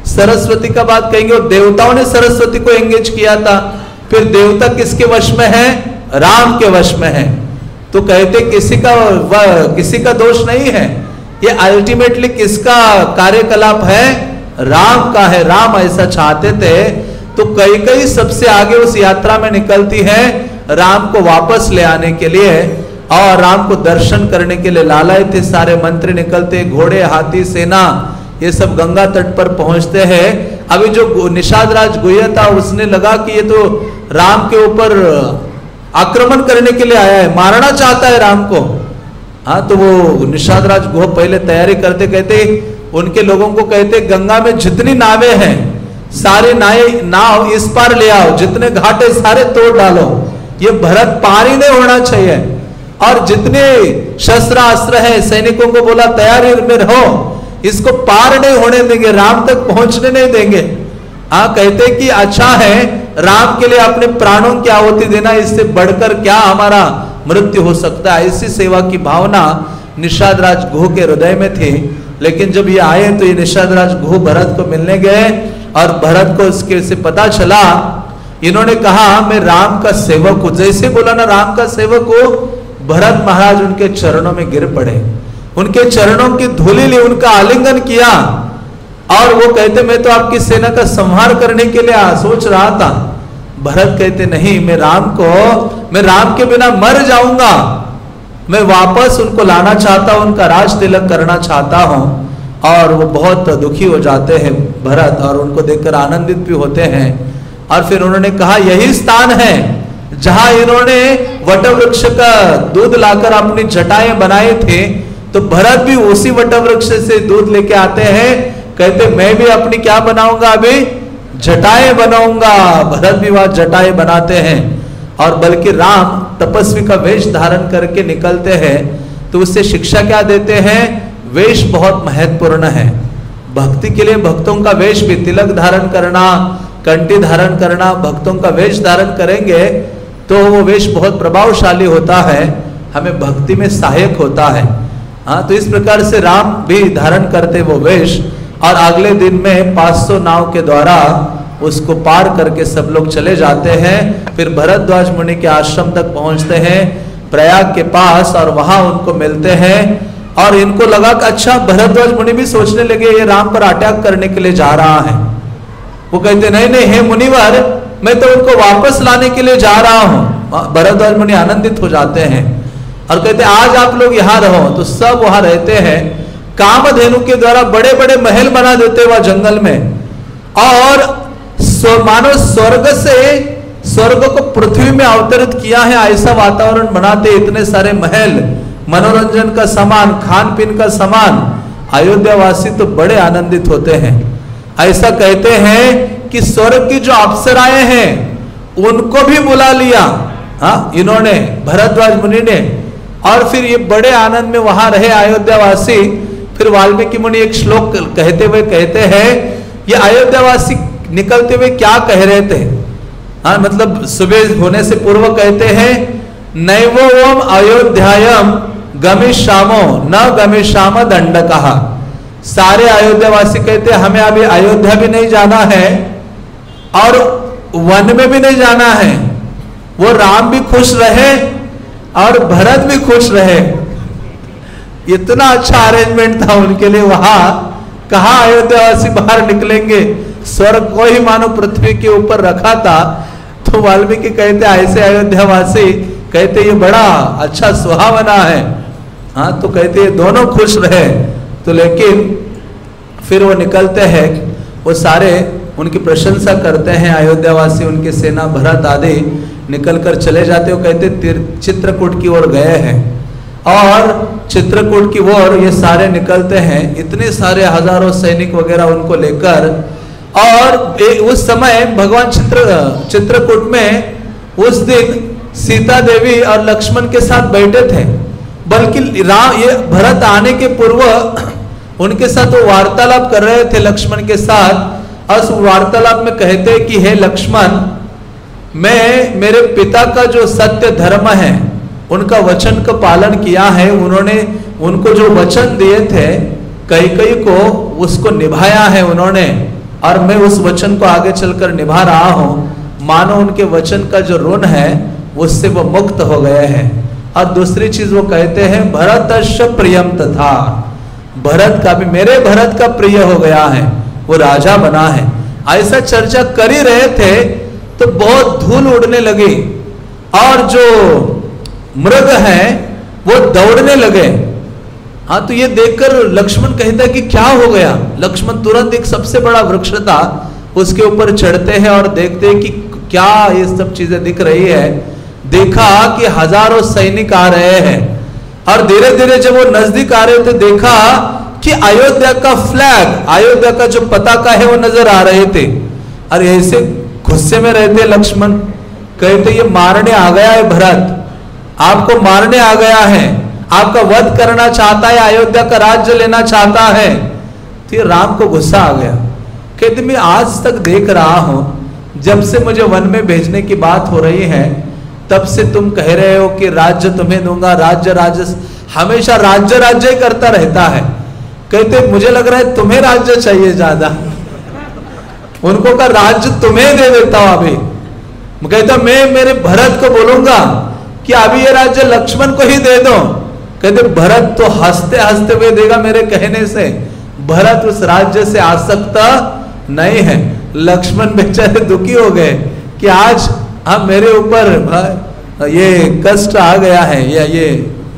सरस्वती का बात कहेंगे, वो देवताओं ने सरस्वती को एंगेज किया था। फिर देवता किसके वश में है? राम के वश में है। तो कहते, किसी का किसी का दोष नहीं है ये अल्टीमेटली किसका कार्यकलाप है? राम का है। राम ऐसा चाहते थे तो कई कई सबसे आगे उस यात्रा में निकलती है राम को वापस ले आने के लिए। और राम को दर्शन करने के लिए लालाए थे, सारे मंत्री निकलते, घोड़े, हाथी, सेना, ये सब गंगा तट पर पहुँचते हैं। अभी जो निषाद राज गुया था, उसने लगा कि ये तो राम के ऊपर आक्रमण करने के लिए आया है, मारना चाहता है राम को। हाँ तो वो निषाद राज पहले तैयारी करते, कहते, उनके लोगों को कहते, गंगा में जितनी नावे हैं, सारे नाए नाव इस पार ले आओ, जितने घाटे सारे तोड़ डालो। ये भरत पार ही नहीं होना चाहिए। और जितने शस्त्र अस्त्र है, सैनिकों को बोला, तैयारी में रहो। इसको पार नहीं होने देंगे, राम तक पहुँचने नहीं देंगे। हाँ कहते कि अच्छा है, राम के लिए अपने प्राणों की आहुति देना, इससे बढ़कर क्या हमारा मृत्यु हो सकता है? ऐसी सेवा की भावना निषाद राज घो के हृदय में थी। लेकिन जब ये आए तो ये निषाद राज घो भरत को मिलने गए और भरत को उसके से पता चला। इन्होंने कहा, मैं राम का सेवक हूँ। जैसे बोला ना, राम का सेवक हो। भरत महाराज उनके चरणों में गिर पड़े। उनके चरणों की धूली ली उनका आलिंगन किया और वो कहते, मैं तो आपकी सेना का संहार करने के लिए सोच रहा था। भरत कहते, नहीं, मैं राम को, मैं राम के बिना मर जाऊँगा। मैं वापस उनको लाना चाहता हूँ, उनका राज तिलक करना चाहता हूँ और वो बहुत दुखी हो जाते हैं भरत और उनको देखकर आनंदित भी होते हैं। और फिर उन्होंने कहा, यही स्थान है। जहाँ इन्होंने वटवृक्ष का दूध लाकर अपनी जटाएँ बनाए थे तो भरत भी उसी वट वृक्ष से दूध लेके आते हैं। कहते, मैं भी अपनी क्या बनाऊँगा अभी? जटाएँ बनाऊँगा। भरत भी वहाँ जटाएँ बनाते हैं। और बल्कि राम तपस्वी का वेश धारण करके निकलते हैं तो उससे शिक्षा क्या देते हैं? वेश बहुत महत्वपूर्ण है। भक्ति के लिए भक्तों का वेश भी तिलक धारण करना कंटी धारण करना, भक्तों का वेश धारण करेंगे तो वो वेश बहुत प्रभावशाली होता है, हमें भक्ति में सहायक होता है। हाँ तो इस प्रकार से राम भी धारण करते वो वेश, और अगले दिन में 500 नाव के द्वारा उसको पार करके सब लोग चले जाते हैं। फिर भरद्वाज मुनि के आश्रम तक पहुँचते हैं, प्रयाग के पास, और वहाँ उनको मिलते हैं। और इनको लगा कि अच्छा भरद्वाज मुनि भी सोचने लगे, ये राम पर अटैक करने के लिए जा रहा है। वो कहते, नहीं नहीं, हे मुनिवर मैं तो उनको वापस लाने के लिए जा रहा हूँ। भरद्वाज मुनि आनंदित हो जाते हैं और कहते, आज आप लोग यहाँ रहो। तो सब वहाँ रहते हैं। कामधेनु के द्वारा बड़े बड़े महल बना देते वह जंगल में। और मानो स्वर्ग से स्वर्ग को पृथ्वी में अवतरित किया है ऐसा वातावरण बनाते इतने सारे महल। मनोरंजन का सामान खान पीन का सामान। अयोध्या वासी तो बड़े आनंदित होते हैं। ऐसा कहते हैं कि स्वर्ग की जो अप्सराएँ हैं, उनको भी बुला लिया। हाँ इन्होंने, भरद्वाज मुनि ने। और फिर ये बड़े आनंद में वहाँ रहे अयोध्यावासी। फिर वाल्मीकि मुनि एक श्लोक कहते हुए कहते हैं, ये अयोध्यावासी निकलते हुए क्या कह रहे थे? हाँ मतलब सुबह होने से पूर्व कहते हैं, नैवो ओम अयोध्यायम गमिशामो न गमिशाम दंड कहा सारे अयोध्यावासी कहते हमें अभी अयोध्या भी नहीं जाना है। और वन में भी नहीं जाना है। वो राम भी खुश रहे और भरत भी खुश रहे। इतना अच्छा अरेंजमेंट था उनके लिए। वहाँ कहा अयोध्यावासी बाहर निकलेंगे? स्वर्ग को ही मानो पृथ्वी के ऊपर रखा था। तो वाल्मीकि कहते, ऐसे अयोध्यावासी कहते, ये बड़ा अच्छा सुहावना है। हाँ तो कहते, ये दोनों खुश रहे। तो लेकिन फिर वो निकलते हैं। वो सारे उनकी प्रशंसा करते हैं, अयोध्यावासी, उनके सेना भरत आदि निकल कर चले जाते हो। कहते चित्रकूट की ओर गए हैं। और चित्रकूट की ओर ये सारे निकलते हैं। इतने सारे हज़ारों सैनिक वगैरह उनको लेकर, और उस समय भगवान चित्र, चित्रकूट में उस दिन सीता देवी और लक्ष्मण के साथ बैठे थे। बल्कि राम ये भरत आने के पूर्व उनके साथ वो वार्तालाप कर रहे थे लक्ष्मण के साथ। उस वार्तालाप में कहते कि, हे लक्ष्मण, मैं, मेरे पिता का जो सत्य धर्म है, उनका वचन का पालन किया है, उन्होंने उनको जो वचन दिए थे कई कई को उसको निभाया है उन्होंने, और मैं उस वचन को आगे चलकर निभा रहा हूँ। मानो उनके वचन का जो ऋण है, उससे वो मुक्त हो गए हैं। और दूसरी चीज़ वो कहते हैं भरत प्रियम तथा। भरत का भी, मेरे भरत का प्रिय हो गया है। वो राजा बना है। ऐसा चर्चा कर ही रहे थे तो बहुत धूल उड़ने लगी और जो मृग है, वो दौड़ने लगे। हाँ तो ये देखकर लक्ष्मण कहता है कि क्या हो गया? लक्ष्मण तुरंत एक सबसे बड़ा वृक्ष था उसके ऊपर चढ़ते हैं और देखते हैं कि क्या ये सब चीज़ें दिख रही है। देखा कि हज़ारों सैनिक आ रहे हैं और धीरे धीरे जब वो नज़दीक आ रहे थे, देखा कि अयोध्या का फ्लैग अयोध्या का जो पताका है वो नज़र आ रहे थे। और ऐसे गुस्से में रहते लक्ष्मण। कहते ये मारने आ गया है भरत। आपको मारने आ गया है। आपका वध करना चाहता है, अयोध्या का राज्य लेना चाहता है। तो राम को गुस्सा आ गया। कहते मैं आज तक देख रहा हूँ, जब से मुझे वन में भेजने की बात हो रही है, तब से तुम कह रहे हो कि राज्य तुम्हें दूँगा। राज्य राज्य, हमेशा राज्य राज्य करता रहता है। कहते, मुझे लग रहा है तुम्हें राज्य चाहिए ज़्यादा। उनको का राज्य तुम्हें दे देता हूँ अभी। कहता, मैं मेरे भरत को बोलूँगा कि अभी ये राज्य लक्ष्मण को ही दे दो। कहते, भरत तो हँसते हँसते हुए देगा मेरे कहने से। भरत उस राज्य से आसक्त नहीं है। लक्ष्मण बेचारे दुखी हो गए कि आज अब मेरे ऊपर ये कष्ट आ गया है, या ये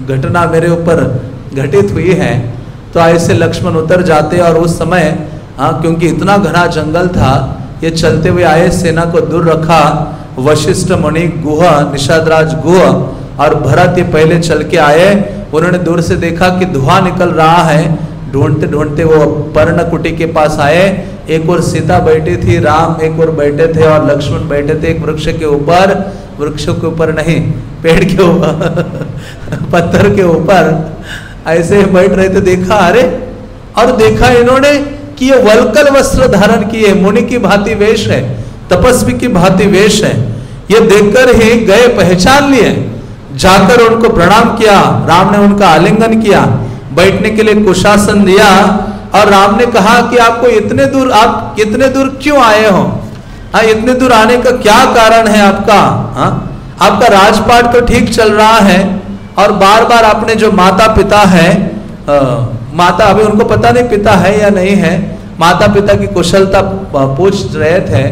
घटना मेरे ऊपर घटित हुई है। तो ऐसे लक्ष्मण उतर जाते और उस समय हाँ क्योंकि इतना घना जंगल था, ये चलते हुए आए सेना को दूर रखा, वशिष्ठ मणि गुह, निषादराज गुह और भरत ये पहले चल के आए। उन्होंने दूर से देखा कि धुआँ निकल रहा है। ढूंढते ढूंढते वो पर्ण कुटी के पास आए। एक और सीता बैठी थी, राम एक और बैठे थे और लक्ष्मण बैठे थे एक वृक्ष के ऊपर। वृक्ष के ऊपर नहीं, पेड़ के ऊपर, पत्थर के ऊपर। ऐसे बैठ रहे थे, देखा, अरे, और देखा इन्होंने कि ये वलकल वस्त्र धारण किए, मुनि की भांति वेश है, तपस्वी की भांति वेश है। ये देखकर ही गए, पहचान लिए। जाकर उनको प्रणाम किया, राम ने उनका आलिंगन किया, बैठने के लिए कुशासन दिया, और राम ने कहा कि आपको इतने दूर, आप कितने दूर क्यों आए हो? हाँ इतने दूर आने का क्या कारण है आपका? हाँ आपका राजपाट तो ठीक चल रहा है और बार बार अपने जो माता पिता है आ, माता अभी उनको पता नहीं पिता है या नहीं है माता पिता की कुशलता पूछ रहे थे।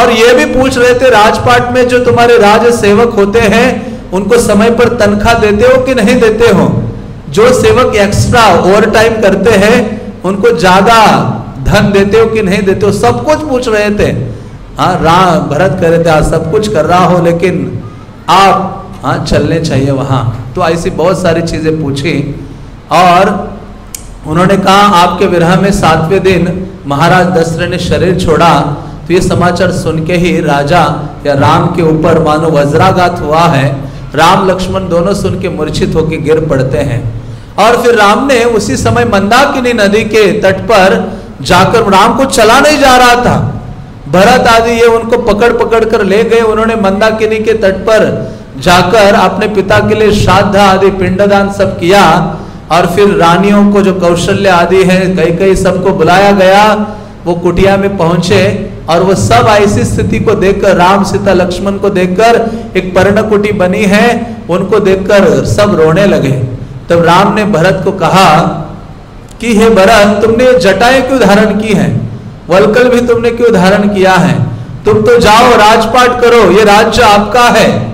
और ये भी पूछ रहे थे राजपाट में जो तुम्हारे राज सेवक होते हैं उनको समय पर तनख्वाह देते हो कि नहीं देते हो? जो सेवक एक्स्ट्रा ओवर टाइम करते हैं उनको ज़्यादा धन देते हो कि नहीं देते हो? सब कुछ पूछ रहे थे। हाँ राम भरत कह रहे थे हाँ सब कुछ कर रहा हो लेकिन आप हाँ चलने चाहिए वहाँ। तो ऐसी बहुत सारी चीज़ें पूछी और उन्होंने कहा, आपके विरह में सातवें दिन महाराज दशरथ ने शरीर छोड़ा। तो ये समाचार सुन के ही राजा या राम के ऊपर मानो वज्राघात हुआ है। राम, लक्ष्मण दोनों सुन के मूर्छित होकर गिर पड़ते हैं। और फिर राम ने उसी समय मंदाकिनी नदी के तट पर जाकर राम को चला नहीं जा रहा था। भरत आदि ये उनको पकड़ पकड़ कर ले गए। उन्होंने मंदाकिनी के तट पर जाकर अपने पिता के लिए श्राद्ध आदि, पिंडदान सब किया और फिर रानियों को जो कौशल्य आदि है कई कई सबको बुलाया गया, वो कुटिया में पहुँचे और वो सब ऐसी स्थिति को देखकर, राम सीता लक्ष्मण को देखकर एक पर्णकुटी बनी है, उनको देखकर सब रोने लगे। तब राम ने भरत को कहा कि, हे भरत, तुमने जटाएँ क्यों धारण की है? वलकल भी तुमने क्यों धारण किया है? तुम तो जाओ, राजपाट करो, ये राज्य आपका है।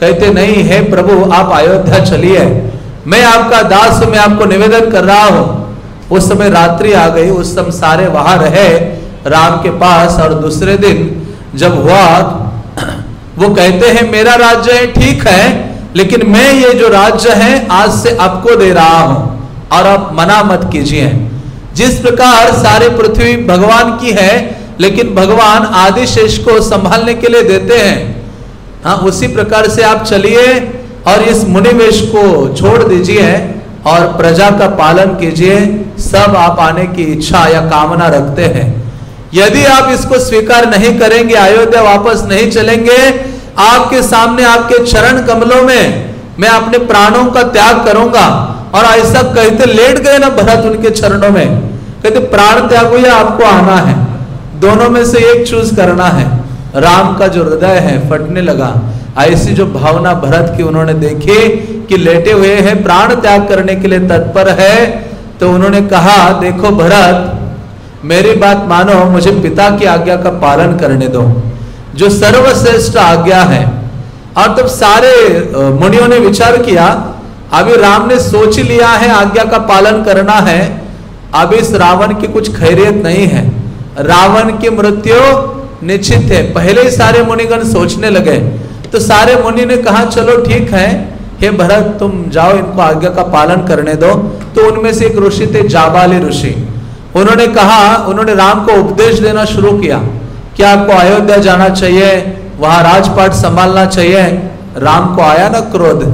कहते, नहीं, है प्रभु, आप अयोध्या चलिए। मैं आपका दास मैं आपको निवेदन कर रहा हूँ। उस समय रात्रि आ गई, उस समय सारे वहाँ रहे राम के पास। और दूसरे दिन जब हुआ, वो कहते हैं, मेरा राज्य है, ठीक है, लेकिन मैं ये जो राज्य है, आज से आपको दे रहा हूँ। और आप मना मत कीजिए। जिस प्रकार सारे पृथ्वी भगवान की है, लेकिन भगवान आदिशेष को संभालने के लिए देते हैं हाँ उसी प्रकार से आप चलिए और इस मुनिवेश को छोड़ दीजिए और प्रजा का पालन कीजिए। सब आप आने की इच्छा या कामना रखते हैं। यदि आप इसको स्वीकार नहीं करेंगे, अयोध्या वापस नहीं चलेंगे, आपके सामने आपके चरण कमलों में मैं अपने प्राणों का त्याग करूँगा और ऐसा कहते लेट गए ना भरत उनके चरणों में। कहते प्राण त्याग या आपको आना है। दोनों में से एक चूज़ करना है। राम का जो हृदय है फटने लगा। ऐसी जो भावना भरत की उन्होंने देखी कि लेटे हुए हैं, प्राण त्याग करने के लिए तत्पर है तो उन्होंने कहा, देखो भरत, मेरी बात मानो, मुझे पिता की आज्ञा का पालन करने दो, जो सर्वश्रेष्ठ आज्ञा है। और तब सारे मुनियों ने विचार किया, अभी राम ने सोच लिया है, आज्ञा का पालन करना है अब इस रावण की कुछ खैरियत नहीं है। रावण की मृत्यु निश्चित है। पहले ही सारे मुनिगण सोचने लगे। तो सारे मुनि ने कहा, चलो ठीक है। हे भरत, तुम जाओ, इनको आज्ञा का पालन करने दो। तो उनमें से एक ऋषि थे, जाबाली ऋषि। उन्होंने कहा, उन्होंने राम को उपदेश देना शुरू किया। कि आपको अयोध्या जाना चाहिए? वहाँ राजपाट संभालना चाहिए? राम को आया ना क्रोध।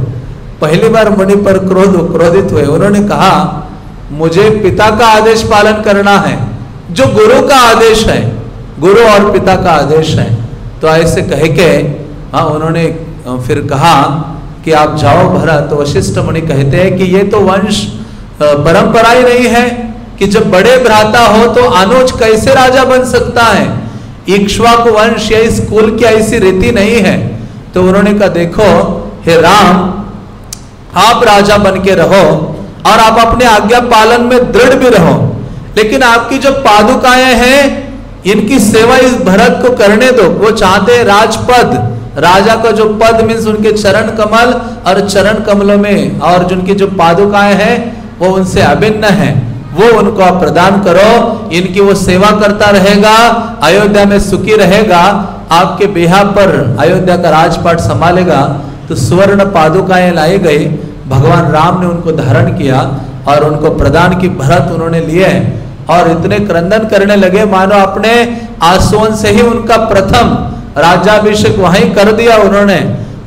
पहली बार मुनि पर क्रोध, क्रोधित हुए। उन्होंने कहा, मुझे पिता का आदेश पालन करना है, जो गुरु का आदेश है। गुरु और पिता का आदेश है। तो ऐसे कह के हाँ उन्होंने फिर कहा कि आप जाओ भरत। तो वशिष्ठ मुनि कहते हैं कि ये तो वंश परंपरा ही नहीं है कि जब बड़े भ्राता हो तो अनुज कैसे राजा बन सकता है? इक्ष्वाकु वंश या इस कुल की ऐसी रीति नहीं है। तो उन्होंने कहा, देखो, हे राम, आप राजा बन के रहो और आप अपने आज्ञा पालन में दृढ़ भी रहो। लेकिन आपकी जो पादुकाएँ हैं इनकी सेवा इस भरत को करने दो। वो चाहते हैं राजपद। राजा का जो पद मीन्स उनके चरण कमल और चरण कमलों में और जिनकी जो पादुकाएँ हैं, वो उनसे अभिन्न है। वो उनको आप प्रदान करो। इनकी वो सेवा करता रहेगा, अयोध्या में सुखी रहेगा, आपके बिहा पर अयोध्या का राजपाट संभालेगा। तो स्वर्ण पादुकाएँ लाई गई। भगवान राम ने उनको धारण किया और उनको प्रदान की भरत उन्होंने लिए और इतने क्रंदन करने लगे, मानो अपने आसवन से ही उनका प्रथम राज्याभिषेक वहीं कर दिया उन्होंने।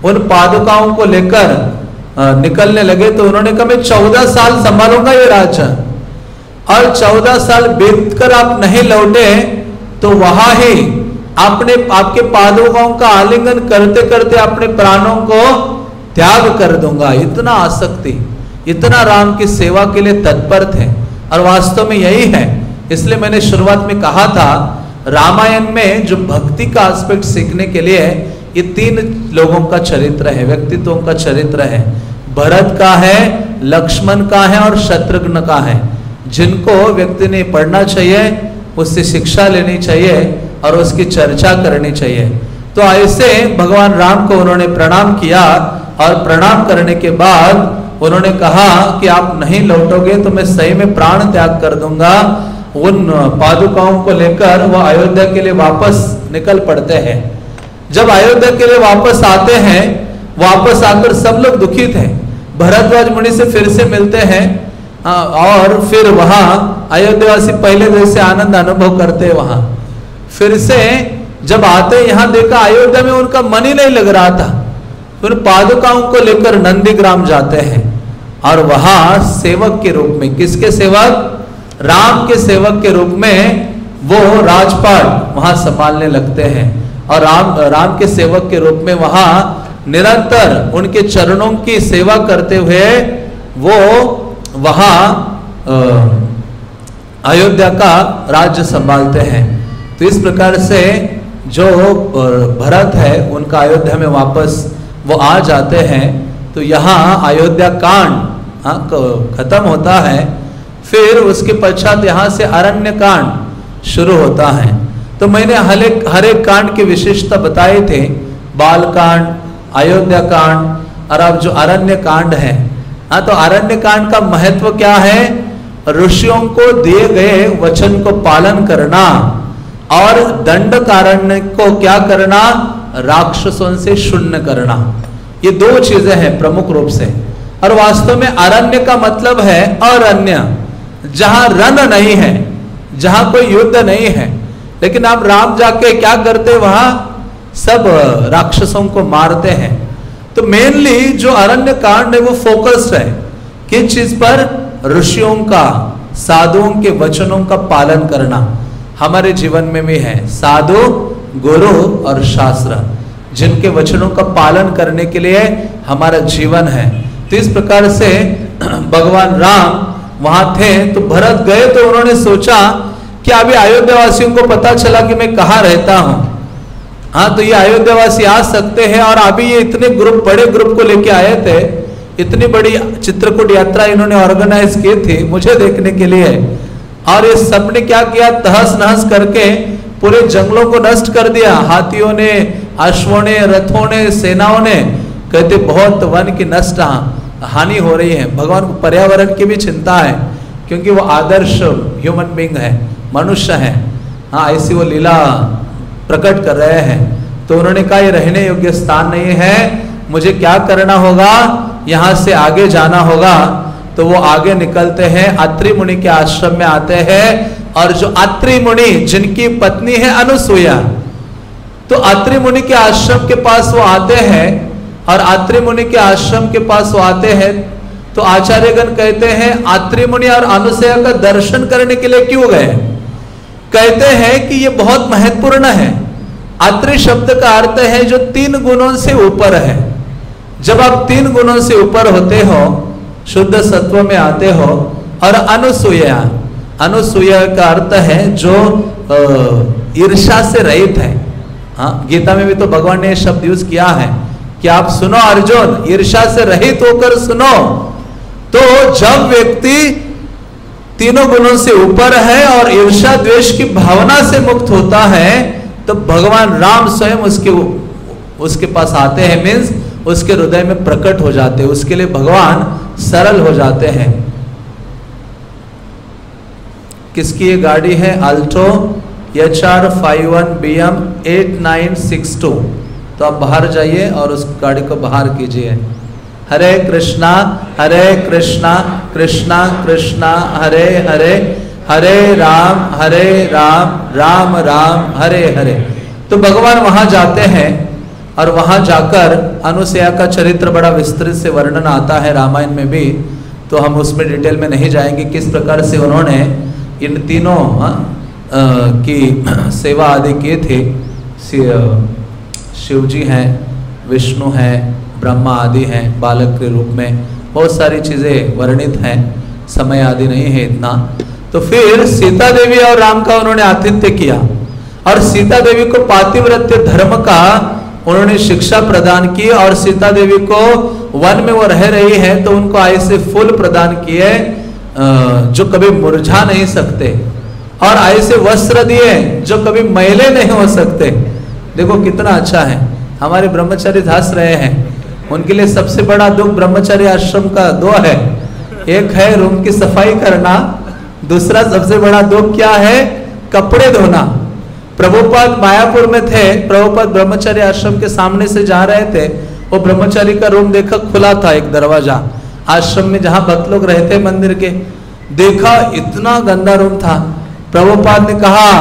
उन पादुकाओं को लेकर निकलने लगे तो उन्होंने कहा, मैं चौदह साल संभालूँगा ये राज्य। और चौदह साल बीत कर आप नहीं लौटे तो वहाँ ही आपने, आपके पादुकाओं का आलिंगन करते करते अपने प्राणों को त्याग कर दूँगा। इतना आसक्ति, इतना राम की सेवा के लिए तत्पर थे। और वास्तव में यही है। इसलिए मैंने शुरुआत में कहा था, रामायण में जो भक्ति का एस्पेक्ट सीखने के लिए ये तीन लोगों का चरित्र है, व्यक्तित्वों का चरित्र है। भरत का है, लक्ष्मण का है और शत्रुघ्न का है। जिनको व्यक्ति ने पढ़ना चाहिए, उससे शिक्षा लेनी चाहिए और उसकी चर्चा करनी चाहिए। तो ऐसे भगवान राम को उन्होंने प्रणाम किया और प्रणाम करने के बाद उन्होंने कहा कि आप नहीं लौटोगे तो मैं सही में प्राण त्याग कर दूँगा। उन पादुकाओं को लेकर वो अयोध्या के लिए वापस निकल पड़ते हैं। जब अयोध्या के लिए वापस आते हैं, वापस आकर सब लोग दुखित हैं। भरद्वाज मुनि से फिर से मिलते हैं और फिर वहाँ अयोध्यावासी पहले जैसे आनंद अनुभव करते हैं वहाँ। फिर से जब आते यहाँ देखा अयोध्या में उनका मन ही नहीं लग रहा था। फिर पादुकाओं को लेकर नंदीग्राम जाते हैं। और वहाँ सेवक के रूप में, किसके सेवक? राम के सेवक के रूप में वो राजपाट वहाँ संभालने लगते हैं। और राम राम के सेवक के रूप में वहाँ निरंतर उनके चरणों की सेवा करते हुए वो वहाँ अयोध्या का राज्य संभालते हैं। तो इस प्रकार से जो भरत है, उनका अयोध्या में वापस वो आ जाते हैं। तो यहाँ अयोध्या कांड हाँ, खत्म होता है फिर उसके पश्चात यहाँ से अरण्य कांड शुरू होता है। तो मैंने हर एक हर एक कांड की विशेषता बताए थे। बाल कांड अयोध्या कांड और अब जो अरण्य कांड है। हाँ तो अरण्य कांड का महत्व क्या है? ऋषियों को दिए गए वचन को पालन करना और दंड कारण को क्या करना? राक्षसों से शून्य करना। ये दो चीज़ें हैं प्रमुख रूप से। और वास्तव में अरण्य का मतलब है अरण्य, जहाँ रन नहीं है, जहाँ कोई युद्ध नहीं है। लेकिन आप राम जाके क्या करते वहाँ? सब राक्षसों को मारते हैं। तो मेनली जो अरण्य कांड है वो फोकस्ड है किस चीज़ पर? ऋषियों का, साधुओं के वचनों का पालन करना। हमारे जीवन में भी है, साधु, गुरु और शास्त्र, जिनके वचनों का पालन करने के लिए हमारा जीवन है। तो इस प्रकार से भगवान राम वहाँ थे तो भरत गए तो उन्होंने सोचा कि अभी अयोध्या वासियों को पता चला कि मैं कहा रहता हूँ। हाँ तो ये अयोध्यावासी आ सकते हैं और अभी ये इतने ग्रुप, बड़े ग्रुप को लेके आए थे, इतनी बड़ी चित्रकूट यात्रा इन्होंने ऑर्गेनाइज की थी मुझे देखने के लिए। और ये सबने क्या किया, तहस नहस करके पूरे जंगलों को नष्ट कर दिया। हाथियों ने, अश्वों ने, रथों ने, सेनाओं ने, कहते बहुत वन की नष्ट हानि हो रही है। भगवान को पर्यावरण की भी चिंता है, क्योंकि वो आदर्श ह्यूमन बींग है, मनुष्य है। हाँ ऐसी वो लीला प्रकट कर रहे हैं। तो उन्होंने कहा, ये रहने योग्य स्थान नहीं है। मुझे क्या करना होगा? यहाँ से आगे जाना होगा। तो वो आगे निकलते हैं। अत्रि मुनि के आश्रम में आते हैं और जो अत्रि मुनि, जिनकी पत्नी है अनुसुईया तो अत्रि मुनि के आश्रम के पास वो आते हैं। और अत्रि मुनि के आश्रम के पास वो आते हैं। तो आचार्यगण कहते हैं अत्रि मुनि और अनुसुईया का दर्शन करने के लिए क्यों गए? कहते हैं कि ये बहुत महत्वपूर्ण है। अत्रि शब्द का अर्थ है जो तीन गुणों से ऊपर है। जब आप तीन गुणों से ऊपर होते हो, शुद्ध सत्व में आते हो, और अनुसुया अनुसूया का अर्थ है जो ईर्षा से रहित है। हाँ गीता में भी तो भगवान ने शब्द यूज़ किया है। कि आप सुनो अर्जुन ईर्षा से रहित होकर सुनो। तो जब व्यक्ति तीनों गुणों से ऊपर है और ईर्षा द्वेष की भावना से मुक्त होता है तो भगवान राम स्वयं उसके उसके पास आते हैं मीन्स उसके हृदय में प्रकट हो जाते हैं, उसके लिए भगवान सरल हो जाते हैं। किसकी ये गाड़ी है? Alto, H R five one B M eight nine six two. तो आप बाहर जाइए और उस गाड़ी को बाहर कीजिए। हरे कृष्णा हरे कृष्णा कृष्णा कृष्णा हरे हरे हरे राम हरे राम राम राम हरे हरे। तो भगवान वहाँ जाते हैं और वहाँ जाकर अनुसया का चरित्र बड़ा विस्तृत से वर्णन आता है रामायण में भी। तो हम उसमें डिटेल में नहीं जाएँगे किस प्रकार से उन्होंने इन तीनों आ, की सेवा आदि किए थे। शिव जी हैं, विष्णु हैं, ब्रह्मा आदि हैं, बालक के रूप में बहुत सारी चीज़ें वर्णित हैं, समय आदि नहीं है इतना। तो फिर सीता देवी और राम का उन्होंने आतिथ्य किया और सीता देवी को पातिव्रत्य धर्म का उन्होंने शिक्षा प्रदान की और सीता देवी को वन में वो रह रही है तो उनको ऐसे फूल प्रदान किए जो कभी मुरझा नहीं सकते और ऐसे वस्त्र दिए, जो कभी मैले नहीं हो सकते। देखो कितना अच्छा है। हमारे ब्रह्मचारी धास रहे हैं। उनके लिए सबसे बड़ा दुख ब्रह्मचर्य आश्रम का दो है। एक है रूम की सफ़ाई करना, दूसरा सबसे बड़ा दुख क्या है? कपड़े धोना। प्रभुपाद मायापुर में थे, प्रभुपाद ब्रह्मचर्य आश्रम के सामने से जा रहे थे। वो ब्रह्मचारी का रूम देखा खुला था एक दरवाज़ा, आश्रम में जहाँ भक्त लोग रहते मंदिर के। देखा इतना गंदा रूम था। प्रभुपाद ने कहा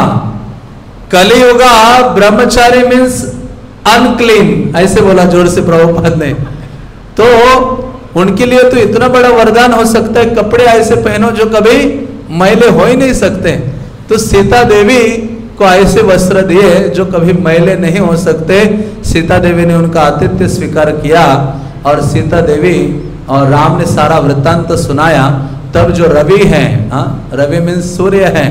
कलियुगा ब्रह्मचारी मीन्स अनक्लीन ऐसे बोला, ज़ोर से प्रभुपाद ने। तो उनके लिए तो इतना बड़ा वरदान हो सकता है, कपड़े ऐसे पहनो जो कभी मैले हो ही नहीं सकते। तो सीता देवी को ऐसे वस्त्र दिए जो कभी मैले नहीं हो सकते। सीता देवी ने उनका आतिथ्य स्वीकार किया और सीता देवी और राम ने सारा वृत्तांत सुनाया। तब जो रवि है हाँ रवि मीन्स सूर्य है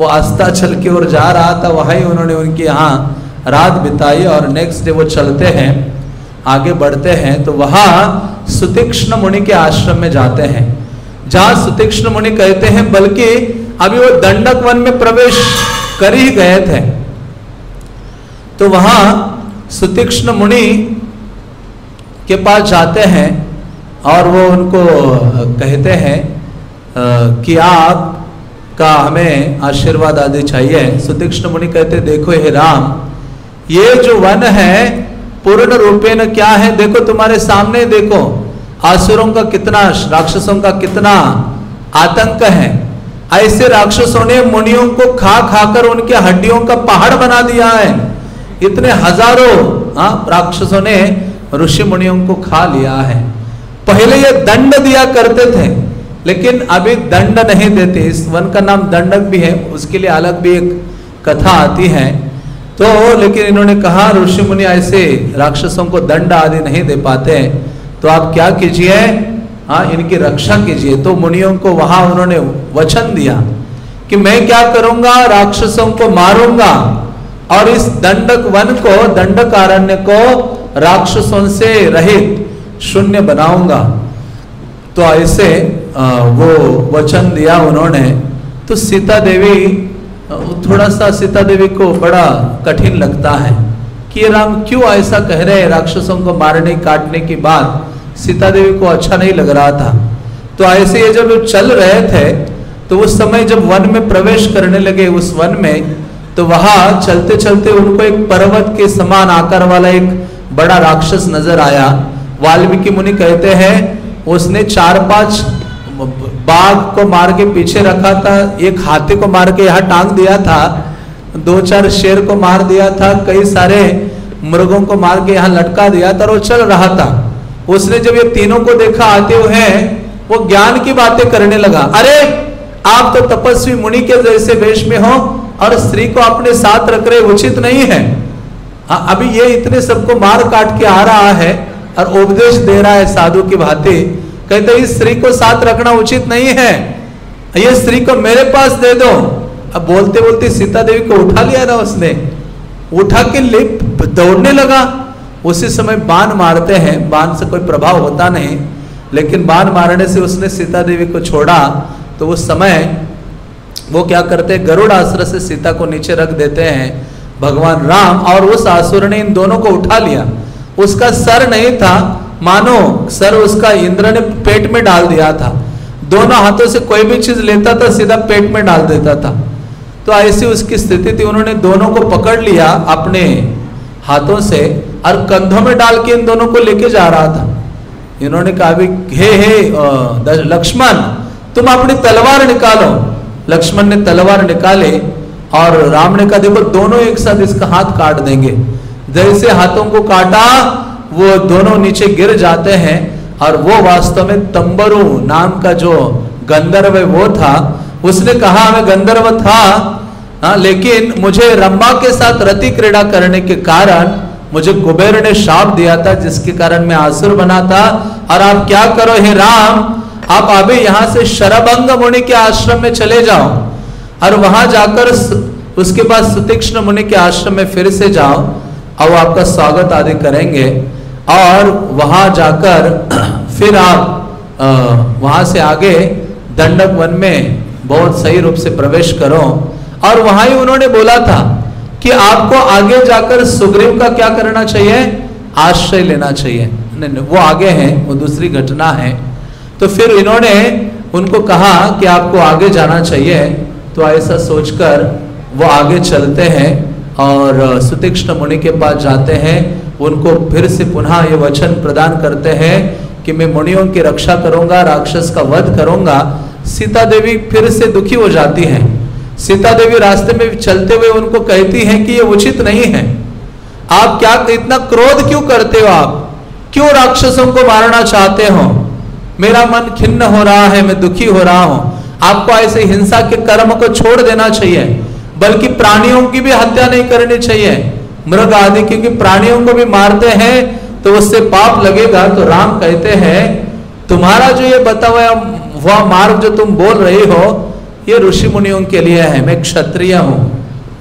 वो अस्ताचल की ओर जा रहा था, वही उन्होंने उनके यहाँ रात बिताई और नेक्स्ट डे वो चलते हैं, आगे बढ़ते हैं तो वहाँ सुतीक्ष्ण मुनि के आश्रम में जाते हैं। जहाँ सुतीक्ष्ण मुनि कहते हैं, बल्कि अभी वो दंडक वन में प्रवेश कर ही गए थे। तो वहाँ सुतीक्ष्ण मुनि के पास जाते हैं और वो उनको कहते हैं कि आप का हमें आशीर्वाद आदि चाहिए। सुदीक्षण मुनि कहते देखो हे राम ये जो वन है पूर्ण रूपे न क्या है? देखो तुम्हारे सामने देखो आसुरों का कितना राक्षसों का कितना आतंक है। ऐसे राक्षसों ने मुनियों को खा खाकर उनके हड्डियों का पहाड़ बना दिया है। इतने हज़ारों हाँ, राक्षसों ने ऋषि मुनियों को खा लिया है। पहले ये दंड दिया करते थे लेकिन अभी दंड नहीं देते, इस वन का नाम दंडक भी है, उसके लिए अलग भी एक कथा आती है। तो लेकिन इन्होंने कहा, ऋषि मुनि ऐसे राक्षसों को दंड आदि नहीं दे पाते तो आप क्या कीजिए? हाँ इनकी रक्षा कीजिए। तो मुनियों को वहाँ उन्होंने वचन दिया कि मैं क्या करूँगा? राक्षसों को मारूँगा। और इस दंडक वन को दंडक अरण्य को राक्षसों से रहित शून्य बनाऊँगा। तो ऐसे वो वचन दिया उन्होंने तो सीता देवी थोड़ा सा सीता देवी को बड़ा कठिन लगता है कि राम क्यों ऐसा कह रहे हैं राक्षसों को मारने, काटने के बाद सीता देवी को अच्छा नहीं लग रहा था। तो ऐसे ये जब चल रहे थे तो उस समय जब वन में प्रवेश करने लगे उस वन में तो वहाँ चलते चलते उनको एक पर्वत के समान आकार वाला एक बड़ा राक्षस नज़र आया। वाल्मीकि मुनि कहते हैं, उसने चार पाँच बाघ को मार के पीछे रखा था, एक हाथी को मार के यहाँ टांग दिया था, दो चार शेर को मार दिया था, कई सारे मृगों को मार के यहाँ लटका दिया था और चल रहा था। उसने जब ये तीनों को देखा, आते हुए वो ज्ञान की बातें करने लगा। अरे, आप तो तपस्वी मुनि के जैसे वेश में हो और स्त्री को अपने साथ रख रहे, उचित नहीं हाँ। अभी ये इतने सबको मार काट के आ रहा है और उपदेश दे रहा है साधु की भांति कहते इस स्त्री को साथ रखना उचित नहीं है। ये स्त्री को मेरे पास दे दो। अब बोलते बोलते सीता देवी को उठा लिया ना उसने। उठा के लिप दौड़ने लगा। उसी समय बाण मारते हैं। बाण से कोई प्रभाव होता नहीं। लेकिन बाण मारने से उसने सीता देवी को छोड़ा। तो उस समय वो क्या करते हैं? गरुड़ आश्रय से सीता को नीचे रख देते हैं। भगवान राम और उस आसुर ने इन दोनों को उठा लिया। उसका सर नहीं था। मानो, सर उसका इंद्र ने पेट में डाल दिया था। दोनों हाथों से कोई भी चीज़ लेता था, सीधा पेट में डाल देता था। तो ऐसी उसकी स्थिति थी, उन्होंने दोनों को पकड़ लिया अपने हाथों से और कंधों में डाल के इन दोनों को लेके जा रहा था। इन्होंने कहा भी हे हे लक्ष्मण, तुम अपनी तलवार निकालो। लक्ष्मण ने तलवार निकाले और राम ने कहा, देखो, दोनों एक साथ इसका हाथ काट देंगे। जैसे हाथों को काटा वो दोनों नीचे गिर जाते हैं और वो वास्तव में तंबरु नाम का जो गंधर्व वो था, उसने कहा, मैं गंधर्व था हाँ लेकिन मुझे रंबा के साथ रति क्रीड़ा करने के कारण मुझे कुबेर ने शाप दिया था, जिसके कारण मैं आसुर बना था, और आप क्या करो, हे राम, आप अभी यहाँ से शरभंग मुनि के आश्रम में चले जाओ, और वहाँ जाकर उसके बाद सुतीक्ष्ण मुनि के आश्रम में फिर से जाओ, और वो आपका स्वागत आदि करेंगे। और वहाँ जाकर फिर आप वहाँ से आगे दंडक वन में बहुत सही रूप से प्रवेश करो। और वहाँ ही उन्होंने बोला था कि आपको आगे जाकर सुग्रीव का क्या करना चाहिए? आश्रय लेना चाहिए। नहीं, नहीं वो आगे हैं वो दूसरी घटना है। तो फिर इन्होंने उनको कहा कि आपको आगे जाना चाहिए। तो ऐसा सोचकर वो आगे चलते हैं और सुतीक्ष्ण मुनि के पास जाते हैं उनको फिर से पुनः ये वचन प्रदान करते हैं कि मैं मुनियों की रक्षा करूँगा, राक्षस का वध करूँगा। सीता देवी फिर से दुखी हो जाती हैं। सीता देवी रास्ते में चलते हुए उनको कहती हैं कि ये उचित नहीं है। आप क्या इतना क्रोध क्यों करते हो आप? क्यों राक्षसों को मारना चाहते हो? मेरा मन खिन्न हो रहा है, मैं दुखी हो रहा हूँ। आपको ऐसे हिंसा के कर्म को छोड़ देना चाहिए, बल्कि प्राणियों की भी हत्या नहीं करनी चाहिए। मृग आदि, क्योंकि प्राणियों को भी मारते हैं तो उससे पाप लगेगा। तो राम कहते हैं, तुम्हारा जो ये बता हुआ वह मार्ग जो तुम बोल रही हो, ये ऋषि मुनियों के लिए है। मैं क्षत्रिय हूँ,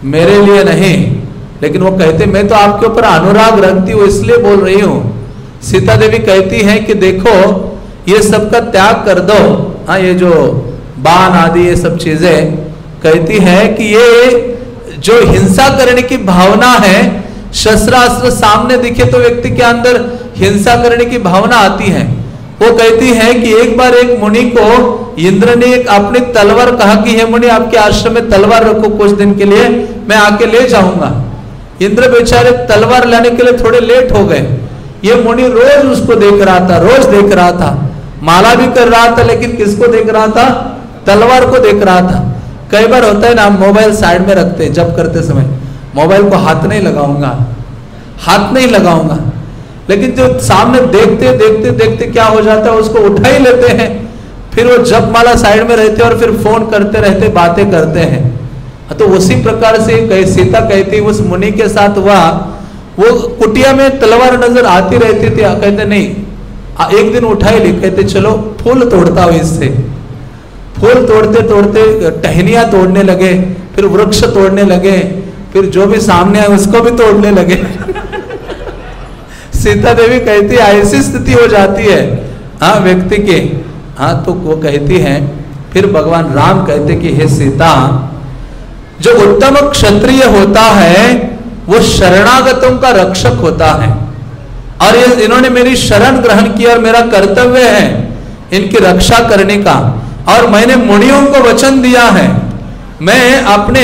मेरे लिए नहीं। लेकिन वो कहते, मैं तो आपके ऊपर अनुराग रखती हूँ, इसलिए बोल रही हूँ। सीता देवी कहती है कि, देखो, ये सब का त्याग कर दो। हाँ ये जो बाण आदि, ये सब चीज़ें कहती है कि ये जो हिंसा करने की भावना है, शस्त्रास्त्र सामने दिखे तो व्यक्ति के अंदर हिंसा करने की भावना आती है। वो कहती है कि एक बार एक मुनि को, इंद्र ने एक अपनी तलवार कहा कि, हे मुनि, आपके आश्रम में तलवार रखो कुछ दिन के लिए, मैं आके ले जाऊँगा। इंद्र बेचारे तलवार लाने के लिए थोड़े लेट हो गए। ये मुनि रोज उसको देख रहा था, रोज देख रहा था। माला भी कर रहा था, लेकिन किसको देख रहा था? तलवार को देख रहा था। कई बार होता है ना हम मोबाइल साइड में रखते हैं जब करते समय। मोबाइल को हाथ नहीं लगाऊँगा। हाथ नहीं लगाऊँगा। लेकिन जो सामने देखते देखते देखते क्या हो जाता है उसको उठा ही लेते हैं। फिर वो जब माला साइड में रहते और फिर फ़ोन करते रहते बातें करते हैं। तो उसी प्रकार से कह, सीता कहती उस मुनि के साथ वह वो कुटिया में तलवार नज़र आती रहती थी कहते नहीं एक दिन उठाई ली। कहते चलो फूल तोड़ता हो इससे। फूल तोड़ते तोड़ते टहनिया तोड़ने लगे, फिर वृक्ष तोड़ने लगे, फिर जो भी सामने आए उसको भी तोड़ने लगे। सीता देवी कहती है, ऐसी स्थिति हो जाती है। हाँ व्यक्ति के हाँ तो वो कहती है, फिर भगवान राम कहते कि, हे सीता, जो उत्तम क्षत्रिय होता है, वो शरणागतों का रक्षक होता है। और ये, इन्होंने मेरी शरण ग्रहण की और मेरा कर्तव्य है इनकी रक्षा करने का। और मैंने मुनियों को वचन दिया है। मैं अपने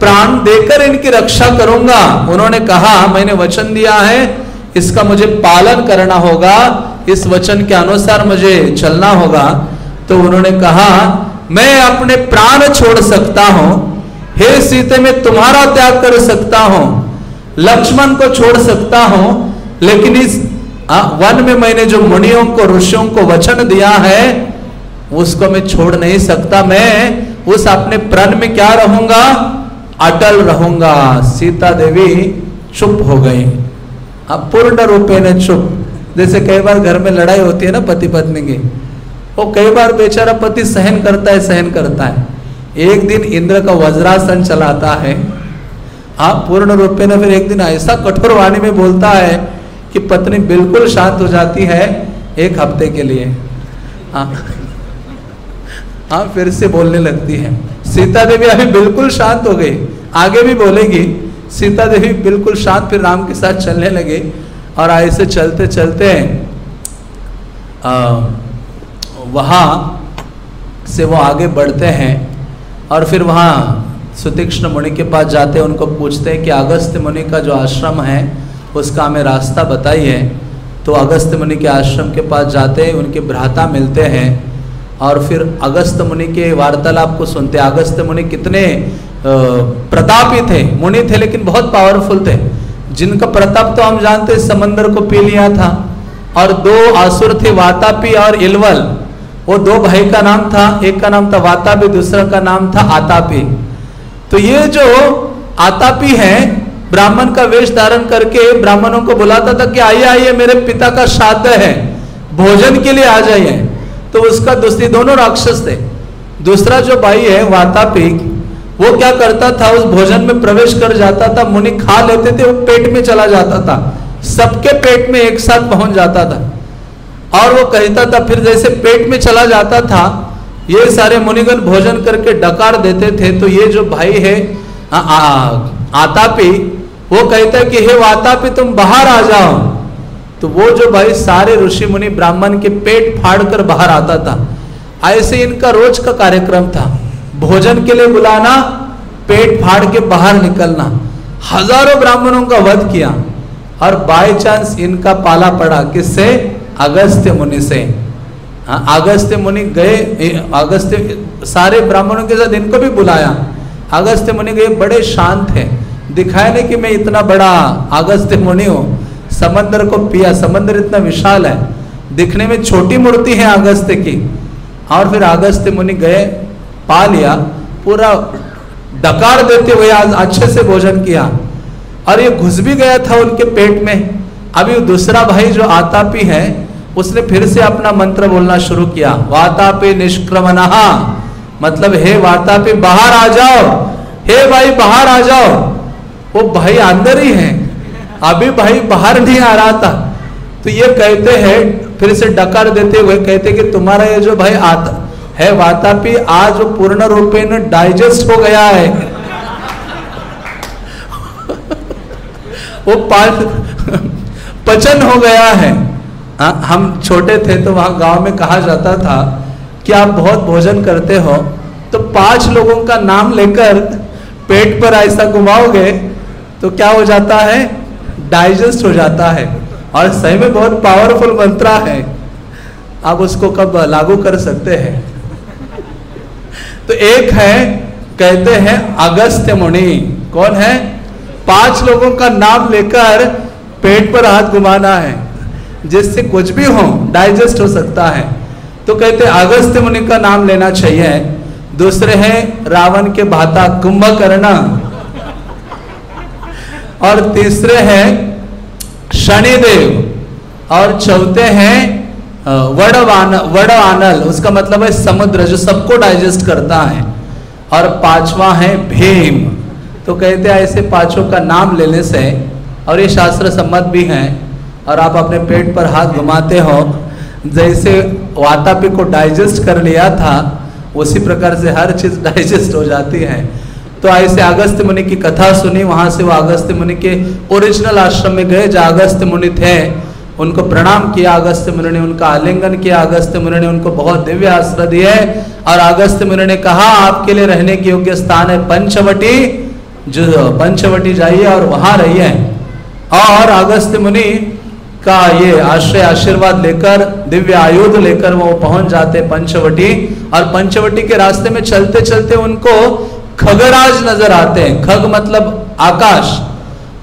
प्राण देकर इनकी रक्षा करूँगा। उन्होंने कहा, मैंने वचन दिया है, इसका मुझे पालन करना होगा, इस वचन के अनुसार मुझे चलना होगा। तो उन्होंने कहा, मैं अपने प्राण छोड़ सकता हूँ। हे सीते, में तुम्हारा त्याग कर सकता हूँ। लक्ष्मण को छोड़ सकता हूँ, लेकिन इस वन में मैंने जो मुनियों को, ऋषियों को वचन दिया है उसको मैं छोड़ नहीं सकता, मैं उस अपने प्रण में क्या रहूँगा? अटल रहूँगा। सीता देवी चुप हो गई। अब पूर्ण रूपे न चुप। जैसे कई बार घर में लड़ाई होती है ना पति पत्नी की, वो कई बार बेचारा पति सहन करता है, सहन करता है। एक दिन इंद्र का वज्रासन चलाता है। हाँ पूर्ण रूपे न फिर एक दिन ऐसा कठोर वाणी में बोलता है कि पत्नी बिल्कुल शांत हो जाती है एक हफ़्ते के लिए। हाँ। हाँ फिर से बोलने लगती है। सीता देवी अभी बिल्कुल शांत हो गई। आगे भी बोलेगी, सीता देवी बिल्कुल शांत, फिर राम के साथ चलने लगे। और ऐसे चलते चलते वहाँ से वो आगे बढ़ते हैं और फिर वहाँ सुतीक्ष्ण मुनि के पास जाते हैं। उनको पूछते हैं कि अगस्त्य मुनि का जो आश्रम है, उसका हमें रास्ता बताइए। तो अगस्त मुनि के आश्रम के पास जाते हैं, उनके भ्राता मिलते हैं। और फिर अगस्त मुनि के वार्तालाप को सुनते, अगस्त मुनि कितने प्रतापी थे, मुनि थे लेकिन बहुत पावरफुल थे। जिनका प्रताप तो हम जानते समंदर को पी लिया था। और दो आसुर थे, वातापी और इलवल। वो दो भाई का नाम था, एक का नाम था वातापी, दूसरा का नाम था आतापी। तो ये जो आतापी है, ब्राह्मण का वेश धारण करके ब्राह्मणों को बुलाता था कि, आइए आइए, मेरे पिता का श्राद्ध है, भोजन के लिए आ जाइए। तो उसका दूसरी दोनों राक्षस थे। दूसरा जो भाई है वातापी वो क्या करता था? उस भोजन में प्रवेश कर जाता था मुनि खा लेते थे वो पेट में चला जाता था। सबके पेट में एक साथ पहुँच जाता था। और वो कहता था फिर जैसे पेट में चला जाता था ये सारे मुनिगण भोजन करके डकार देते थे। तो ये जो भाई है आ, आ, आतापी वो कहता है कि हे वातापी तुम बाहर आ जाओ। तो वो जो भाई सारे ऋषि मुनि ब्राह्मण के पेट फाड़ कर बाहर आता था ऐसे इनका रोज का कार्यक्रम था। भोजन के लिए बुलाना पेट फाड़ के बाहर निकलना हज़ारों ब्राह्मणों का वध किया और बाय चांस इनका पाला पड़ा किससे? अगस्त्य मुनि से। हाँ, अगस्त्य मुनि गए अगस्त्य सारे ब्राह्मणों के साथ इनको भी बुलाया। अगस्त्य मुनि गए बड़े शांत हैं। दिखाया नहीं कि मैं इतना बड़ा अगस्त्य मुनि हूँ। समंदर को पिया। समंदर इतना विशाल है। दिखने में छोटी मूर्ति है अगस्त्य की। और फिर अगस्त्य मुनि गए, पा लिया। पूरा डकार देते हुए आज अच्छे से भोजन किया। और ये घुस भी गया था उनके पेट में। अभी दूसरा भाई जो आतापी है, उसने फिर से अपना मंत्र बोलना शुरू किया। वातापी निष्क्रमण। मतलब हे वातापी, बाहर आ जाओ। हे भाई, बाहर आ जाओ। वो भाई अंदर ही है। अभी भाई बाहर नहीं आ रहा था। तो ये कहते हैं फिर से डकार देते हुए कहते कि तुम्हारा ये जो भाई आता है वातापी आज पूर्ण रूपेण डाइजेस्ट हो गया है। वो पचन हो गया है। आ, हम छोटे थे तो वहाँ गाँव में कहा जाता था कि आप बहुत भोजन करते हो तो पाँच लोगों का नाम लेकर पेट पर ऐसा घुमाओगे तो क्या हो जाता है? डाइजेस्ट हो जाता है। और सही में बहुत पावरफुल मंत्रा है। आप उसको कब लागू कर सकते हैं? तो एक है, कहते हैं अगस्त्य मुनि। कौन है? पाँच लोगों का नाम लेकर पेट पर हाथ घुमाना है। जिससे कुछ भी हो डाइजेस्ट हो सकता है। तो कहते अगस्त्य मुनि का नाम लेना चाहिए। दूसरे हैं, रावण के भाता कुंभकर्ण। और तीसरे हैं शनिदेव और चौथे हैं वड़वान वड़ आनल उसका मतलब है समुद्र, जो सबको डाइजेस्ट करता है। और पांचवा है भीम। तो कहते हैं, ऐसे पाँचों का नाम लेने से, और ये शास्त्र सम्मत भी हैं, और आप अपने पेट पर हाथ घुमाते हो, जैसे वातापी को डाइजेस्ट कर लिया था, उसी प्रकार से हर चीज़ डाइजेस्ट हो जाती है। तो ऐसे अगस्त मुनि की कथा सुनी, वहाँ से वो अगस्त मुनि के ओरिजिनल आश्रम में गए, जहाँ अगस्त मुनि थे। उनको प्रणाम किया अगस्त मुनि ने उनका आलिंगन किया अगस्त मुनि ने उनको बहुत दिव्य आश्रय दिए और अगस्त मुनि ने कहा, आपके लिए रहने के योग्य स्थान है पंचवटी। जो पंचवटी जाइए और वहाँ रहिए। और अगस्त मुनि का ये आश्रय आशीर्वाद लेकर, दिव्य आयुध लेकर वो पहुँच जाते पंचवटी। और पंचवटी के रास्ते में चलते चलते उनको खगराज नज़र आते हैं। खग मतलब आकाश।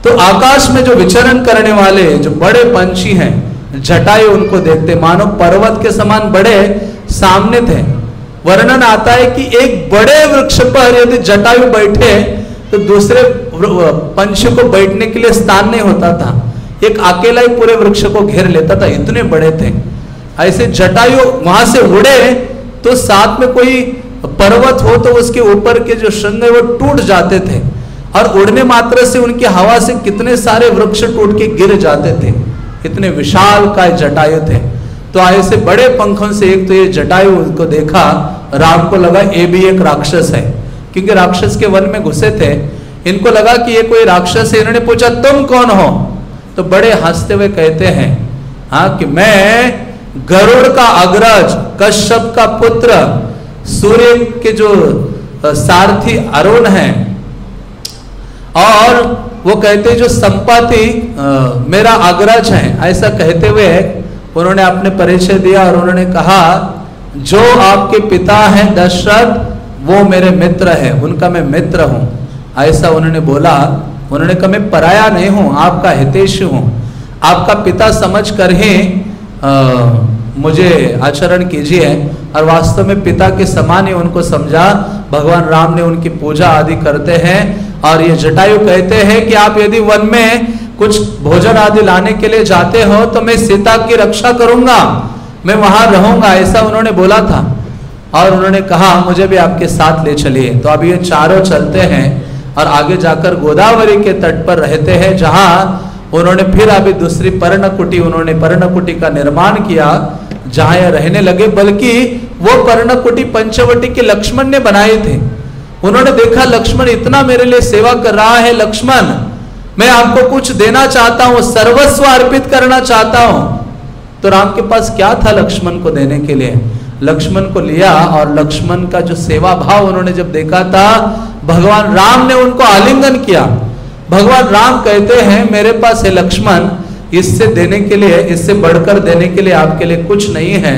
तो आकाश में जो विचरण करने वाले, जो बड़े पंछी हैं जटायु उनको देखते मानो पर्वत के समान बड़े सामने थे। वर्णन आता है कि एक बड़े वृक्ष पर यदि जटायु बैठे तो दूसरे पंछी को बैठने के लिए स्थान नहीं होता था। एक अकेला ही पूरे वृक्ष को घेर लेता था। इतने बड़े थे। ऐसे जटायु वहाँ से उड़े तो साथ में कोई पर्वत हो तो उसके ऊपर के जो श्रृंग है वो टूट जाते थे। और उड़ने मात्र से उनकी हवा से कितने सारे वृक्ष टूट के गिर जाते थे। इतने विशाल का जटायु थे। तो ऐसे बड़े पंखों से एक तो ये जटायु को देखा, राम को लगा, ये भी एक राक्षस है। क्योंकि राक्षस के वन में घुसे थे। इनको लगा कि ये कोई राक्षस है। इन्होंने पूछा, तुम कौन हो? तो बड़े हँसते हुए कहते हैं हाँ कि मैं गरुड़ का अग्रज, कश्यप का पुत्र सूर्य के जो सारथी अरुण हैं, और वो कहते जो संपत्ति मेरा अग्रज है। ऐसा कहते हुए उन्होंने अपने परिचय दिया और उन्होंने कहा, जो आपके पिता हैं दशरथ, वो मेरे मित्र है, उनका मैं मित्र हूँ। ऐसा उन्होंने बोला। उन्होंने कहा, मैं पराया नहीं हूँ, आपका हितेश हूँ। आपका पिता समझ कर ही मुझे आचरण कीजिए। और वास्तव में पिता के समान ही उनको समझा। भगवान राम ने उनकी पूजा आदि करते हैं। और ये जटायु कहते हैं कि आप यदि वन में कुछ भोजन आदि लाने के लिए जाते हो तो मैं सीता की रक्षा करूँगा। मैं वहाँ रहूँगा, ऐसा उन्होंने बोला था। और उन्होंने कहा, मुझे भी आपके साथ ले चलिए। तो अब ये चारों चलते हैं और आगे जाकर गोदावरी के तट पर रहते हैं, जहाँ उन्होंने फिर अभी दूसरी पर्णकुटी, उन्होंने पर्णकुटी का निर्माण किया। जहाँ यह रहने लगे, बल्कि वो पर्णकुटी पंचवटी के लक्ष्मण ने बनाए थे। उन्होंने देखा, लक्ष्मण इतना मेरे लिए सेवा कर रहा है, लक्ष्मण, मैं आपको कुछ देना चाहता हूँ, सर्वस्व अर्पित करना चाहता हूँ। तो राम के पास क्या था लक्ष्मण को देने के लिए? लक्ष्मण को लिया, और लक्ष्मण का जो सेवा भाव उन्होंने जब देखा था, भगवान राम ने उनको आलिंगन किया। भगवान राम कहते हैं, मेरे पास है लक्ष्मण इससे देने के लिए, इससे बढ़कर देने के लिए आपके लिए कुछ नहीं है।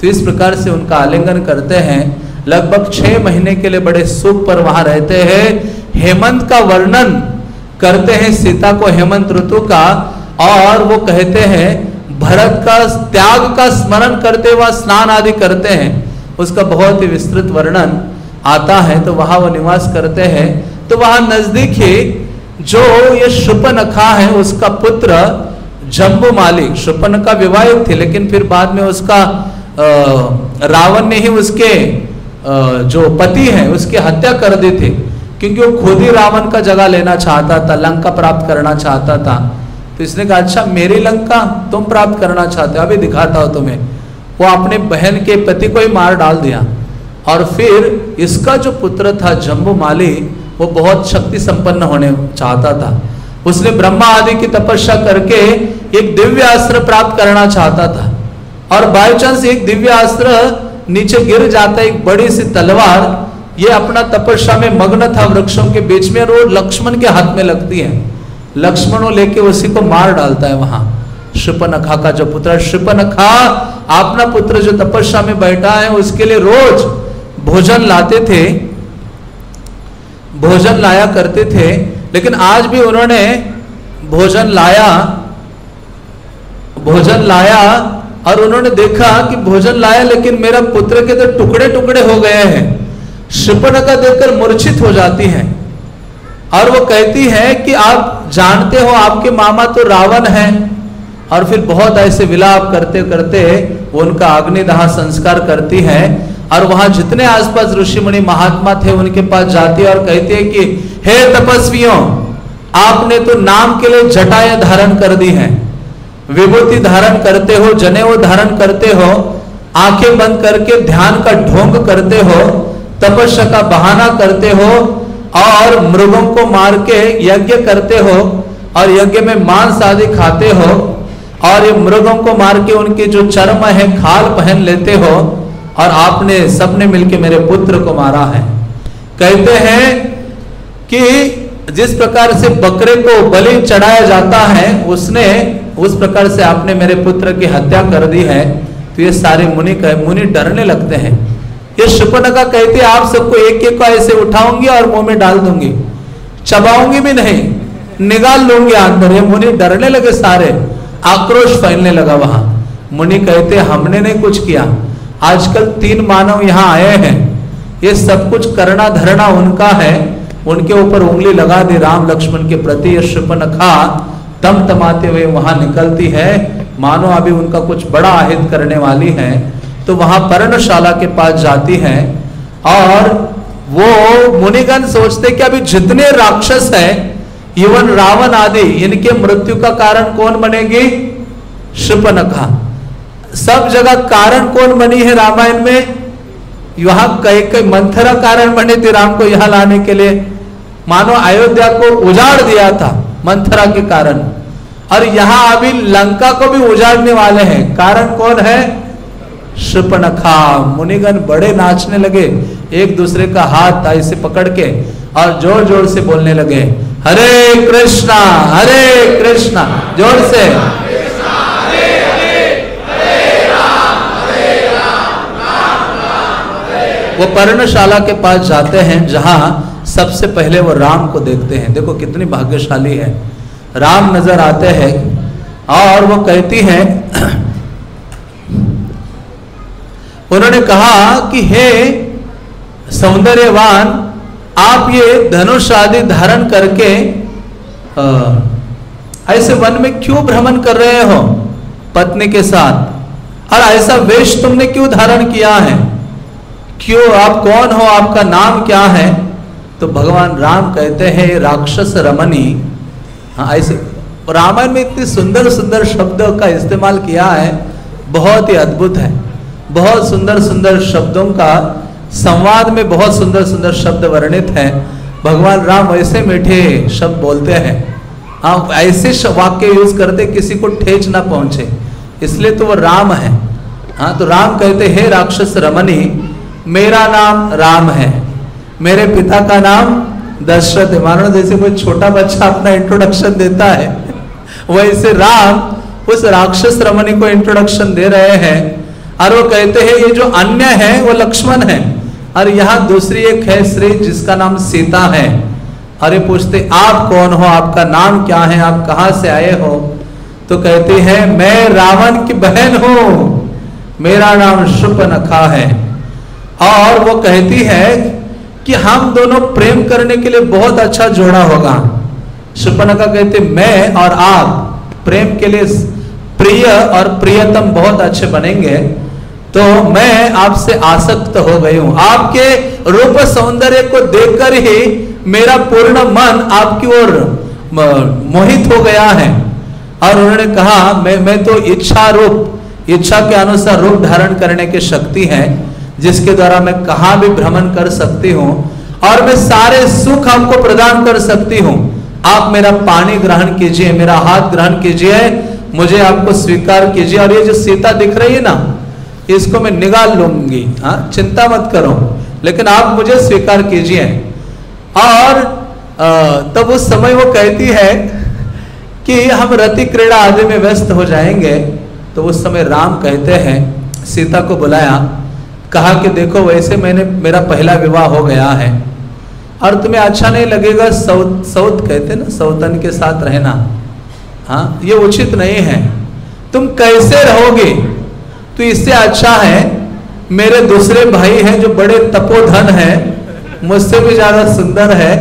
तो इस प्रकार से उनका आलिंगन करते हैं। लगभग छह महीने के लिए बड़े सुख पर वहाँ रहते हैं। हेमंत का वर्णन करते हैं सीता को, हेमंत ऋतु का, और वो कहते हैं, भरत का त्याग का स्मरण करते हुए स्नान आदि करते हैं। उसका बहुत ही विस्तृत वर्णन आता है। तो वहाँ वो निवास करते हैं। तो वहाँ नज़दीक ही जो ये शुपनखा है, उसका पुत्र जम्बू मालिक शुपन का विवाहित थे, लेकिन फिर बाद में उसका रावण ने ही उसके जो पति है, उसकी हत्या कर दी थी, क्योंकि वो खुद ही रावण का जगह लेना चाहता था, लंका प्राप्त करना चाहता था। तो इसने कहा अच्छा मेरी लंका, तुम प्राप्त करना चाहते हो, अभी दिखाता हो तुम्हें। वो अपने बहन के पति को ही मार डाल दिया। और फिर इसका जो पुत्र था जम्बू माली वो बहुत शक्ति संपन्न होने चाहता था। उसने ब्रह्मा आदि की तपस्या करके एक दिव्य अस्त्र प्राप्त करना चाहता था। और बाई चांस एक दिव्य अस्त्र नीचे गिर जाता, एक बड़ी सी तलवार, ये अपना तपस्या में मग्न था वृक्षों के बीच में और लक्ष्मण के हाथ में लगती है। लक्ष्मण लेके उसी को मार डालता है वहाँ। शिपनखा का जो पुत्र शिपनखा अपना पुत्र जो तपस्या में बैठा है, उसके लिए रोज भोजन लाते थे, भोजन लाया करते थे लेकिन आज भी उन्होंने भोजन लाया भोजन लाया और उन्होंने देखा कि भोजन लाया, लेकिन मेरा पुत्र के तो टुकड़े टुकड़े हो गए हैं। शिपनका देखकर मूर्छित हो जाती है। और वो कहती है कि आप जानते हो आपके मामा तो रावण है। और फिर बहुत ऐसे विलाप करते करते वो उनका अग्निदाह संस्कार करती है। और वहाँ जितने आसपास ऋषि मुनि महात्मा थे, उनके पास जाती और कहती है कि, हे तपस्वियों, आपने तो नाम के लिए जटाएँ धारण कर दी हैं। विभूति धारण करते हो, जनेऊ धारण करते हो, आँखें बंद करके ध्यान का ढोंग करते हो, तपस्या का बहाना करते हो और मृगों को मार के यज्ञ करते हो और यज्ञ में मांस आदि खाते हो और ये मृगों को मार के उनके जो चर्म है, खाल पहन लेते हो और आपने सबने मिलके मेरे पुत्र को मारा है। कहते हैं कि जिस प्रकार से बकरे को बलि चढ़ाया जाता है, उसने उस प्रकार से आपने मेरे पुत्र की हत्या कर दी है। तो ये सारे मुनि कहे, मुनि डरने लगते हैं। ये शुपनका कहती आप सबको एक एक को ऐसे उठाऊँगी और मुँह में डाल दूँगी। चबाऊँगी भी नहीं निकाल लूँगी अंदर ये मुनि डरने लगे सारे। आक्रोश फैलने लगा वहाँ। मुनि कहते, हमने नहीं कुछ किया। आजकल तीन मानव यहाँ आए हैं। ये सब कुछ करना धरना उनका है। उनके ऊपर उंगली लगा दी राम लक्ष्मण के प्रति ये शुपनखा तम तमाते हुए वहाँ निकलती है। मानो अभी उनका कुछ बड़ा आहित करने वाली है। तो वहाँ पर्णशाला के पास जाती है। और वो मुनिगण सोचते कि अभी जितने राक्षस हैं इवन रावण आदि, इनके मृत्यु का कारण कौन बनेगी? शुपनखा सब जगह कारण कौन बनी है रामायण में? यहाँ कई कई मंथरा कारण बने थे राम को यहाँ लाने के लिए। मानो अयोध्या को उजाड़ दिया था मंथरा के कारण। और यहाँ अभी लंका को भी उजाड़ने वाले हैं। कारण कौन है? शुपनखा मुनिगन बड़े नाचने लगे। एक दूसरे का हाथ ऐसे पकड़ के और ज़ोर ज़ोर से बोलने लगे, हरे कृष्णा हरे कृष्णा। ज़ोर से। वो पर्णशाला के पास जाते हैं जहाँ सबसे पहले वो राम को देखते हैं। देखो कितनी भाग्यशाली है। राम नज़र आते हैं और वो कहती हैं उन्होंने कहा कि हे सौंदर्यवान आप ये धनुष आदि धारण करके आ, ऐसे वन में क्यों भ्रमण कर रहे हो पत्नी के साथ? और ऐसा वेश तुमने क्यों धारण किया है? क्यों? आप कौन हो? आपका नाम क्या है? तो भगवान राम कहते हैं, राक्षस रमनी हाँ ऐसे रामायण में इतने सुंदर सुंदर शब्दों का इस्तेमाल किया है, बहुत ही अद्भुत है। बहुत सुंदर सुंदर शब्दों का संवाद में बहुत सुंदर सुंदर शब्द वर्णित है। भगवान राम ऐसे मीठे शब्द बोलते हैं। हाँ ऐसे वाक्य यूज़ करते किसी को ठेच ना पहुँचे। इसलिए तो वो राम है। हाँ तो राम कहते हैं राक्षस रमनी मेरा नाम राम है। मेरे पिता का नाम दशरथ है। मानो जैसे कोई छोटा बच्चा अपना इंट्रोडक्शन देता है, वैसे राम उस राक्षस रमनी को इंट्रोडक्शन दे रहे हैं और वो कहते हैं, ये जो अन्य है, वो लक्ष्मण है। और यहाँ दूसरी एक है श्री, जिसका नाम सीता है। अरे पूछते, आप कौन हो? आपका नाम क्या है? आप कहाँ से आए हो? तो कहते हैं, मैं रावण की बहन हूँ। मेरा नाम शुभ नखा है। और वो कहती है कि हम दोनों प्रेम करने के लिए बहुत अच्छा जोड़ा होगा। शुपनखा कहते, मैं और आप प्रेम के लिए प्रिय और प्रियतम बहुत अच्छे बनेंगे तो मैं आपसे आसक्त हो गई हूँ। आपके रूप सौंदर्य को देखकर ही मेरा पूर्ण मन आपकी ओर मोहित हो गया है। और उन्होंने कहा, मैं मैं तो इच्छा रूप, इच्छा के अनुसार रूप धारण करने की शक्ति है जिसके द्वारा मैं कहा भी भ्रमण कर सकती हूँ और मैं सारे सुख आपको प्रदान कर सकती हूँ। आप मेरा पानी ग्रहण कीजिए, मेरा हाथ ग्रहण कीजिए, मुझे आपको स्वीकार कीजिए। और ये जो सीता दिख रही है ना, इसको मैं निकाल लूँगी। हाँ चिंता मत करो, लेकिन आप मुझे स्वीकार कीजिए। और तब उस समय वो कहती है कि हम रति क्रीड़ा आदि में व्यस्त हो जाएँगे। तो उस समय राम कहते हैं, सीता को बुलाया कहा कि देखो, वैसे मैंने, मेरा पहला विवाह हो गया है। और तुम्हें अच्छा नहीं लगेगा, सौत सौत कहते ना, सौतन के साथ रहना। हाँ ये उचित नहीं है। तुम कैसे रहोगे? तो इससे अच्छा है, मेरे दूसरे भाई हैं जो बड़े तपोधन है, मुझसे भी ज़्यादा सुंदर है,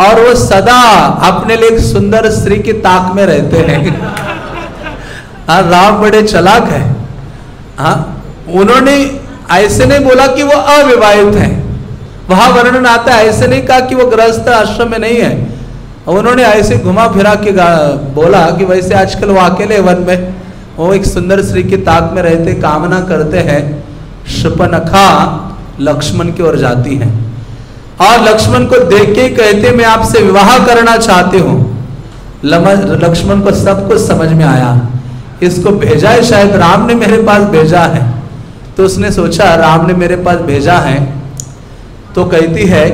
और वो सदा अपने लिए एक सुंदर स्त्री की ताक में रहते हैं। हाँ राम बड़े चलाक है। हाँ उन्होंने ऐसे नहीं बोला कि वो अविवाहित है। वहाँ वर्णन आता है ऐसे नहीं कहा कि वो ग्रस्त आश्रम में नहीं है। उन्होंने ऐसे घुमा फिरा के बोला कि वैसे आजकल वो अकेले वन में। वो एक सुंदर स्त्री की ताक में रहते, कामना करते हैं। शुपनखा लक्ष्मण की ओर जाती है। और लक्ष्मण को देख के कहते, मैं आपसे विवाह करना चाहती हूँ। लक्ष्मण को सब कुछ समझ में आया। इसको भेजा है, शायद राम ने मेरे पास भेजा है। तो उसने सोचा, राम ने मेरे पास भेजा है। तो कहती है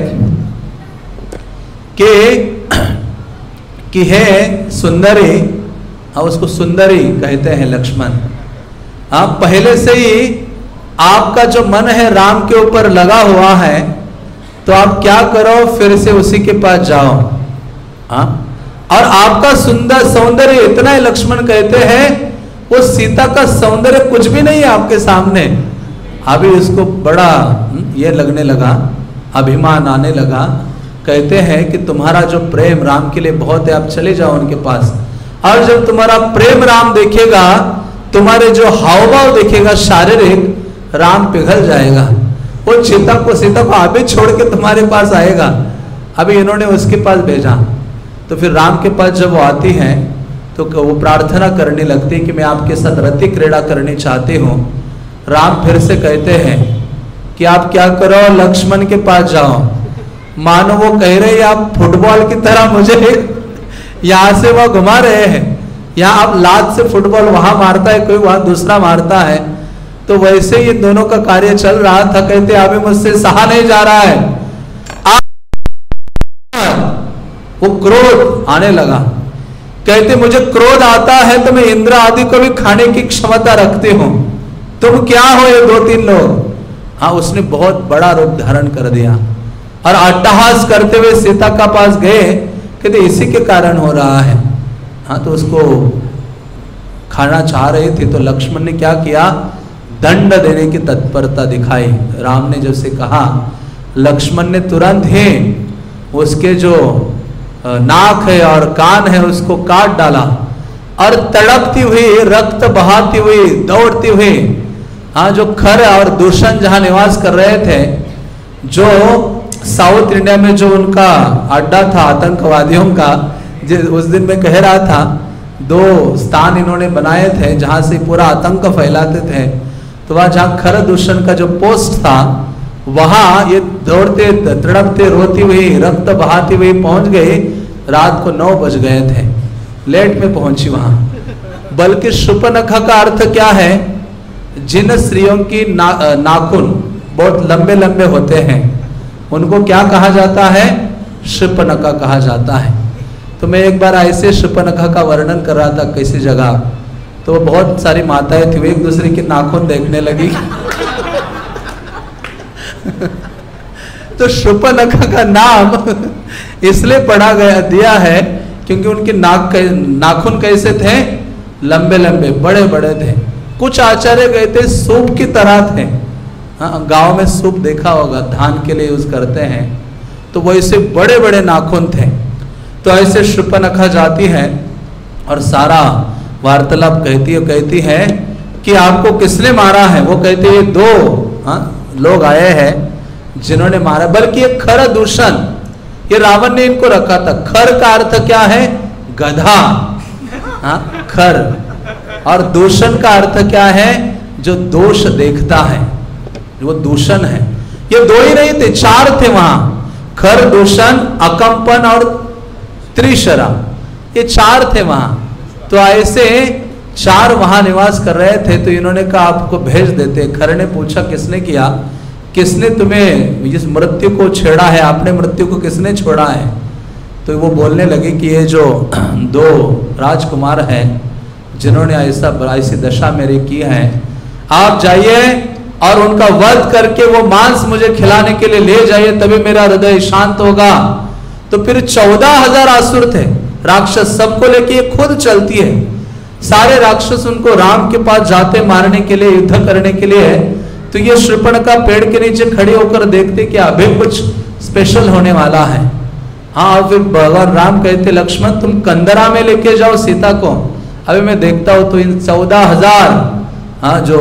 कि कि है सुंदरी हाँ उसको सुंदरी कहते हैं, लक्ष्मण। आप पहले से ही आपका जो मन है राम के ऊपर लगा हुआ है तो आप क्या करो, फिर से उसी के पास जाओ। हाँ और आपका सुंदर सौंदर्य इतना है, लक्ष्मण कहते हैं वो सीता का सौंदर्य कुछ भी नहीं है आपके सामने। अभी उसको बड़ा हम्म, ये लगने लगा अभिमान आने लगा। कहते हैं कि तुम्हारा जो प्रेम राम के लिए बहुत है आप चले जाओ उनके पास। और जब तुम्हारा प्रेम राम देखेगा तुम्हारे जो हाव भाव देखेगा शारीरिक राम पिघल जाएगा। वो सीता को सीता को अभी छोड़ के तुम्हारे पास आएगा। अभी इन्होंने उसके पास भेजा। तो फिर राम के पास जब वो आती है तो वो प्रार्थना करने लगती है कि मैं आपके साथ रति क्रीड़ा करनी चाहती हूँ। राम फिर से कहते हैं कि आप क्या करो, लक्ष्मण के पास जाओ। मानो वो कह रहे, आप फुटबॉल की तरह मुझे यहाँ से वह घुमा रहे हैं। यहाँ आप लात से फुटबॉल वहाँ मारता है, कोई वहाँ दूसरा मारता है। तो वैसे ही दोनों का कार्य चल रहा था। कहते, अभी मुझसे सहा नहीं जा रहा है। वो क्रोध आने लगा। कहते, मुझे क्रोध आता है तो मैं इंद्र आदि को भी खाने की क्षमता रखती हूँ। तुम क्या हो ये दो तीन लोग? हाँ उसने बहुत बड़ा रूप धारण कर दिया। और अट्टहास करते हुए सीता का पास गए, कहते, इसी के कारण हो रहा है। हाँ तो उसको खाना चाह रहे थे तो लक्ष्मण ने क्या किया? दंड देने की तत्परता दिखाई। राम ने जैसे कहा, लक्ष्मण ने तुरंत ही उसके जो नाक है और कान है, उसको काट डाला और तड़पती हुई, रक्त बहाती हुई, दौड़ती हुई हाँ जो खर और दूषण जहाँ निवास कर रहे थे, जो साउथ इंडिया में जो उनका अड्डा था, आतंकवादियों का उस दिन में कह रहा था, दो स्थान इन्होंने बनाए थे जहाँ से पूरा आतंक फैलाते थे। तो वहाँ जहाँ खर दूषण का जो पोस्ट था, वहाँ ये दौड़ते, तड़पते, रोती हुई, रक्त बहाती हुई पहुँच गई। रात को नौ बज गए थे। लेट में पहुँची वहाँ। बल्कि शुपनखा का अर्थ क्या है? जिन स्त्रियों की ना, नाखून बहुत लंबे लंबे होते हैं उनको क्या कहा जाता है? शुपनखा कहा जाता है। तो मैं एक बार ऐसे शुपनखा का वर्णन कर रहा था किसी जगह तो बहुत सारी माताएँ थी एक दूसरे के नाखून देखने लगी। तो शुपनखा का नाम इसलिए पढ़ा गया दिया है क्योंकि उनके नाक नाखून कैसे थे? लंबे लंबे बड़े बड़े थे। कुछ आचार्य गए थे, सूप की तरह थे। हाँ गाँव में सूप देखा होगा, धान के लिए यूज़ करते हैं। तो वैसे बड़े बड़े नाखून थे। तो ऐसे शुपनखा जाती है और सारा वार्तालाप कहती है कहती है कि आपको किसने मारा है? वो कहते हैं, दो हाँ लोग आए हैं जिन्होंने मारा, बल्कि ये खर दूषण। ये रावण ने इनको रखा था। खर का अर्थ क्या है? गधा। हाँ खर। और दूषण का अर्थ क्या है? जो दोष देखता है। वो दूषण है। ये दो ही नहीं थे, चार थे वहाँ। खर दूषण, अकंपन और त्रिशरा। ये चार थे वहाँ। तो ऐसे चार वहाँ निवास कर रहे थे तो इन्होंने कहा, आपको भेज देते खर ने पूछा, किसने किया? किसने तुम्हें इस मृत्यु को छेड़ा है? आपने मृत्यु को किसने छोड़ा है? तो वो बोलने लगे कि ये जो दो राजकुमार हैं जिन्होंने ऐसा ऐसी दशा मेरी की है। आप जाइए और उनका वध करके वो मांस मुझे खिलाने के लिए ले जाइए, तभी मेरा हृदय शांत होगा। तो फिर चौदह हज़ार आसुर थे। राक्षस सबको लेके खुद चलती है। सारे राक्षस उनको राम के पास जाते मारने के लिए, युद्ध करने के लिए। तो ये श्रृपण का पेड़ के नीचे खड़े होकर देखते कि अभी कुछ स्पेशल होने वाला है। हाँ फिर भगवान राम कहते, लक्ष्मण, तुम कंदरा में लेके जाओ, सीता को। अभी मैं देखता हूँ तो इन चौदह हज़ार हाँ जो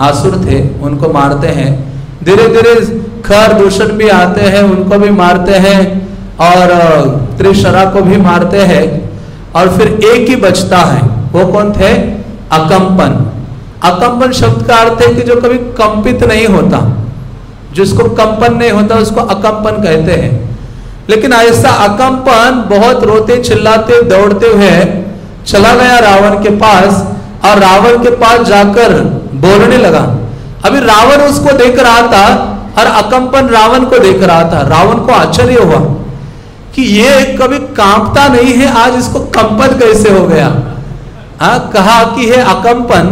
आसुर थे, उनको मारते हैं। धीरे धीरे खर दूषण भी आते हैं, उनको भी मारते हैं और त्रिशरा को भी मारते हैं। और फिर एक ही बचता है, वो कौन थे? अकंपन। अकंपन शब्द का अर्थ है कि जो कभी कंपित नहीं होता, जिसको कंपन नहीं होता, उसको अकंपन कहते हैं। लेकिन ऐसा अकंपन बहुत रोते चिल्लाते, दौड़ते हुए चला गया रावण के पास और रावण के पास जाकर बोलने लगा। अभी रावण उसको देख रहा था और अकंपन रावण को देख रहा था। रावण को आश्चर्य हुआ कि ये कभी कांपता नहीं है, आज इसको कंपन कैसे हो गया? हा, कहा कि है अकंपन,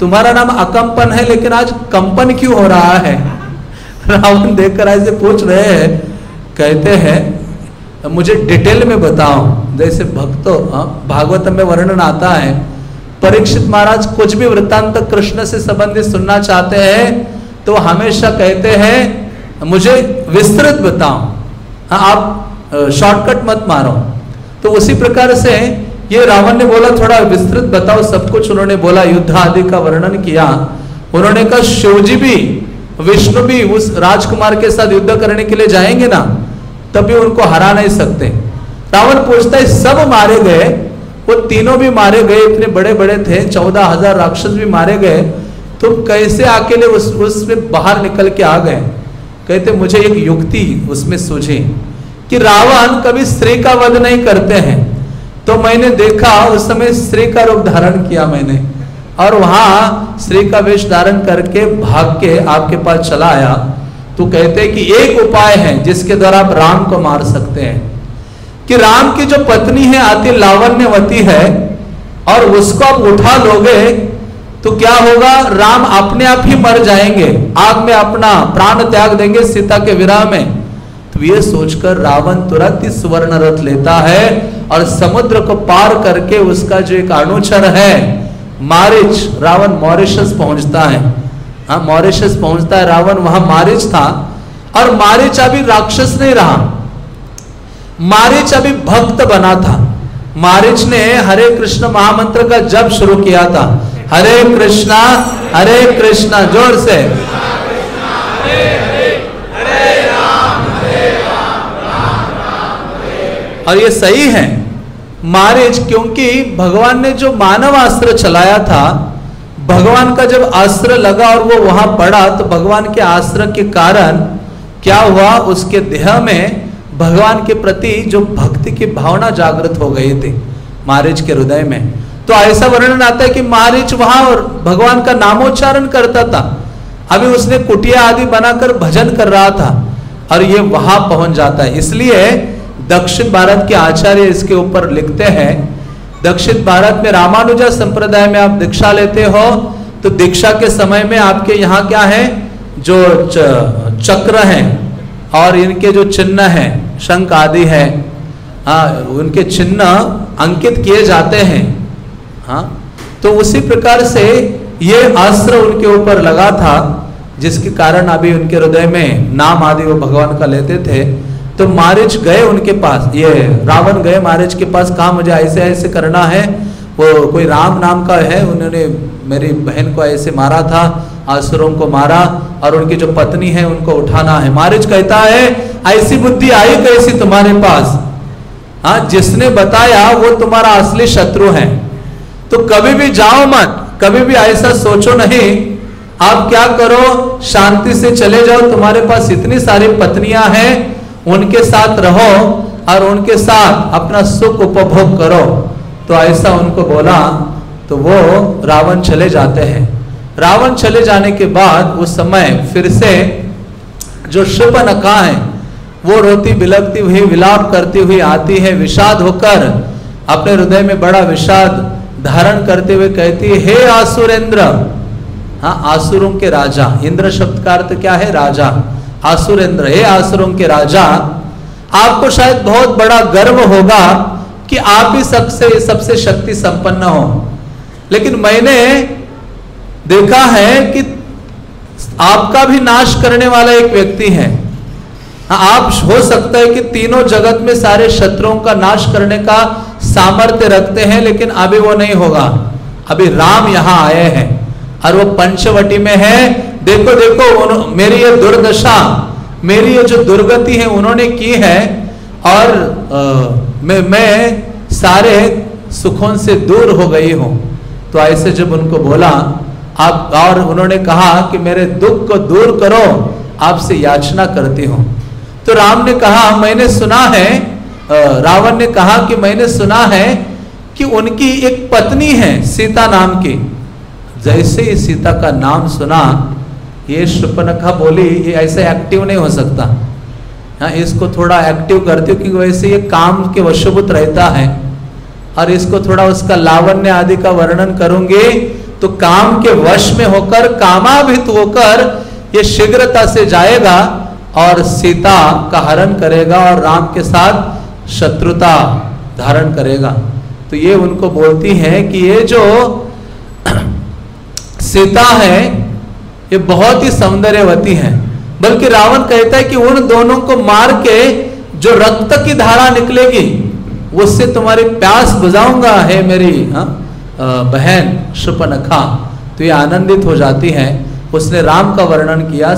तुम्हारा नाम अकंपन है, लेकिन आज कंपन क्यों हो रहा है? रावण देखकर ऐसे पूछ रहे हैं, कहते हैं, मुझे डिटेल में बताओ। जैसे भक्तों हाँ, भागवत में वर्णन आता है परीक्षित महाराज कुछ भी वृत्तांत कृष्ण से संबंधित सुनना चाहते हैं तो हमेशा कहते हैं मुझे विस्तृत बताओ। हाँ आप शॉर्टकट मत मारो। तो उसी प्रकार से ये रावण ने बोला थोड़ा विस्तृत बताओ। सब कुछ उन्होंने बोला युद्ध आदि का वर्णन किया। उन्होंने कहा शिवजी भी विष्णु भी उस राजकुमार के साथ युद्ध करने के लिए जाएँगे ना? तभी उनको हरा नहीं सकते। रावण पूछता है, सब मारे गए? वो तीनों भी मारे गए, इतने बड़े बड़े थे, चौदह हज़ार राक्षस भी मारे गए। तुम कैसे अकेले उस, उसमें बाहर निकल के आ गए? कहते, मुझे एक युक्ति उसमें सूझी कि रावण कभी स्त्री का वध नहीं करते हैं। तो मैंने देखा, उस समय स्त्री का रूप धारण किया मैंने। और वहाँ स्त्री का वेश धारण करके भाग के आपके पास चला आया। तो कहते कि एक उपाय है जिसके द्वारा आप राम को मार सकते हैं। कि राम की जो पत्नी है अति लावण्यवती है, और उसको आप उठा लोगे तो क्या होगा? राम अपने आप ही मर जाएँगे। आग में अपना प्राण त्याग देंगे सीता के विराह में। तो ये सोचकर रावण तुरंत ही सुवर्ण रथ लेता है, और समुद्र को पार करके उसका जो एक अनुचर है, मारिच, रावण मॉरिशस पहुँचता है। हाँ मॉरिशस पहुँचता है, रावण वहाँ मारिच था, और मारिच अभी राक्षस नहीं रहा। मारिच अभी भक्त बना था। मारिच ने हरे कृष्ण महामंत्र का जब शुरू किया था। हरे कृष्णा हरे कृष्णा, ज़ोर से। और ये सही है। मारिच, क्योंकि भगवान ने जो मानव अस्त्र चलाया था, भगवान का जब अस्त्र लगा और वो वहाँ पड़ा तो भगवान के अस्त्र के कारण क्या हुआ? उसके देह में भगवान के प्रति जो भक्ति की भावना जागृत हो गई थी मारिच के हृदय में तो ऐसा वर्णन आता है कि मारिच वहाँ और भगवान का नामोच्चारण करता था। अभी उसने कुटिया आदि बनाकर भजन कर रहा था और ये वहाँ पहुँच जाता है। इसलिए दक्षिण भारत के आचार्य इसके ऊपर लिखते हैं, दक्षिण भारत में रामानुजा संप्रदाय में आप दीक्षा लेते हो तो दीक्षा के समय में आपके यहाँ क्या है? जो चक्र है और इनके जो चिन्ह है शंख आदि है। हाँ उनके चिन्ह अंकित किए जाते हैं। हाँ तो उसी प्रकार से ये अस्त्र उनके ऊपर लगा था, जिसके कारण अभी उनके हृदय में नाम आदि वो भगवान का लेते थे। तो मारिच गए उनके पास, ये रावण गए मारिच के पास, कहा, मुझे ऐसे ऐसे करना है। वो कोई राम नाम का है, उन्होंने मेरी बहन को ऐसे मारा था, आसुरों को मारा, और उनकी जो पत्नी है, उनको उठाना है। मारिच कहता है ऐसी बुद्धि आई कैसी तुम्हारे पास? हाँ जिसने बताया वो तुम्हारा असली शत्रु है। तो कभी भी जाओ मत, कभी भी ऐसा सोचो नहीं। आप क्या करो, शांति से चले जाओ। तुम्हारे पास इतनी सारी पत्नियाँ हैं, उनके साथ रहो और उनके साथ अपना सुख उपभोग करो। तो ऐसा उनको बोला तो वो रावण चले जाते हैं। रावण चले जाने के बाद उस समय फिर से जो शुपनखा है वो रोती बिलकती हुई, विलाप करती हुई आती है, विषाद होकर अपने हृदय में बड़ा विषाद धारण करते हुए कहती है, हे आसुरेंद्र। हाँ आसुरों के राजा, इंद्र शब्द का अर्थ क्या है? राजा। आसुरेंद्र, हे आसुरों के राजा, आपको शायद बहुत बड़ा गर्व होगा कि आप ही सबसे सबसे शक्ति संपन्न हो। लेकिन मैंने देखा है कि आपका भी नाश करने वाला एक व्यक्ति है। आप हो सकता है कि तीनों जगत में सारे शत्रुओं का नाश करने का सामर्थ्य रखते हैं लेकिन अभी वो नहीं होगा। अभी राम यहाँ आए हैं और वो पंचवटी में है। देखो देखो मेरी ये दुर्दशा मेरी ये जो दुर्गति है उन्होंने की है और आ, मैं मैं सारे सुखों से दूर हो गई हूँ। तो ऐसे जब उनको बोला आप और उन्होंने कहा कि मेरे दुख को दूर करो आपसे याचना करती हूँ। तो राम ने कहा, मैंने सुना है रावण ने कहा कि मैंने सुना है कि उनकी एक पत्नी है सीता नाम की। जैसे ही सीता का नाम सुना, ये शुपनखा बोली, ये ऐसे एक्टिव नहीं हो सकता। हाँ इसको थोड़ा एक्टिव करती हूँ क्योंकि वैसे ये काम के वशभूत रहता है। और इसको थोड़ा उसका लावण्य आदि का वर्णन करूँगी तो काम के वश में होकर, कामाभित होकर ये शीघ्रता से जाएगा और सीता का हरण करेगा और राम के साथ शत्रुता धारण करेगा। तो ये उनको बोलती है कि ये जो सीता है, ये बहुत ही सौंदर्यवती है। बल्कि रावण कहता है कि उन दोनों को मार के जो रक्त की धारा निकलेगी उससे तुम्हारी प्यास बुझाऊँगा, है मेरी, हा? बहन, शुपनखा। तो ये आनंदित हो जाती है। उसने राम का वर्णन किया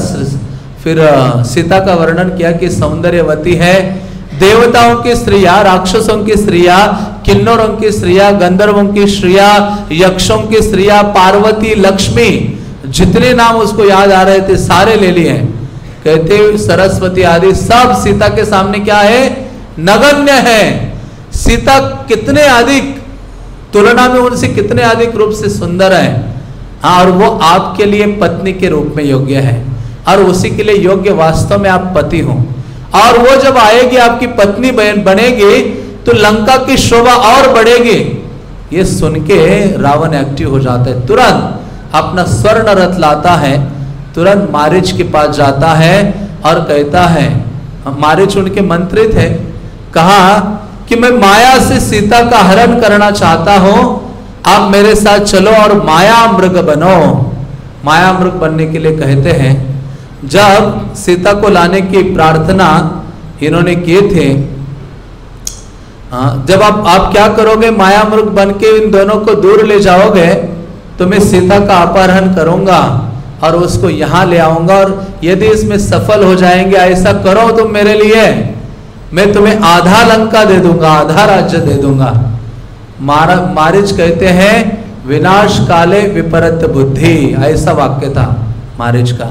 फिर सीता का वर्णन किया कि सौंदर्यवती है। देवताओं की स्त्रिया, राक्षसों की स्त्रिया, किन्नरों की स्त्रिया, गंधर्वों की स्त्रिया, यक्षों की स्त्रिया, पार्वती, लक्ष्मी, जितने नाम उसको याद आ रहे थे, सारे ले लिए कहते सरस्वती आदि, सब सीता के सामने क्या है? नगण्य है। सीता कितने अधिक, तुलना में उनसे कितने अधिक रूप से सुंदर है? हाँ और वो आपके लिए पत्नी के रूप में योग्य है। और उसी के लिए योग्य वास्तव में आप पति हो। और वो जब आएगी, आपकी पत्नी बनेगी तो लंका की शोभा और बढ़ेगी। ये सुन के रावण एक्टिव हो जाता है। तुरंत अपना स्वर्ण रथ लाता है, तुरंत मारिच के पास जाता है और कहता है मारिच उनके मंत्री थे कहा कि मैं माया से सीता का हरण करना चाहता हूँ। आप मेरे साथ चलो और माया मृग बनो। माया मृग बनने के लिए कहते हैं जब सीता को लाने की प्रार्थना इन्होंने किए थे जब आप आप क्या करोगे? माया मृग बन के इन दोनों को दूर ले जाओगे तो मैं सीता का अपहरण करूँगा और उसको यहाँ ले आऊँगा और यदि इसमें सफल हो जाएँगे, ऐसा करो तुम मेरे लिए। मैं तुम्हें आधा लंका दे दूँगा, आधा राज्य दे दूँगा। मारा मारिज कहते हैं, विनाश काले विपरीत बुद्धि, ऐसा वाक्य था मारिज का।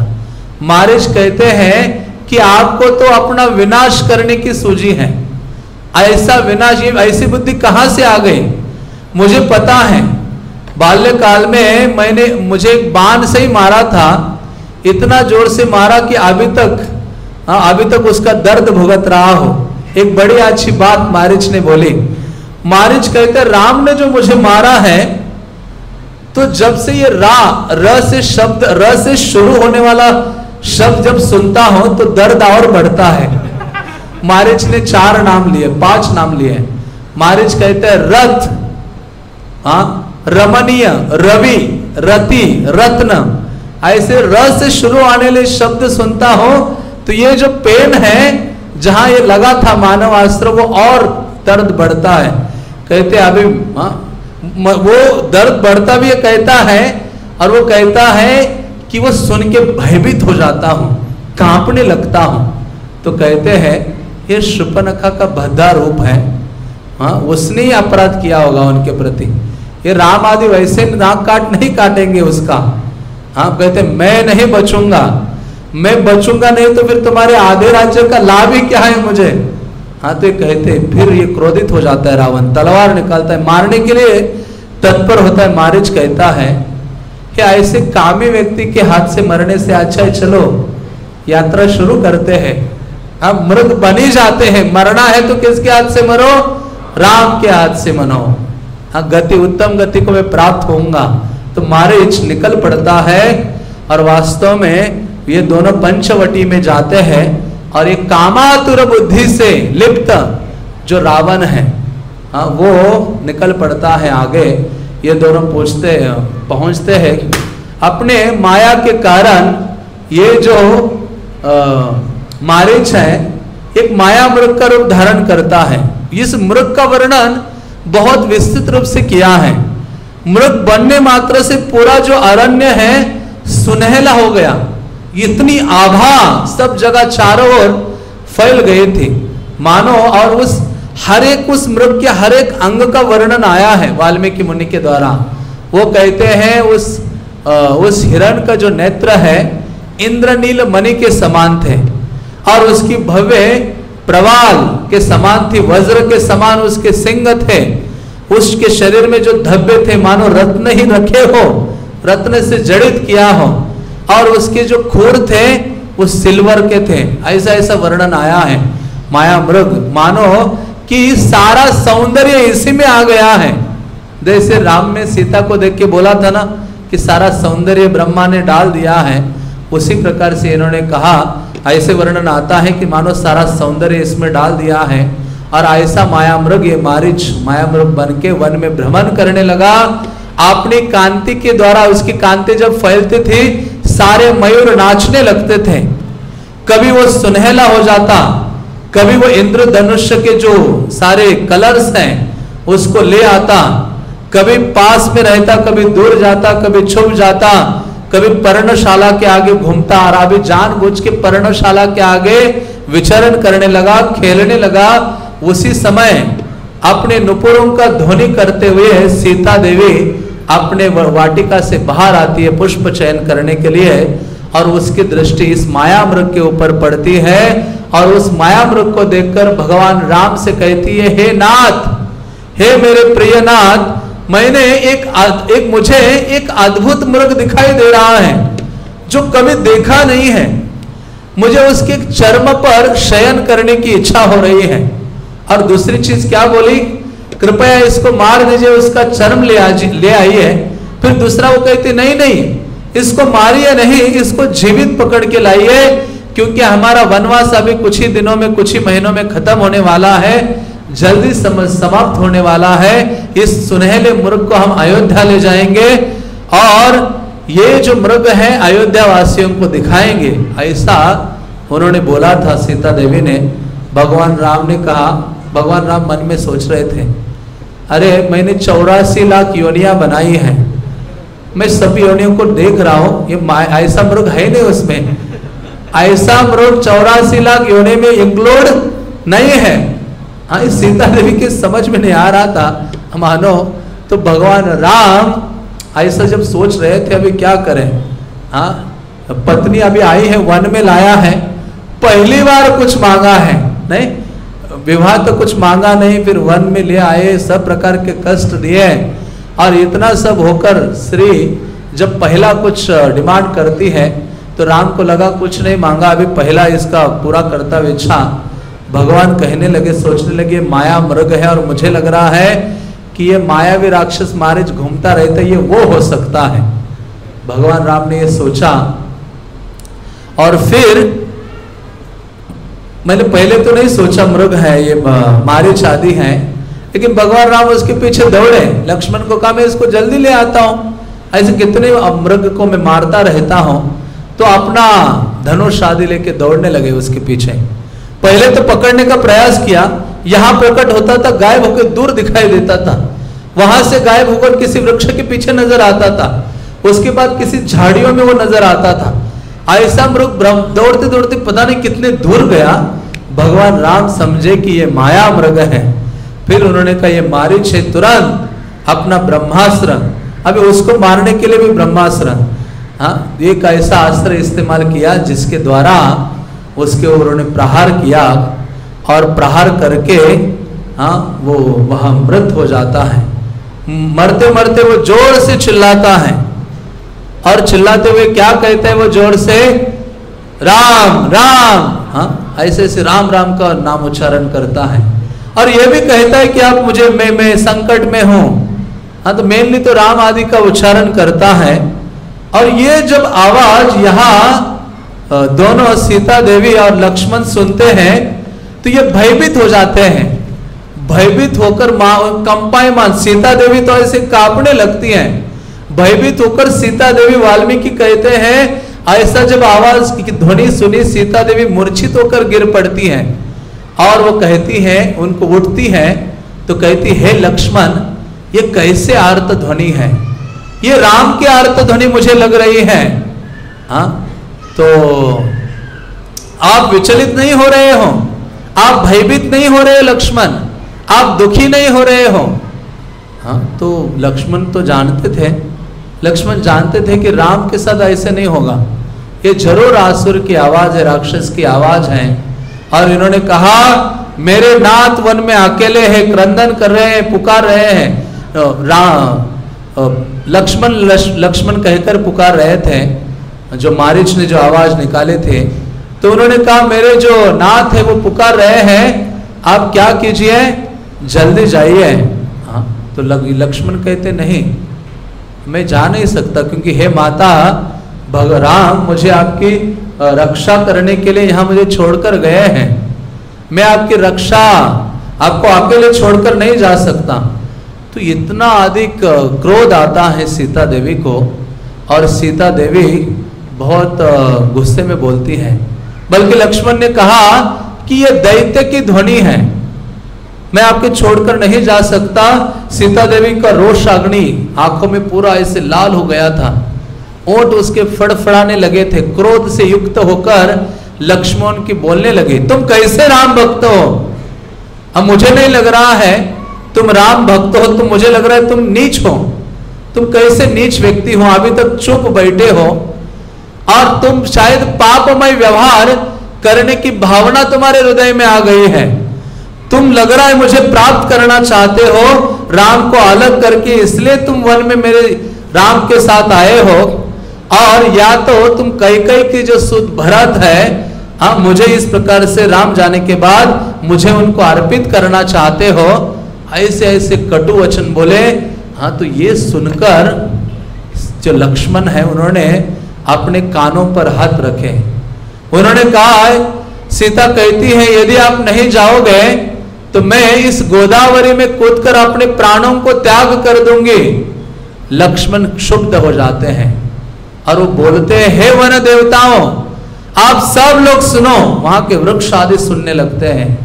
मारिज कहते हैं कि आपको तो अपना विनाश करने की सूझी है। ऐसा विनाश ऐसी बुद्धि कहाँ से आ गई? मुझे पता है। बाल्यकाल में मैंने मुझे बाण से ही मारा था। इतना ज़ोर से मारा कि अभी तक हाँ, अभी तक उसका दर्द भुगत रहा हो। एक बड़ी अच्छी बात मारिच ने बोली। मारिच कहते राम ने जो मुझे मारा है तो जब से ये रा र से शब्द र से शुरू होने वाला शब्द जब सुनता हूँ तो दर्द और बढ़ता है। मारिच ने चार नाम लिए पाँच नाम लिए। मारिच कहते हैं रथ हाँ रमणीय रवि रति रत्न। ऐसे र से शुरू आने वाले शब्द सुनता हो तो ये जो पेन है जहाँ ये लगा था मानव आश्र वो और दर्द बढ़ता है। कहते अभी हाँ, वो दर्द बढ़ता भी कहता है और वो कहता है कि वो सुन के भयभीत हो जाता हूँ, कांपने लगता हूँ। तो कहते हैं, ये शुपनखा का भद्दा रूप है। हाँ उसने ही अपराध किया होगा उनके प्रति। ये राम आदि वैसे नाक काट नहीं काटेंगे उसका। आप कहते, मैं नहीं बचूँगा। मैं बचूँगा नहीं तो फिर तुम्हारे आधे राज्य का लाभ ही क्या है मुझे? हाँ तो ये कहते, फिर ये क्रोधित हो जाता है रावण। तलवार निकालता है। मारने के लिए तत्पर होता है। मारिच कहता है कि ऐसे कामी व्यक्ति के हाथ से मरने से अच्छा है, चलो, यात्रा शुरू करते हैं। अब मृग बनी जाते हैं। मरना है तो किसके हाथ से मरो? राम के हाथ से मनो। हाँ गति, उत्तम गति को मैं प्राप्त होऊँगा। तो मारिच निकल पड़ता है और वास्तव में ये दोनों पंचवटी में जाते हैं और ये कामातुर बुद्धि से लिप्त जो रावण है हाँ वो निकल पड़ता है आगे। ये दोनों पूछते पहुँचते हैं। अपने माया के कारण ये जो मारिच है एक माया मृग का रूप धारण करता है। इस मृग का वर्णन बहुत विस्तृत रूप से किया है। मृग बनने मात्र से पूरा जो अरण्य है, सुनहला हो गया। इतनी आभा सब जगह चारों ओर फैल गए थे। मानो, और उस हर एक उस मृग के हर एक अंग का वर्णन आया है वाल्मीकि मुनि के द्वारा। वो कहते हैं उस उस हिरण का जो नेत्र है, इंद्रनील मणि के समान थे। और उसकी भव्य प्रवाल के समान थी, वज्र के समान उसके सिंग थे। उसके शरीर में जो धब्बे थे, मानो रत्न ही रखे हो, रत्न से जड़ित किया हो, और उसके जो खूर थे, वो सिल्वर के थे। ऐसा ऐसा वर्णन आया है। माया मृग मानो कि सारा सौंदर्य इसी में आ गया है। जैसे राम में सीता को देख के बोला था ना कि सारा सौंदर्य ब्रह्मा ने डाल दिया है। उसी प्रकार से इन्होंने कहा, ऐसे वर्णन आता है कि मानो सारा सौंदर्य इसमें डाल दिया है और ऐसा माया मृग ये मारिच माया मृग बन के वन में भ्रमण करने लगा। अपनी कांति के द्वारा उसकी कांति जब फैलती थी, सारे मयूर नाचने लगते थे। कभी वो सुनहला हो जाता, कभी वो इंद्रधनुष के जो सारे कलर्स हैं, उसको ले आता। कभी पास में रहता, कभी दूर जाता, कभी छुप जाता, कभी पर्णशाला के आगे घूमता आ रहा अभी जानबूझ के पर्णशाला के आगे विचरण करने लगा, खेलने लगा। उसी समय अपने नुपुरों का ध्वनि करते हुए सीता देवी अपने वाटिका से बाहर आती है पुष्प चयन करने के लिए, और उसकी दृष्टि इस माया मृग के ऊपर पड़ती है, और उस माया मृग को देखकर भगवान राम से कहती है, हे नाथ, हे मेरे प्रिय नाथ मैंने एक एक, मुझे एक अद्भुत मृग दिखाई दे रहा है, जो कभी देखा नहीं है। मुझे उसके चर्म पर शयन करने की इच्छा हो रही है। और दूसरी चीज़ क्या बोली? कृपया इसको मार दीजिए, उसका चर्म ले आज, ले आइए फिर दूसरा वो कहते, नहीं नहीं, इसको मारिए नहीं, इसको जीवित पकड़ के लाइए, क्योंकि हमारा वनवास अभी कुछ ही दिनों में, कुछ ही महीनों में खत्म होने वाला है। जल्दी समाप्त होने वाला है। इस सुनहले मृग को हम अयोध्या ले जाएँगे और ये जो मृग है अयोध्या वासियों को दिखाएँगे। ऐसा उन्होंने बोला था सीता देवी ने। भगवान राम ने कहा, भगवान राम मन में सोच रहे थे, अरे, मैंने चौरासी लाख योनिया बनाई है। मैं सब योनियों को देख रहा हूँ। ये ऐसा मृग है नहीं उसमें। ऐसा मृग चौरासी लाख योनि में इंक्लूड नहीं है। हाँ इस सीता देवी के समझ में नहीं आ रहा था। मानो तो भगवान राम ऐसा जब सोच रहे थे, अभी क्या करें? हाँ पत्नी अभी आई है, वन में लाया है। पहली बार कुछ मांगा है, नहीं? विवाह तो कुछ मांगा नहीं, फिर वन में ले आए, सब प्रकार के कष्ट दिए। और इतना सब होकर श्री जब पहला कुछ डिमांड करती है तो राम को लगा कुछ नहीं मांगा, अभी पहला इसका पूरा कर्तव्य इच्छा। भगवान कहने लगे, सोचने लगे, माया मृग है और मुझे लग रहा है कि ये मायावी राक्षस मारिच घूमता रहता ये वो हो सकता है। भगवान राम ने ये सोचा और फिर मैंने पहले तो नहीं सोचा मृग है, ये मारी शादी है, लेकिन भगवान राम उसके पीछे दौड़े। लक्ष्मण को कहा, मैं इसको जल्दी ले आता हूँ। ऐसे कितने मृग को मैं मारता रहता हूँ। तो अपना धनुष आदि लेके दौड़ने लगे उसके पीछे। पहले तो पकड़ने का प्रयास किया, यहाँ प्रकट होता था, गायब होकर दूर दिखाई देता था। वहाँ से गायब होकर किसी वृक्ष के पीछे नज़र आता था। उसके बाद किसी झाड़ियों में वो नज़र आता था। ऐसा मृग दौड़ते दौड़ते पता नहीं कितने दूर गया। भगवान राम समझे कि ये माया मृग है। फिर उन्होंने कहा, ये मारिच है तुरंत, अपना ब्रह्मास्त्र। अभी उसको मारने के लिए भी ब्रह्मास्त्र। हाँ एक ऐसा अस्त्र इस्तेमाल किया जिसके द्वारा उसके ऊपर उन्होंने प्रहार किया और प्रहार करके हाँ वो वह मृत हो जाता है। मरते मरते वो ज़ोर से चिल्लाता है। और चिल्लाते हुए क्या कहते हैं वो ज़ोर से? राम राम हाँ ऐसे ऐसे राम राम का नाम उच्चारण करता है। और ये भी कहता है कि आप मुझे, मैं मैं संकट में हूँ। हाँ तो मेनली तो राम आदि का उच्चारण करता है। और ये जब आवाज़ यहाँ दोनों सीता देवी और लक्ष्मण सुनते हैं तो ये भयभीत हो जाते हैं। भयभीत होकर कंपायमान सीता देवी तो ऐसे कांपने लगती हैं। भयभीत होकर सीता देवी वाल्मीकि कहते हैं, ऐसा जब आवाज़ की ध्वनि सुनी, सीता देवी मूर्छित होकर गिर पड़ती हैं। और वो कहती हैं, उनको उठती हैं तो कहती, है लक्ष्मण, ये कैसे आर्त ध्वनि है? ये राम की आर्त ध्वनि मुझे लग रही है। हा? तो आप विचलित नहीं हो रहे हो। आप भयभीत नहीं हो रहे लक्ष्मण। आप दुखी नहीं हो रहे हो। हाँ तो लक्ष्मण तो जानते थे। लक्ष्मण जानते थे कि राम के साथ ऐसे नहीं होगा। ये ज़रूर आसुर की आवाज़ है, राक्षस की आवाज़ है। और इन्होंने कहा, मेरे नाथ वन में अकेले हैं, क्रंदन कर रहे हैं, पुकार रहे हैं। राम लक्ष्मण लक्ष्मण कहकर पुकार रहे थे। जो मारिच ने जो आवाज़ निकाले थे तो उन्होंने कहा, मेरे जो नाथ है, वो पुकार रहे हैं। आप क्या कीजिए? जल्दी जाइए। हाँ तो लक्ष्मण कहते, नहीं, मैं जा नहीं सकता, क्योंकि हे माता, भगराम मुझे आपकी रक्षा करने के लिए यहाँ मुझे छोड़कर गए हैं। मैं आपकी रक्षा, आपको अकेले छोड़कर नहीं जा सकता। तो इतना अधिक क्रोध आता है सीता देवी को, और सीता देवी बहुत गुस्से में बोलती है। बल्कि लक्ष्मण ने कहा कि ये दैत्य की ध्वनि है। मैं आपके छोड़कर नहीं जा सकता। सीता देवी का रोष अग्नि आँखों में पूरा ऐसे लाल हो गया था। ओट उसके फड़फड़ाने लगे थे। क्रोध से युक्त होकर लक्ष्मण की बोलने लगे, तुम कैसे राम भक्त हो? अब मुझे नहीं लग रहा है। तुम राम भक्त हो तुम मुझे लग रहा है तुम नीच हो। तुम कैसे नीच व्यक्ति हो? अभी तक चुप बैठे हो। और तुम शायद पापमय व्यवहार करने की भावना तुम्हारे हृदय में आ गई है। तुम लग रहा है मुझे प्राप्त करना चाहते हो, राम को अलग करके, इसलिए तुम वन में मेरे राम के साथ आए हो। और या तो तुम कई कई की जो शुद्ध भरत है हाँ मुझे इस प्रकार से राम जाने के बाद मुझे उनको अर्पित करना चाहते हो। ऐसे ऐसे कटु वचन बोले हाँ तो ये सुनकर जो लक्ष्मण है, उन्होंने अपने कानों पर हाथ रखे। उन्होंने कहा, सीता कहती है, यदि आप नहीं जाओगे तो मैं इस गोदावरी में कूदकर अपने प्राणों को त्याग कर दूँगी। लक्ष्मण क्षुब्ध हो जाते हैं और वो बोलते हैं, हे वन देवताओं, आप सब लोग सुनो। वहाँ के वृक्ष आदि सुनने लगते हैं।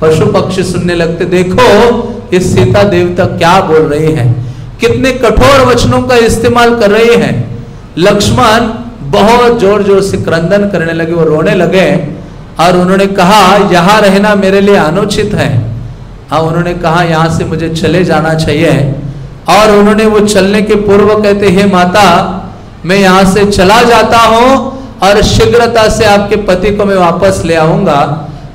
पशु पक्षी सुनने लगते, देखो, ये सीता देवता क्या बोल रही है? कितने कठोर वचनों का इस्तेमाल कर रही है? लक्ष्मण बहुत ज़ोर ज़ोर से क्रंदन करने लगे वो रोने लगे और उन्होंने कहा, यहाँ रहना मेरे लिए अनुचित है। हाँ उन्होंने कहा, यहाँ से मुझे चले जाना चाहिए। और उन्होंने वो चलने के पूर्व कहते, हे माता, मैं यहाँ से चला जाता हूँ और शीघ्रता से आपके पति को मैं वापस ले आऊँगा।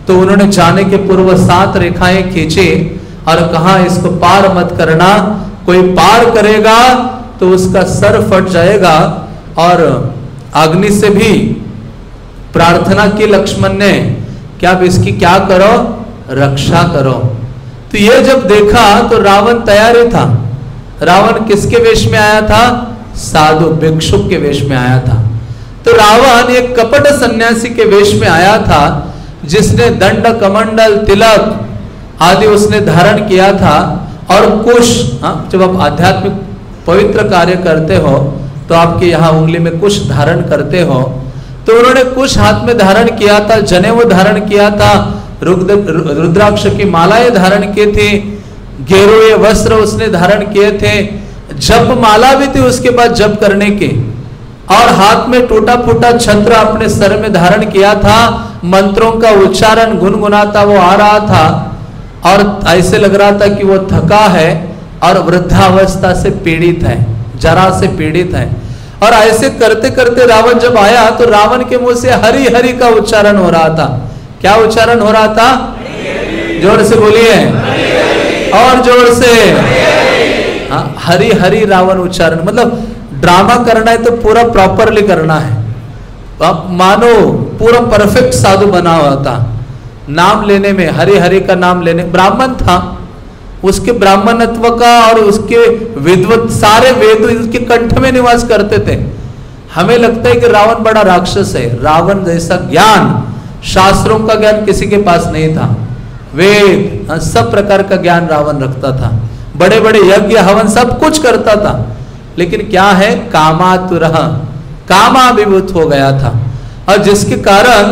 तो उन्होंने जाने के पूर्व सात रेखाएँ खींची और कहा, इसको पार मत करना, कोई पार करेगा तो उसका सर फट जाएगा। और अग्नि से भी प्रार्थना की लक्ष्मण ने, क्या अब इसकी क्या करो? रक्षा करो। तो ये जब देखा तो रावण तैयार ही था। रावण किसके वेश में आया था? साधु भिक्षुक के वेश में आया था। तो रावण एक कपट सन्यासी के वेश में आया था, जिसने दंड, कमंडल, तिलक आदि उसने धारण किया था और कुश हाँ जब आप आध्यात्मिक पवित्र कार्य करते हो तो आपके यहाँ उंगली में कुछ धारण करते हो। तो उन्होंने कुछ हाथ में धारण किया था, जनेऊ धारण किया था रुद्राक्ष की मालाएँ धारण किए थे, गेरुए वस्त्र उसने धारण किए थे, जप माला भी थी उसके बाद जप करने के। और हाथ में टूटा फूटा छत्र अपने सर में धारण किया था, मंत्रों का उच्चारण गुनगुनाता वो आ रहा था, और ऐसे लग रहा था कि वो थका है, और वृद्धावस्था से पीड़ित है। जरा से पीड़ित है। और ऐसे करते करते रावण जब आया तो रावण के मुँह से हरि हरि का उच्चारण हो रहा था। क्या उच्चारण हो रहा था? ज़ोर से बोलिए। और ज़ोर से। हाँ हरि हरि रावण उच्चारण। मतलब ड्रामा करना है तो पूरा प्रॉपरली करना है। आप मानो पूरा परफेक्ट साधु बना हुआ था। नाम लेने में हरि हरि का नाम लेने, ब्राह्मण था। उसके ब्राह्मणत्व का और उसके विद्वत सारे वेद उसके कंठ में निवास करते थे। हमें लगता है कि रावण बड़ा राक्षस है। रावण जैसा ज्ञान शास्त्रों का ज्ञान किसी के पास नहीं था। वेद हाँ, सब प्रकार का ज्ञान रावण रखता था। बड़े बड़े यज्ञ हवन सब कुछ करता था। लेकिन क्या है? कामातुर। कामाभिभूत हो गया था। और जिसके कारण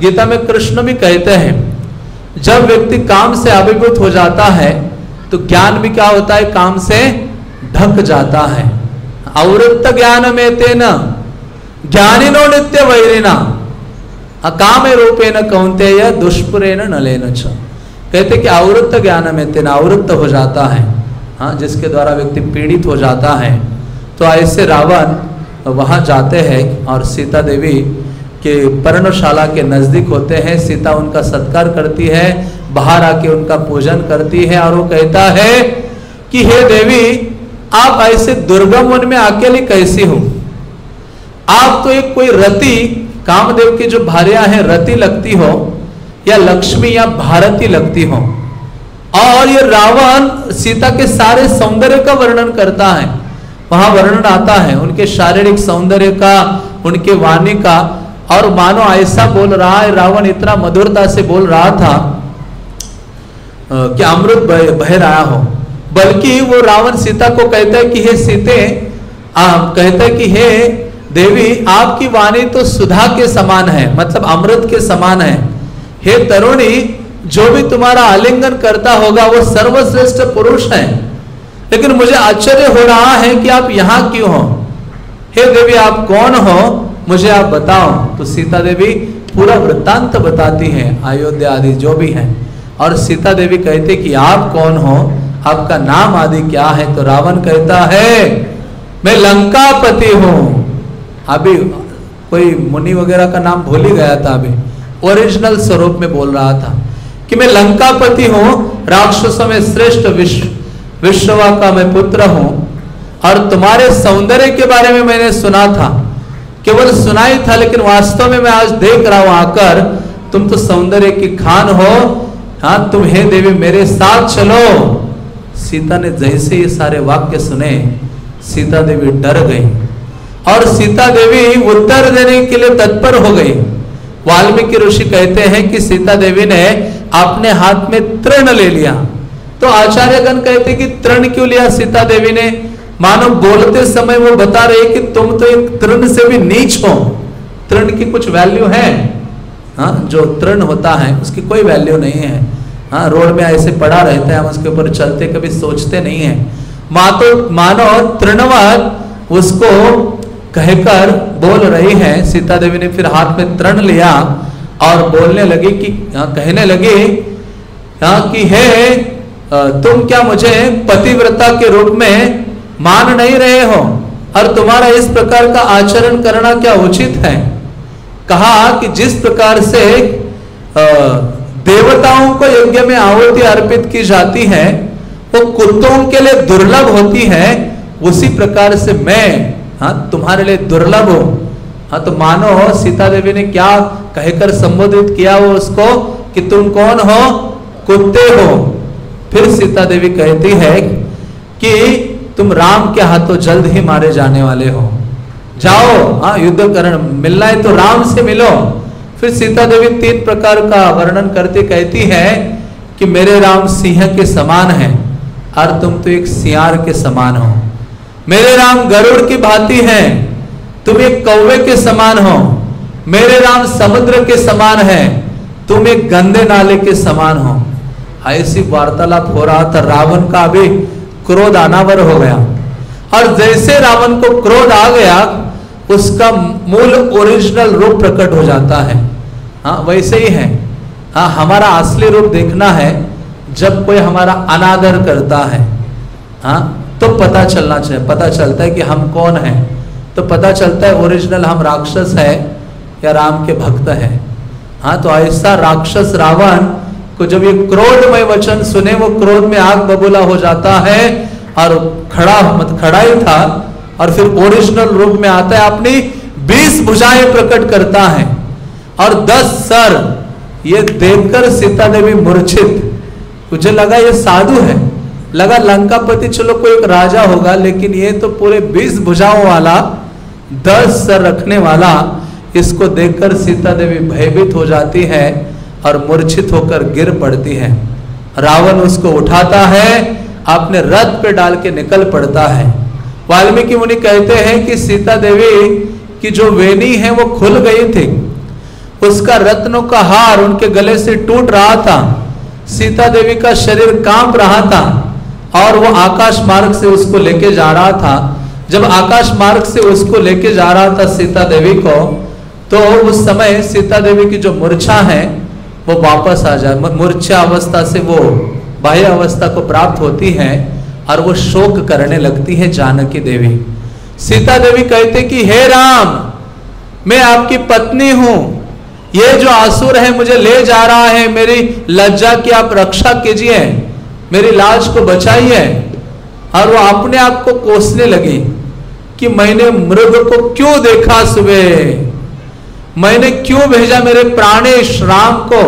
गीता में कृष्ण भी कहते हैं जब व्यक्ति काम से अभिभूत हो जाता है तो ज्ञान भी क्या होता है? काम से ढक जाता है। अवृत्त ज्ञान में तेना ज्ञानिनो नित्य वैरिना अकाम रूपे न कौनते दुष्पुरे न लेन कहते कि अवृत्त ज्ञान में तेना अवृत्त हो जाता है। हाँ जिसके द्वारा व्यक्ति पीड़ित हो जाता है। तो ऐसे रावण वहाँ जाते हैं और सीता देवी के पर्णशाला के नज़दीक होते हैं। सीता उनका सत्कार करती है बाहर आके उनका पूजन करती है और वो कहता है कि, हे देवी, आप ऐसे दुर्गम वन में अकेली कैसी हो? आप तो एक कोई रति, कामदेव की जो भार्या है, रति लगती हो या लक्ष्मी या भारती लगती हो? और ये रावण सीता के सारे सौंदर्य का वर्णन करता है। वहाँ वर्णन आता है उनके शारीरिक सौंदर्य का, उनके वाणी का। और मानो ऐसा बोल रहा है, रावण इतना मधुरता से बोल रहा था कि अमृत बह, रहा हो। बल्कि वो रावण सीता को कहता है कि हे सीते कहता है कि हे देवी आपकी वाणी तो सुधा के समान है मतलब अमृत के समान है। हे तरुणी जो भी तुम्हारा आलिंगन करता होगा वो सर्वश्रेष्ठ पुरुष है। लेकिन मुझे आश्चर्य हो रहा है कि आप यहाँ क्यों हो? हे देवी आप कौन हो? मुझे आप बताओ। तो सीता देवी पूरा वृत्तांत बताती है अयोध्या आदि जो भी है। और सीता देवी कहते कि आप कौन हो? आपका नाम आदि क्या है? तो रावण कहता है, मैं लंकापति हूँ। अभी कोई मुनि वगैरह का नाम भूल ही गया था अभी। ओरिजिनल स्वरूप में बोल रहा था कि मैं लंकापति हूँ, राक्षसों में श्रेष्ठ विश्व विश्ववा का मैं पुत्र हूँ। और तुम्हारे सौंदर्य के बारे में मैंने सुना था। केवल सुना ही था, लेकिन वास्तव में मैं आज देख रहा हूँ आकर, तुम तो सौंदर्य की खान हो हाँ तुम हे देवी, मेरे साथ चलो। सीता ने जैसे ये सारे वाक्य सुने, सीता देवी डर गई और सीता देवी उत्तर देने के लिए तत्पर हो गई। वाल्मीकि ऋषि कहते हैं कि सीता देवी ने अपने हाथ में तृण ले लिया। तो आचार्यगण कहते कि तृण क्यों लिया सीता देवी ने? मानो बोलते समय वो बता रहे कि तुम तो एक तृण से भी नीच हो। तृण की कुछ वैल्यू है? हाँ जो तृण होता है, उसकी कोई वैल्यू नहीं है। हाँ रोड में ऐसे पड़ा रहता है हम उसके ऊपर चलते कभी सोचते नहीं है। मा तो मानो तृणवत उसको कहकर बोल रही है। सीता देवी ने फिर हाथ में तृण लिया और बोलने लगी कि हाँ, कहने लगी हाँ कि हे तुम क्या मुझे पतिव्रता के रूप में मान नहीं रहे हो? और तुम्हारा इस प्रकार का आचरण करना क्या उचित है? कहा कि जिस प्रकार से देवताओं को यज्ञ में आहुति अर्पित की जाती है, वो कुत्तों के लिए दुर्लभ होती है, उसी प्रकार से मैं हाँ तुम्हारे लिए दुर्लभ हूँ। हाँ तो मानो हो सीता देवी ने क्या कहकर संबोधित किया वो उसको कि तुम कौन हो? कुत्ते हो। फिर सीता देवी कहती है कि तुम राम के हाथों जल्द ही मारे जाने वाले हो। जाओ हाँ युद्ध कर मिलना है तो राम से मिलो। फिर सीता देवी तीन प्रकार का वर्णन करते कहती है कि मेरे राम सिंह के समान है, और तुम तो एक सियार के समान हो। मेरे राम गरुड़ की भांति है, तुम एक कौवे के समान हो। मेरे राम समुद्र के समान है, तुम एक गंदे नाले के समान हो। ऐसी वार्तालाप हो रहा था, रावण का भी क्रोध अनावर हो गया। और जैसे रावण को क्रोध आ गया, उसका मूल ओरिजिनल रूप प्रकट हो जाता है। हाँ वैसे ही है। हाँ हमारा असली रूप देखना है, जब कोई हमारा अनादर करता है। हाँ तो पता चलना चाहिए। पता चलता है कि हम कौन है। तो पता चलता है ओरिजिनल हम राक्षस है या राम के भक्त है। हाँ तो ऐसा राक्षस रावण को जब ये क्रोधमय वचन सुने, वो क्रोध में आग बबूला हो जाता है और खड़ा मत, खड़ा ही था और फिर ओरिजिनल रूप में आता है, अपनी बीस भुजाएँ प्रकट करता है। और दस सर, ये देखकर सीता देवी मूर्छित। मुझे लगा ये साधु है। लगा लंकापति, चलो कोई एक राजा होगा, लेकिन ये तो पूरे बीस भुजाओं वाला, दस सर रखने वाला, इसको देखकर सीता देवी भयभीत हो जाती है और मूर्छित होकर गिर पड़ती है। रावण उसको उठाता है, अपने रथ पे डाल के निकल पड़ता है। वाल्मीकि मुनि कहते हैं कि सीता देवी, की जो वेनी है वो खुल गई थी। उसका रत्नों का हार उनके गले से टूट रहा था। सीता देवी का शरीर काँप रहा था और वो आकाश मार्ग से उसको लेके जा रहा था। जब आकाश मार्ग से उसको लेके जा रहा था सीता देवी को तो उस समय सीता देवी की जो मूर्छा है, वो वापस आ जाए मूर्छा अवस्था से वो बाह्य अवस्था को प्राप्त होती है और वो शोक करने लगती है जानकी देवी। सीता देवी कहते कि, हे राम, मैं आपकी पत्नी हूँ। ये जो आसुर है मुझे ले जा रहा है मेरी लज्जा की आप रक्षा कीजिए मेरी लाज को बचाइए। और वो अपने आप को कोसने लगी कि मैंने मृग को क्यों देखा सुबह? मैंने क्यों भेजा मेरे प्राणेश राम को?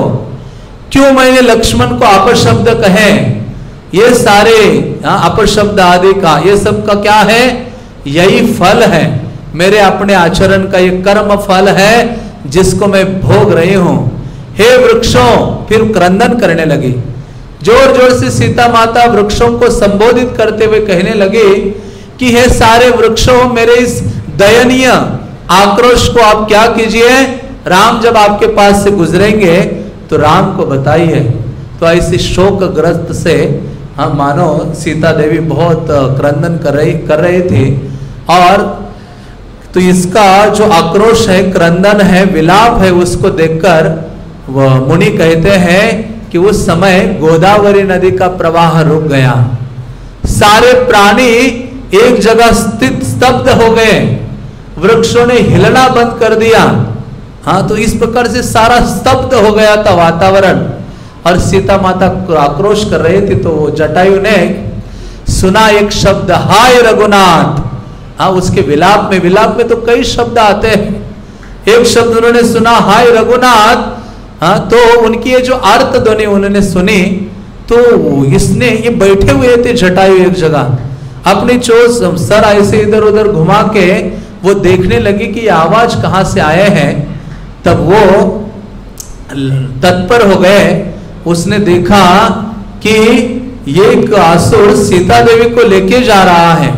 क्यों मैंने लक्ष्मण को अपशब्द कहे? ये सारे हाँ, अपशब्द आदि का ये सब का क्या है? यही फल है। मेरे अपने आचरण का ये कर्म फल है। जिसको मैं भोग रही हूँ। हे वृक्षों, फिर क्रंदन करने लगी। ज़ोर ज़ोर से सीता माता वृक्षों को संबोधित करते हुए कहने लगे कि, हे सारे वृक्षों, मेरे इस दयनीय आक्रोश को आप क्या कीजिए? राम जब आपके पास से गुजरेंगे तो राम को बताइए। तो ऐसे शोकग्रस्त से हम मानो सीता देवी बहुत क्रंदन कर रही, कर रहे थे। और तो इसका जो आक्रोश है, क्रंदन है, विलाप है, उसको देखकर वह मुनि कहते हैं कि उस समय गोदावरी नदी का प्रवाह रुक गया। सारे प्राणी एक जगह स्थित स्तब्ध हो गए। वृक्षों ने हिलना बंद कर दिया। हाँ तो इस प्रकार से सारा स्तब्ध हो गया था वातावरण। और सीता माता आक्रोश कर रहे थे तो जटायु ने सुना एक शब्द, हाय रघुनाथ! हाँ उसके विलाप में विलाप में तो कई शब्द आते हैं। एक शब्द उन्होंने सुना, हाय रघुनाथ। हाँ तो उनकी ये जो अर्थ ध्वनि उन्होंने सुनी तो इसने, ये बैठे हुए थे जटायु एक जगह। अपनी चोस सर ऐसे इधर उधर घुमा के वो देखने लगी कि आवाज़ कहाँ से आए हैं। तब वो तत्पर हो गए। उसने देखा कि ये एक आसुर सीता देवी को लेके जा रहा है।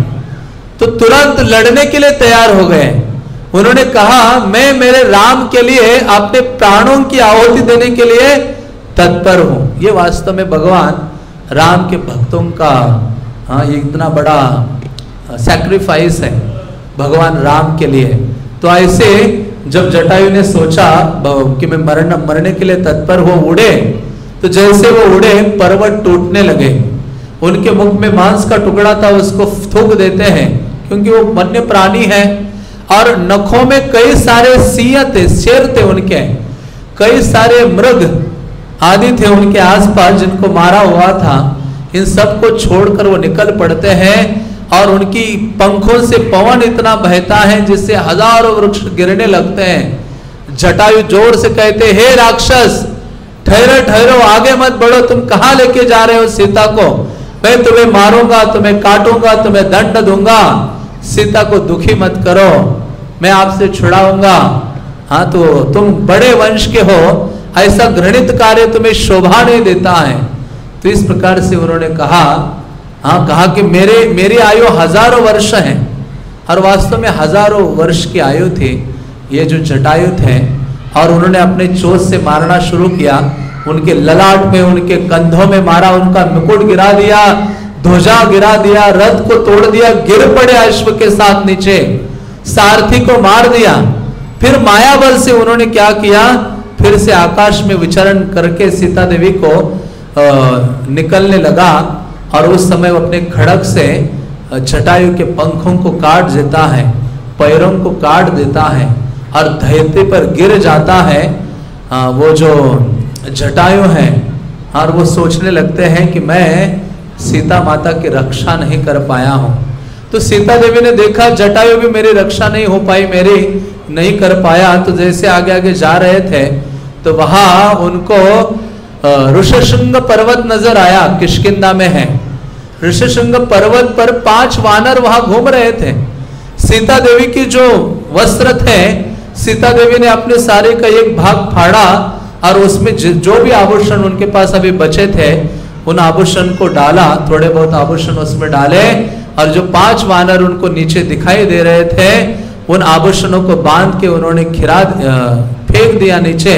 तो तुरंत लड़ने के लिए तैयार हो गए। उन्होंने कहा, मैं मेरे राम के लिए, अपने प्राणों की आहुति देने के लिए तत्पर हूँ। ये वास्तव में भगवान राम के भक्तों का हाँ ये इतना बड़ा सैक्रिफाइस है भगवान राम के लिए। तो ऐसे जब जटायु ने सोचा कि मैं मरण मरने के लिए तत्पर हो, उड़े तो जैसे वो उड़े, पर्वत टूटने लगे। उनके मुख में मांस का टुकड़ा था, उसको थूक देते हैं। क्योंकि वो वन्य प्राणी है और नखों में कई सारे सिंह थे, शेर थे उनके। कई सारे मृग आदि थे उनके आसपास जिनको मारा हुआ था। इन सबको छोड़कर वो निकल पड़ते हैं और उनकी पंखों से पवन इतना बहता है जिससे हज़ारों वृक्ष गिरने लगते हैं। जटायु ज़ोर से कहते, हे राक्षस, ठहरो ठहरो, आगे मत बढ़ो, तुम कहा लेके जा रहे हो सीता को? मैं तुम्हें मारूँगा, तुम्हें काटूँगा, तुम्हें दंड दूँगा। सीता को दुखी मत करो। मैं आपसे छुड़ाऊँगा। हाँ तो तुम बड़े वंश के हो, ऐसा घृणित कार्य तुम्हें शोभा नहीं देता है। तो इस प्रकार से उन्होंने कहा हाँ कहा कि मेरे, मेरी आयु हज़ारों वर्ष है, और वास्तव में हज़ारों वर्ष की आयु थी, ये जो जटायु थे और उन्होंने अपने चोट से मारना शुरू किया। उनके ललाट में, उनके कंधों में मारा, उनका मुकुट गिरा दिया, ध्वजा गिरा दिया, रथ को तोड़ दिया, गिर पड़े अश्व के साथ नीचे। सारथी को मार दिया। फिर माया बल से उन्होंने क्या किया? फिर से आकाश में विचरण करके सीता देवी को निकलने लगा और उस समय वो अपने खड़क से जटायु के पंखों को काट देता है, पैरों को काट देता है और धैर्य पर गिर जाता है। वो जो जटायु है और वो सोचने लगते हैं कि मैं सीता माता की रक्षा नहीं कर पाया हूँ। तो सीता देवी ने देखा, जटायु भी मेरी रक्षा नहीं हो पाई, मेरी नहीं कर पाया। तो जैसे आगे आगे जा रहे थे तो वहाँ उनको ऋषशृंग पर्वत नज़र आया किशकिंदा में है। ऋषशृंग पर्वत पर पाँच वानर वहाँ घूम रहे थे। सीता देवी की जो वस्त्र थे, सीता देवी ने अपने सारे का एक भाग फाड़ा और उसमें जो भी आभूषण उनके पास अभी बचे थे, उन आभूषण को डाला, थोड़े बहुत आभूषण उसमें डाले, और जो पाँच वानर उनको नीचे दिखाई दे रहे थे, उन आभूषणों को बाँध के उन्होंने खिरा फेंक दिया नीचे,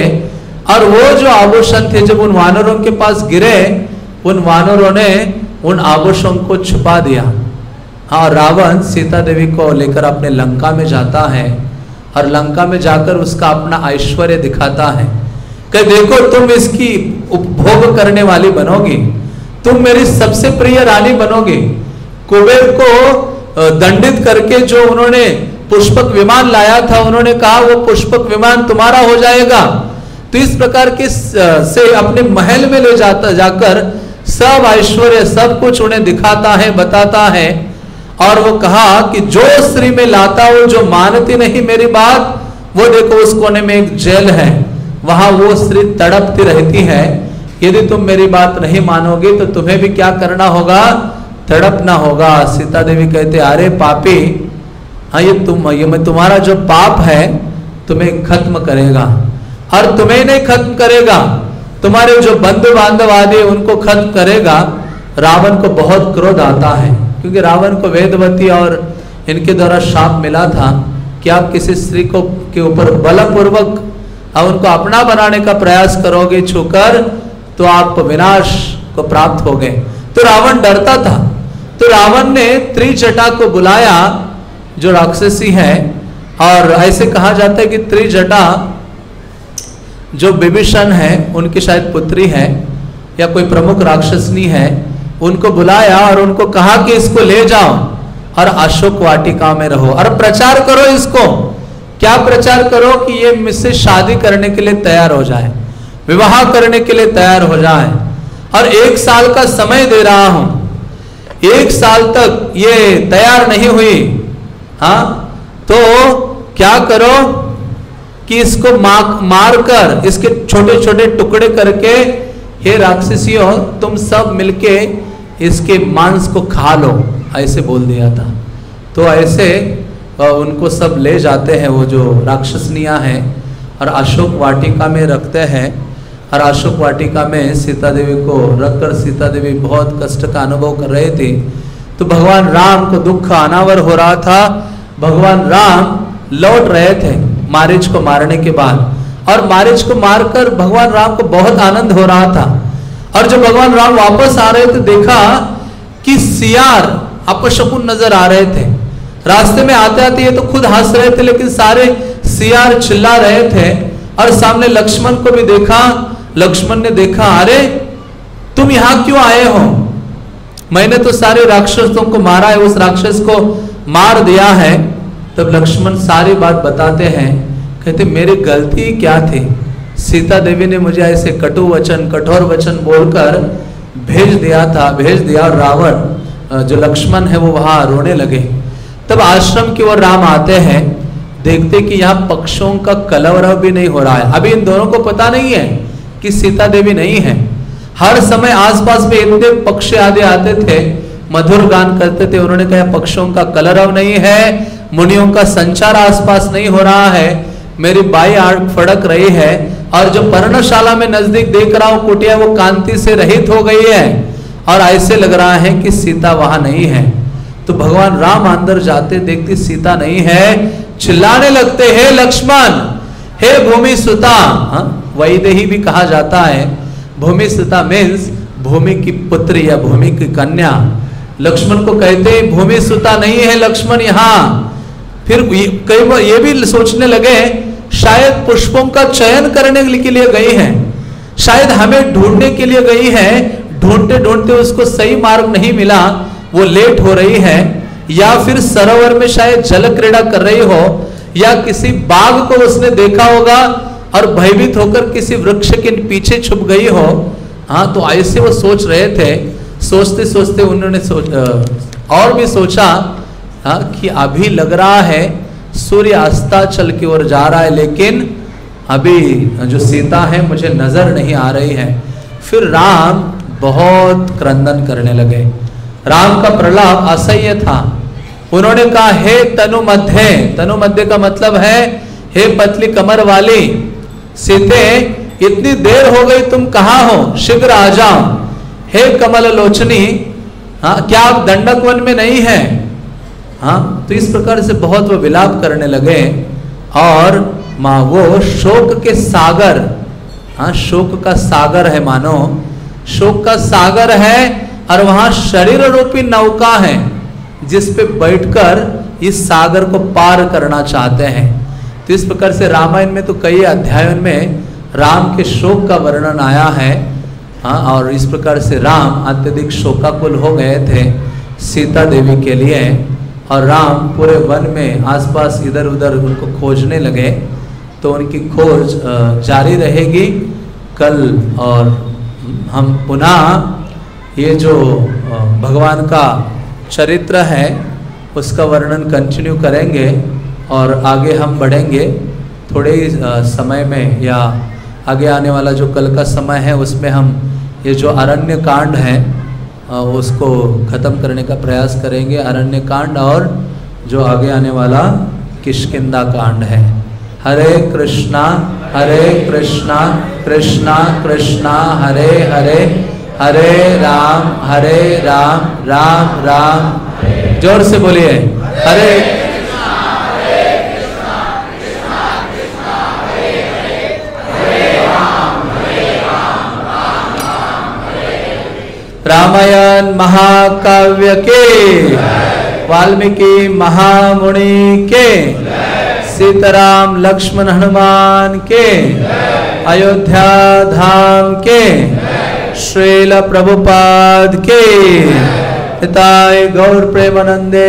और वो जो आभूषण थे, जब उन वानरों के पास गिरे, उन वानरों ने उन आभूषण को छुपा दिया। हाँ रावण सीता देवी को लेकर अपने लंका में जाता है, और लंका में जाकर उसका अपना ऐश्वर्य दिखाता है। कि देखो, तुम इसकी उपभोग करने वाली बनोगी। तुम मेरी सबसे प्रिय रानी बनोगे। कुबेर को दंडित करके जो उन्होंने पुष्पक विमान लाया था, उन्होंने कहा, वो पुष्पक विमान तुम्हारा हो जाएगा। तो इस प्रकार के से अपने महल में ले जाता, जाकर सब ऐश्वर्य, सब कुछ उन्हें दिखाता है, बताता है। और वो कहा कि, जो स्त्री में लाता हो, जो मानती नहीं मेरी बात, वो देखो, उस कोने में एक जेल है। वहाँ वो स्त्री तड़पती रहती है। यदि तुम मेरी बात नहीं मानोगे तो तुम्हें भी क्या करना होगा? तड़पना होगा। सीता देवी कहते, अरे पापी हाँ ये तुम, ये मैं तुम्हारा जो पाप है, तुम्हें खत्म करेगा। और तुम्हें नहीं खत्म करेगा, तुम्हारे जो बंधु बांधव आदि उनको खत्म करेगा। रावण को बहुत क्रोध आता है, क्योंकि रावण को वेदवती और इनके द्वारा शाप मिला था कि आप किसी स्त्री को, के ऊपर बलपूर्वक अब उनको अपना बनाने का प्रयास करोगे, छूकर तो आप विनाश को प्राप्त हो गए। तो रावण डरता था। तो रावण ने त्रिजटा को बुलाया, जो राक्षसी है, और ऐसे कहा जाता है कि त्रिजटा जो विभीषण है, उनकी शायद पुत्री है, या कोई प्रमुख राक्षसनी है, उनको बुलाया और उनको कहा कि इसको ले जाओ और अशोक वाटिका में रहो और प्रचार करो इसको। क्या प्रचार करो कि ये मुझसे शादी करने के लिए तैयार हो जाए, विवाह करने के लिए तैयार हो जाए? और एक साल का समय दे रहा हूँ। एक साल तक ये तैयार नहीं हुई हाँ? तो क्या करो कि इसको मार कर इसके छोटे छोटे टुकड़े करके, हे राक्षसियों, तुम सब मिलके इसके मांस को खा लो, ऐसे बोल दिया था। तो ऐसे उनको सब ले जाते हैं वो जो राक्षसनियाँ हैं और अशोक वाटिका में रखते हैं और अशोक वाटिका में सीता देवी को रखकर सीता देवी बहुत कष्ट का अनुभव कर रहे थे। तो भगवान राम को दुख अनावर हो रहा था। भगवान राम लौट रहे थे मारिच को मारने के बाद। और मारिच को मारकर भगवान राम को बहुत आनंद हो रहा था। और जब भगवान राम वापस आ रहे थे, देखा कि सियार अपशकुन नज़र आ रहे थे। रास्ते में आते आते ये तो खुद हंस रहे थे, लेकिन सारे सियार चिल्ला रहे थे। और सामने लक्ष्मण को भी देखा, लक्ष्मण ने देखा, अरे, तुम यहाँ क्यों आए हो? मैंने तो सारे राक्षसों को मारा है, उस राक्षस को मार दिया है। तब लक्ष्मण सारी बात बताते हैं। कहते, मेरी गलती क्या थी? सीता देवी ने मुझे ऐसे कटु वचन, कठोर वचन बोलकर भेज दिया था, भेज दिया। और रावण जो लक्ष्मण है, वो वहाँ रोने लगे। तब आश्रम की ओर राम आते हैं, देखते कि यहाँ पक्षों का कलवरव भी नहीं हो रहा है। अभी इन दोनों को पता नहीं है कि सीता देवी नहीं है। हर समय आसपास में इतने पक्ष आदि आते थे, मधुर गान करते थे, उन्होंने कहा, पक्षों का कलरव नहीं है, मुनियों का संचार आसपास नहीं हो रहा है, मेरी बाई आँख फड़क रही है, और जो पर्णशाला में नज़दीक देख रहा हूँ, कुटिया वो कांति से रहित हो गई है, और ऐसे लग रहा है कि सीता वहाँ नहीं है। तो भगवान राम अंदर जाते देखते सीता नहीं है चिल्लाने लगते हे लक्ष्मण हे भूमि सुता हाँ, वैदेही भी कहा जाता है भूमि सुता मीन्स भूमि की पुत्री या भूमि की कन्या. लक्ष्मण को कहते भूमि सुता नहीं है लक्ष्मण यहाँ। फिर कई बार ये भी सोचने लगे शायद पुष्पों का चयन करने के लिए गई है शायद हमें ढूँढने के लिए गई है। ढूंढते ढूंढते उसको सही मार्ग नहीं मिला। वो लेट हो रही है, या फिर सरोवर में शायद जल क्रीड़ा कर रही हो, या किसी बाघ को उसने देखा होगा और भयभीत होकर किसी वृक्ष के पीछे छुप गई हो। हाँ तो ऐसे वो सोच रहे थे। सोचते सोचते उन्होंने सोच और भी सोचा हाँ कि अभी लग रहा है, सूर्य अस्ताचल की ओर जा रहा है, लेकिन अभी जो सीता है, मुझे नज़र नहीं आ रही है। फिर राम बहुत क्रंदन करने लगे। राम का प्रलाप असह्य था। उन्होंने कहा, हे तनु मध्य तनु मध्य का मतलब है, हे पतली कमर वाली सीते इतनी देर हो गई तुम कहा हो? शीघ्र आ जाओ। हे कमल लोचनी हाँ क्या आप दंडक वन में नहीं है? हाँ तो इस प्रकार से बहुत वो विलाप करने लगे। और माँ, वो शोक के सागर हाँ शोक का सागर है, मानो। शोक का सागर है और वहाँ शरीर रूपी नौका है, जिस पे बैठकर इस सागर को पार करना चाहते हैं। तो इस प्रकार से रामायण में तो कई अध्यायों में राम के शोक का वर्णन आया है। हाँ और इस प्रकार से राम अत्यधिक शोकाकुल हो गए थे सीता देवी के लिए और राम पूरे वन में आसपास इधर उधर उनको खोजने लगे। तो उनकी खोज जारी रहेगी। कल और हम पुनः ये जो भगवान का चरित्र है, उसका वर्णन कंटिन्यू करेंगे और आगे हम बढ़ेंगे। थोड़े ही समय में या आगे आने वाला जो कल का समय है, उसमें हम ये जो अरण्य कांड है उसको ख़त्म करने का प्रयास करेंगे। अरण्य कांड और जो आगे आने वाला किशकिंदा कांड है। हरे कृष्णा हरे कृष्णा कृष्णा कृष्णा, हरे हरे। हरे राम हरे राम राम राम। ज़ोर से बोलिए, हरे रामायण महाकाव्य के, वाल्मीकि महामुनि के, सीताराम लक्ष्मण हनुमान के, अयोध्या धाम के श्रील प्रभुपाद के पिताय गौर प्रेमानंदे